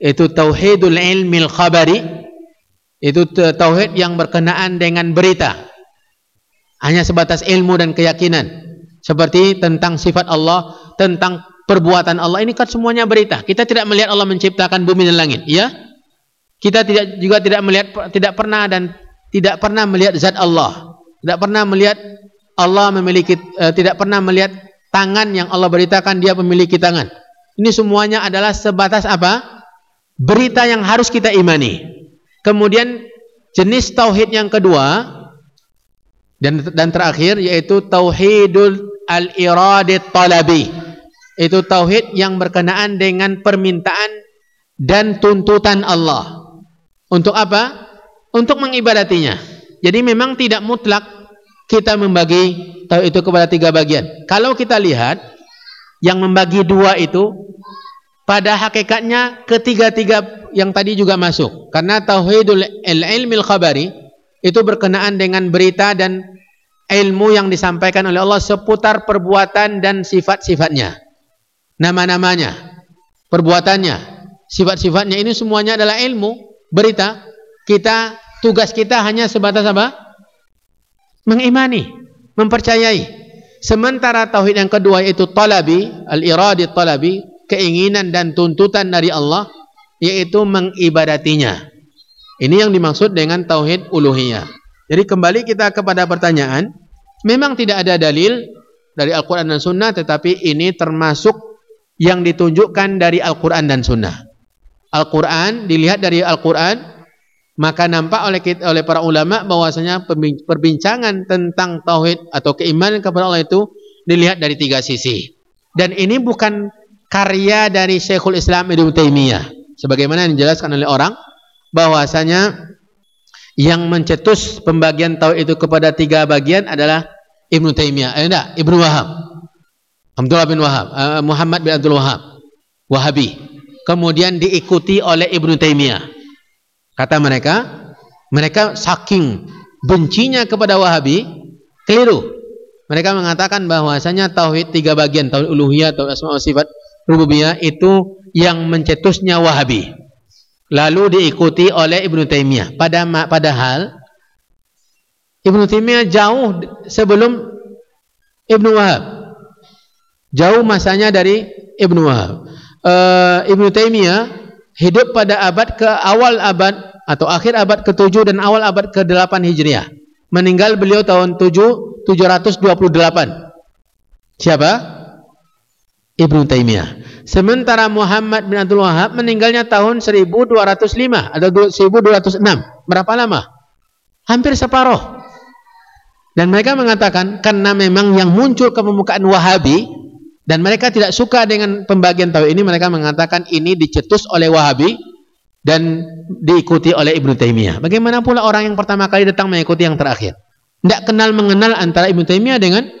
Itu tauhidul ilmil khabari Itu tauhid yang berkenaan dengan berita. Hanya sebatas ilmu dan keyakinan. Seperti tentang sifat Allah, tentang perbuatan Allah. Ini kan semuanya berita. Kita tidak melihat Allah menciptakan bumi dan langit. Ya? Kita tidak juga tidak melihat, tidak pernah dan tidak pernah melihat zat Allah. Tidak pernah melihat Allah memiliki, uh, tidak pernah melihat tangan yang Allah beritakan dia memiliki tangan. Ini semuanya adalah sebatas apa? Berita yang harus kita imani. Kemudian jenis tauhid yang kedua dan dan terakhir yaitu tauhidul al-iradit talabi. Itu tauhid yang berkenaan dengan permintaan dan tuntutan Allah. Untuk apa? Untuk mengibadatinya. Jadi memang tidak mutlak kita membagi tauhid itu kepada tiga bagian. Kalau kita lihat yang membagi dua itu pada hakikatnya ketiga-tiga yang tadi juga masuk karena tauhidul ilmil khabari itu berkenaan dengan berita dan ilmu yang disampaikan oleh Allah seputar perbuatan dan sifat-sifatnya. Nama-namanya perbuatannya sifat-sifatnya. Ini semuanya adalah ilmu berita. Kita tugas kita hanya sebatas apa? Mengimani mempercayai. Sementara tauhid yang kedua yaitu talabi al-iradi talabi keinginan dan tuntutan dari Allah yaitu mengibadatinya. Ini yang dimaksud dengan tauhid uluhiyah. Jadi kembali kita kepada pertanyaan, memang tidak ada dalil dari Al-Qur'an dan Sunnah tetapi ini termasuk yang ditunjukkan dari Al-Qur'an dan Sunnah. Al-Qur'an dilihat dari Al-Qur'an maka nampak oleh kita, oleh para ulama bahwasanya perbincangan tentang tauhid atau keimanan kepada Allah itu dilihat dari tiga sisi. Dan ini bukan karya dari Syekhul Islam Ibnu Taimiyah. Sebagaimana yang dijelaskan oleh orang bahwasanya yang mencetus pembagian tauhid itu kepada tiga bagian adalah Ibnu Taimiyah. Eh enggak, Ibnu Wahab. Abdullah bin Wahab, uh, Muhammad bin Abdul Wahab. Wahabi. Kemudian diikuti oleh Ibnu Taimiyah. Kata mereka, mereka saking bencinya kepada Wahabi, keliru. Mereka mengatakan bahwasanya tauhid tiga bagian, tauhid uluhiyah, tauhid asma wa sifat, rububiyah itu yang mencetusnya Wahabi. Lalu diikuti oleh Ibnu Taimiyah. Pada padahal Ibnu Taimiyah jauh sebelum Ibnu Wahab. Jauh masanya dari Ibnu Wahab. Uh, Ibnu Taimiyah hidup pada abad ke awal abad atau akhir abad ke-7 dan awal abad ke-8 Hijriah. Meninggal beliau tahun 7 728. Siapa? Ibnu Taimiyah. Sementara Muhammad bin Abdul Wahab meninggalnya tahun 1205 atau 1206. Berapa lama? Hampir separuh. Dan mereka mengatakan karena memang yang muncul ke permukaan Wahabi dan mereka tidak suka dengan pembagian tauhid ini mereka mengatakan ini dicetus oleh Wahabi dan diikuti oleh Ibnu Taimiyah. Bagaimana pula orang yang pertama kali datang mengikuti yang terakhir? Tidak kenal mengenal antara Ibnu Taimiyah dengan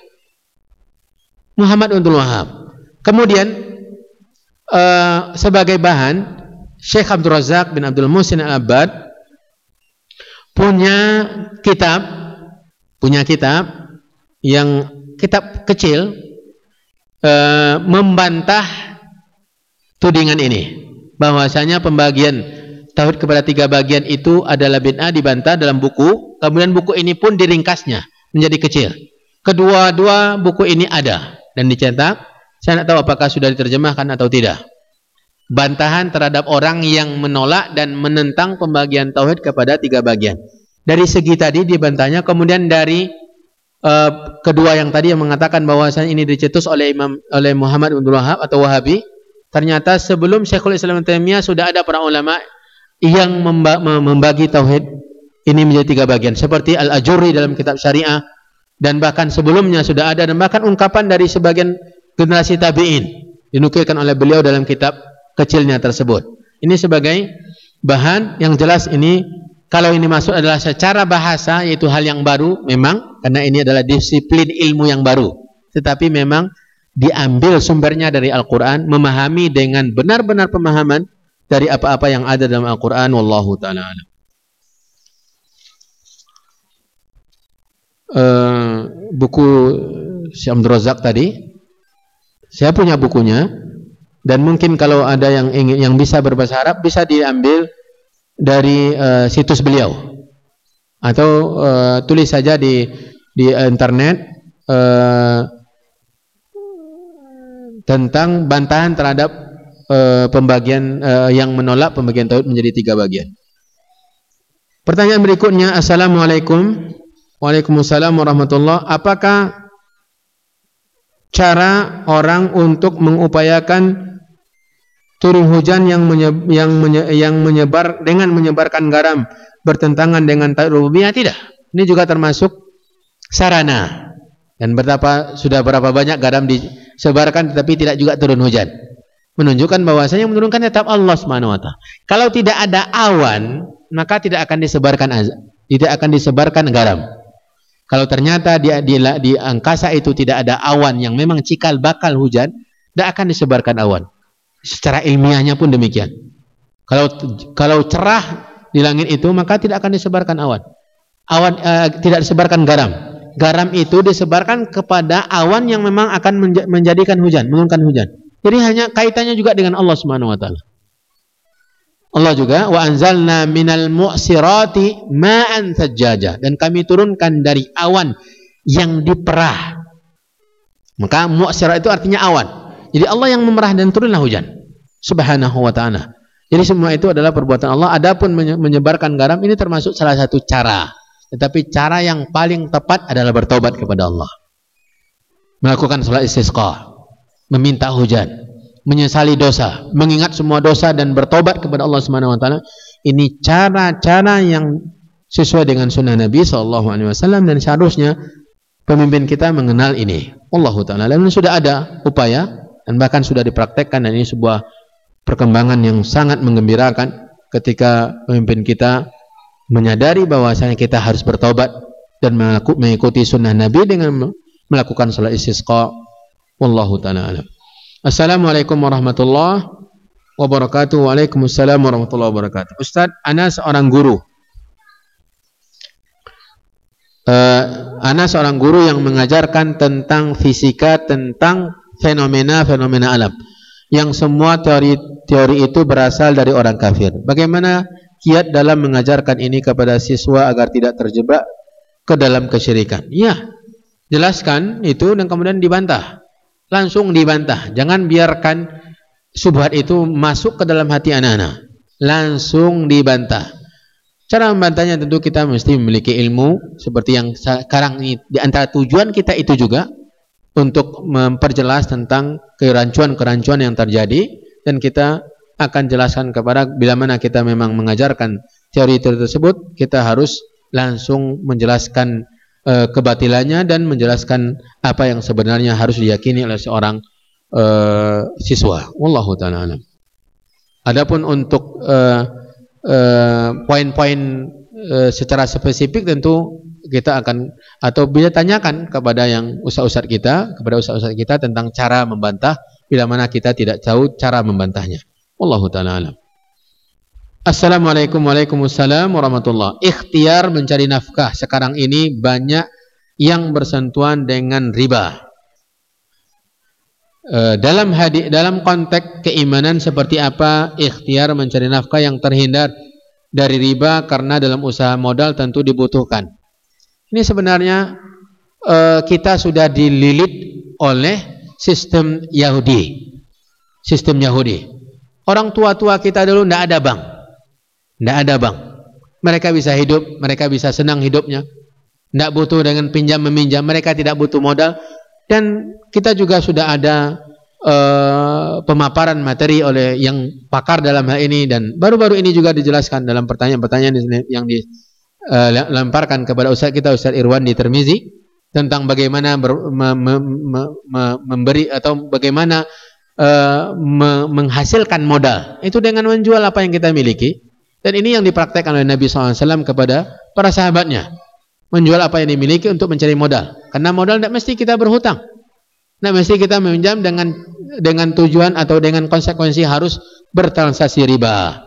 Muhammad Abdul Wahab. Kemudian uh, sebagai bahan Syekh Abdul Razak bin Abdul Musin Al-Abbad punya kitab punya kitab yang kitab kecil uh, membantah tudingan ini. Bahwasanya pembagian tauhid kepada tiga bagian itu adalah bid'ah dibantah dalam buku kemudian buku ini pun diringkasnya menjadi kecil. Kedua-dua buku ini ada dan dicetak saya tidak tahu apakah sudah diterjemahkan atau tidak. Bantahan terhadap orang yang menolak dan menentang pembagian tauhid kepada tiga bagian. Dari segi tadi dibantahnya, kemudian dari uh, kedua yang tadi yang mengatakan bahwasanya ini dicetus oleh Imam oleh Muhammad bin Wahab atau Wahabi, ternyata sebelum Syekhul Islam Taimiyah sudah ada para ulama yang membagi tauhid ini menjadi tiga bagian seperti Al-Ajurri dalam kitab Syariah dan bahkan sebelumnya sudah ada dan bahkan ungkapan dari sebagian generasi tabi'in dinukilkan oleh beliau dalam kitab kecilnya tersebut. Ini sebagai bahan yang jelas ini kalau ini masuk adalah secara bahasa yaitu hal yang baru memang karena ini adalah disiplin ilmu yang baru. Tetapi memang diambil sumbernya dari Al-Qur'an, memahami dengan benar-benar pemahaman dari apa-apa yang ada dalam Al-Qur'an wallahu taala. Uh, buku Syamd Razak tadi saya punya bukunya dan mungkin kalau ada yang ingin yang bisa berbahasa Arab bisa diambil dari uh, situs beliau atau uh, tulis saja di di internet uh, tentang bantahan terhadap uh, pembagian uh, yang menolak pembagian tauhid menjadi tiga bagian. Pertanyaan berikutnya, Assalamualaikum. Waalaikumsalam warahmatullah. Apakah cara orang untuk mengupayakan turun hujan yang menye, yang menye, yang menyebar dengan menyebarkan garam bertentangan dengan rububiyah tidak. Ini juga termasuk sarana. Dan betapa sudah berapa banyak garam disebarkan tetapi tidak juga turun hujan. Menunjukkan bahwasanya menurunkan tetap Allah Subhanahu wa taala. Kalau tidak ada awan, maka tidak akan disebarkan tidak akan disebarkan garam. Kalau ternyata di, di, di angkasa itu tidak ada awan yang memang cikal bakal hujan, tidak akan disebarkan awan. Secara ilmiahnya pun demikian. Kalau kalau cerah di langit itu maka tidak akan disebarkan awan. Awan uh, tidak disebarkan garam. Garam itu disebarkan kepada awan yang memang akan menjadikan hujan, menurunkan hujan. Jadi hanya kaitannya juga dengan Allah Subhanahu wa taala. Allah juga wa anzalna minal mu'sirati ma'an sajjaja dan kami turunkan dari awan yang diperah. Maka mu'sirah itu artinya awan. Jadi Allah yang memerah dan turunlah hujan. Subhanahu wa ta'ala. Jadi semua itu adalah perbuatan Allah. Adapun menyebarkan garam ini termasuk salah satu cara. Tetapi cara yang paling tepat adalah bertobat kepada Allah. Melakukan salat istisqa. Meminta hujan menyesali dosa, mengingat semua dosa dan bertobat kepada Allah Subhanahu wa taala. Ini cara-cara yang sesuai dengan sunnah Nabi sallallahu alaihi wasallam dan seharusnya pemimpin kita mengenal ini. Allah taala dan sudah ada upaya dan bahkan sudah dipraktekkan dan ini sebuah perkembangan yang sangat mengembirakan ketika pemimpin kita menyadari bahwasanya kita harus bertobat dan mengikuti sunnah Nabi dengan melakukan salat istisqa. Wallahu taala alam. Assalamualaikum warahmatullahi wabarakatuh. Waalaikumsalam warahmatullahi wabarakatuh. Ustaz, ana seorang guru. Uh, ana seorang guru yang mengajarkan tentang fisika, tentang fenomena-fenomena alam. Yang semua teori-teori itu berasal dari orang kafir. Bagaimana kiat dalam mengajarkan ini kepada siswa agar tidak terjebak ke dalam kesyirikan? Ya, jelaskan itu dan kemudian dibantah langsung dibantah. Jangan biarkan subhat itu masuk ke dalam hati anak-anak. Langsung dibantah. Cara membantahnya tentu kita mesti memiliki ilmu seperti yang sekarang ini di antara tujuan kita itu juga untuk memperjelas tentang kerancuan-kerancuan yang terjadi dan kita akan jelaskan kepada bila mana kita memang mengajarkan teori tersebut kita harus langsung menjelaskan e, kebatilannya dan menjelaskan apa yang sebenarnya harus diyakini oleh seorang e, siswa. Wallahu taala. Adapun untuk poin-poin e, secara spesifik tentu kita akan atau bila tanyakan kepada yang ustaz-ustaz kita, kepada ustaz-ustaz kita tentang cara membantah bila mana kita tidak tahu cara membantahnya. Wallahu taala. Assalamualaikum Waalaikumsalam warahmatullah. Ikhtiar mencari nafkah sekarang ini banyak yang bersentuhan dengan riba. E, dalam hadis dalam konteks keimanan seperti apa ikhtiar mencari nafkah yang terhindar dari riba karena dalam usaha modal tentu dibutuhkan. Ini sebenarnya e, kita sudah dililit oleh sistem Yahudi. Sistem Yahudi. Orang tua-tua kita dulu tidak ada bank tidak ada bang. Mereka bisa hidup, mereka bisa senang hidupnya. Tidak butuh dengan pinjam meminjam, mereka tidak butuh modal. Dan kita juga sudah ada uh, pemaparan materi oleh yang pakar dalam hal ini dan baru-baru ini juga dijelaskan dalam pertanyaan-pertanyaan yang dilemparkan uh, kepada Ustaz kita Ustaz Irwan di Termizi tentang bagaimana ber, me, me, me, me, memberi atau bagaimana uh, me, menghasilkan modal itu dengan menjual apa yang kita miliki dan ini yang dipraktekkan oleh Nabi SAW kepada para sahabatnya. Menjual apa yang dimiliki untuk mencari modal. Karena modal tidak mesti kita berhutang. Tidak mesti kita meminjam dengan dengan tujuan atau dengan konsekuensi harus bertransaksi riba.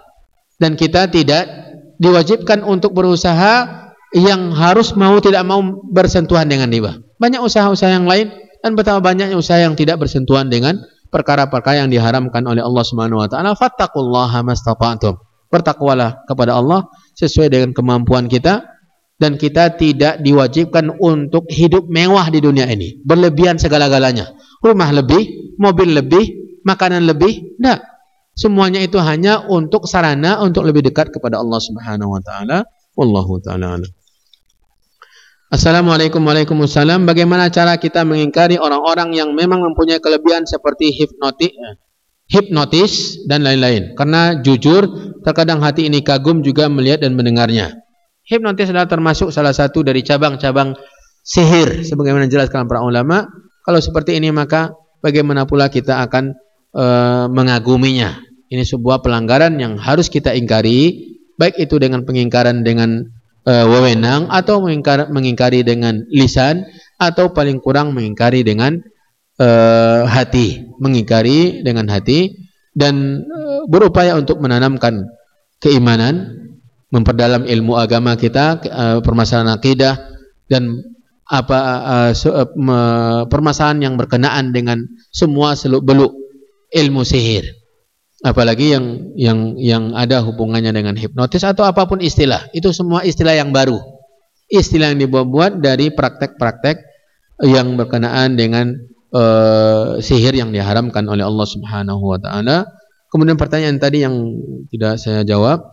Dan kita tidak diwajibkan untuk berusaha yang harus mau tidak mau bersentuhan dengan riba. Banyak usaha-usaha yang lain dan betapa banyaknya usaha yang tidak bersentuhan dengan perkara-perkara yang diharamkan oleh Allah Subhanahu wa taala. Fattaqullaha mastata'tum Bertakwalah kepada Allah sesuai dengan kemampuan kita dan kita tidak diwajibkan untuk hidup mewah di dunia ini. Berlebihan segala-galanya. Rumah lebih, mobil lebih, makanan lebih, tidak. Semuanya itu hanya untuk sarana untuk lebih dekat kepada Allah Subhanahu wa taala. Wallahu taala Assalamualaikum Waalaikumsalam. Bagaimana cara kita mengingkari orang-orang yang memang mempunyai kelebihan seperti hipnotis, hipnotis dan lain-lain? Karena jujur, terkadang hati ini kagum juga melihat dan mendengarnya. Hipnotis adalah termasuk salah satu dari cabang-cabang sihir sebagaimana dijelaskan para ulama. Kalau seperti ini maka bagaimana pula kita akan e, mengaguminya? Ini sebuah pelanggaran yang harus kita ingkari, baik itu dengan pengingkaran dengan uh, wewenang atau mengingkari dengan lisan atau paling kurang mengingkari dengan uh, hati, mengingkari dengan hati dan uh, berupaya untuk menanamkan keimanan, memperdalam ilmu agama kita, uh, permasalahan akidah dan apa uh, uh, permasalahan yang berkenaan dengan semua seluk beluk ilmu sihir. Apalagi yang yang yang ada hubungannya dengan hipnotis atau apa pun istilah. Itu semua istilah yang baru. Istilah yang dibuat dari praktek-praktek yang berkenaan dengan uh, sihir yang diharamkan oleh Allah Subhanahu wa taala kemudian pertanyaan tadi yang tidak saya jawab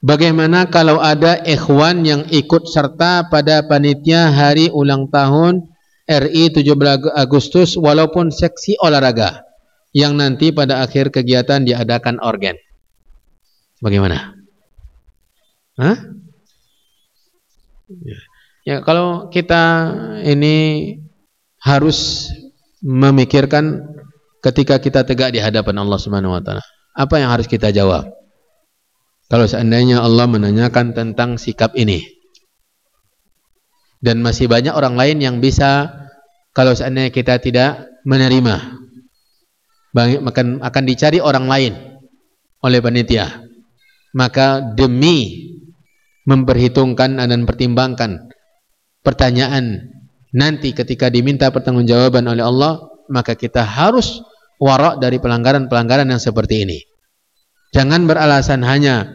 bagaimana kalau ada ikhwan yang ikut serta pada panitia hari ulang tahun RI 17 Agustus walaupun seksi olahraga yang nanti pada akhir kegiatan diadakan organ. Bagaimana? Hah? Ya, kalau kita ini harus memikirkan ketika kita tegak di hadapan Allah Subhanahu wa taala. Apa yang harus kita jawab? Kalau seandainya Allah menanyakan tentang sikap ini. Dan masih banyak orang lain yang bisa kalau seandainya kita tidak menerima akan akan dicari orang lain oleh panitia. Maka demi memperhitungkan dan pertimbangkan pertanyaan nanti ketika diminta pertanggungjawaban oleh Allah, maka kita harus warak dari pelanggaran-pelanggaran yang seperti ini. Jangan beralasan hanya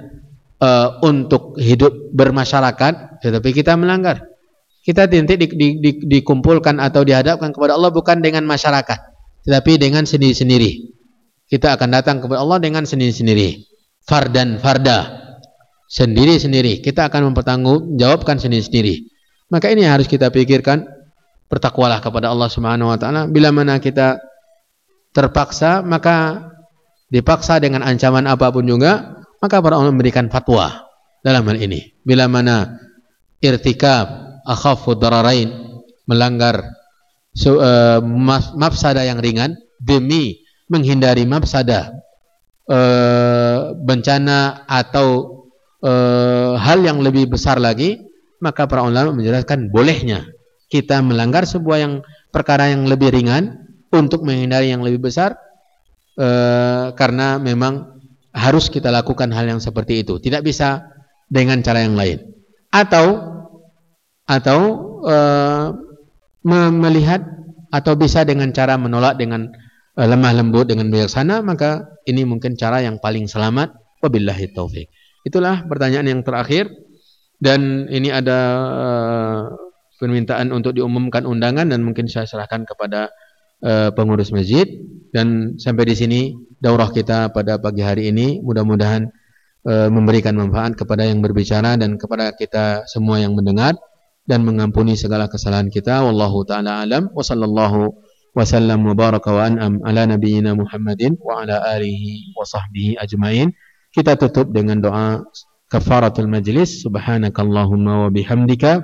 uh, untuk hidup bermasyarakat, tetapi kita melanggar. Kita nanti di, di, di, dikumpulkan atau dihadapkan kepada Allah bukan dengan masyarakat tetapi dengan sendiri-sendiri. Kita akan datang kepada Allah dengan sendiri-sendiri. Fardan farda. Sendiri-sendiri. Kita akan mempertanggungjawabkan sendiri-sendiri. Maka ini yang harus kita pikirkan. Bertakwalah kepada Allah Subhanahu wa taala. Bila mana kita terpaksa, maka dipaksa dengan ancaman apa pun juga, maka para ulama memberikan fatwa dalam hal ini. Bila mana irtikab akhafu dararain melanggar so, uh, mafsada yang ringan demi menghindari mafsada uh, bencana atau uh, hal yang lebih besar lagi maka para ulama menjelaskan bolehnya kita melanggar sebuah yang perkara yang lebih ringan untuk menghindari yang lebih besar uh, karena memang harus kita lakukan hal yang seperti itu. Tidak bisa dengan cara yang lain. Atau atau uh, melihat atau bisa dengan cara menolak dengan uh, lemah lembut dengan bijaksana maka ini mungkin cara yang paling selamat. Wabillahi taufik itulah pertanyaan yang terakhir. Dan ini ada uh, permintaan untuk diumumkan undangan dan mungkin saya serahkan kepada uh, pengurus masjid. Dan sampai di sini daurah kita pada pagi hari ini mudah-mudahan uh, memberikan manfaat kepada yang berbicara dan kepada kita semua yang mendengar dan mengampuni segala kesalahan kita. Wallahu taala alam. Wa sallallahu wasallam wa baraka wa an'am ala nabiyyina Muhammadin wa ala alihi wa sahbihi ajmain. Kita tutup dengan doa kafaratul majlis. Subhanakallahumma wa bihamdika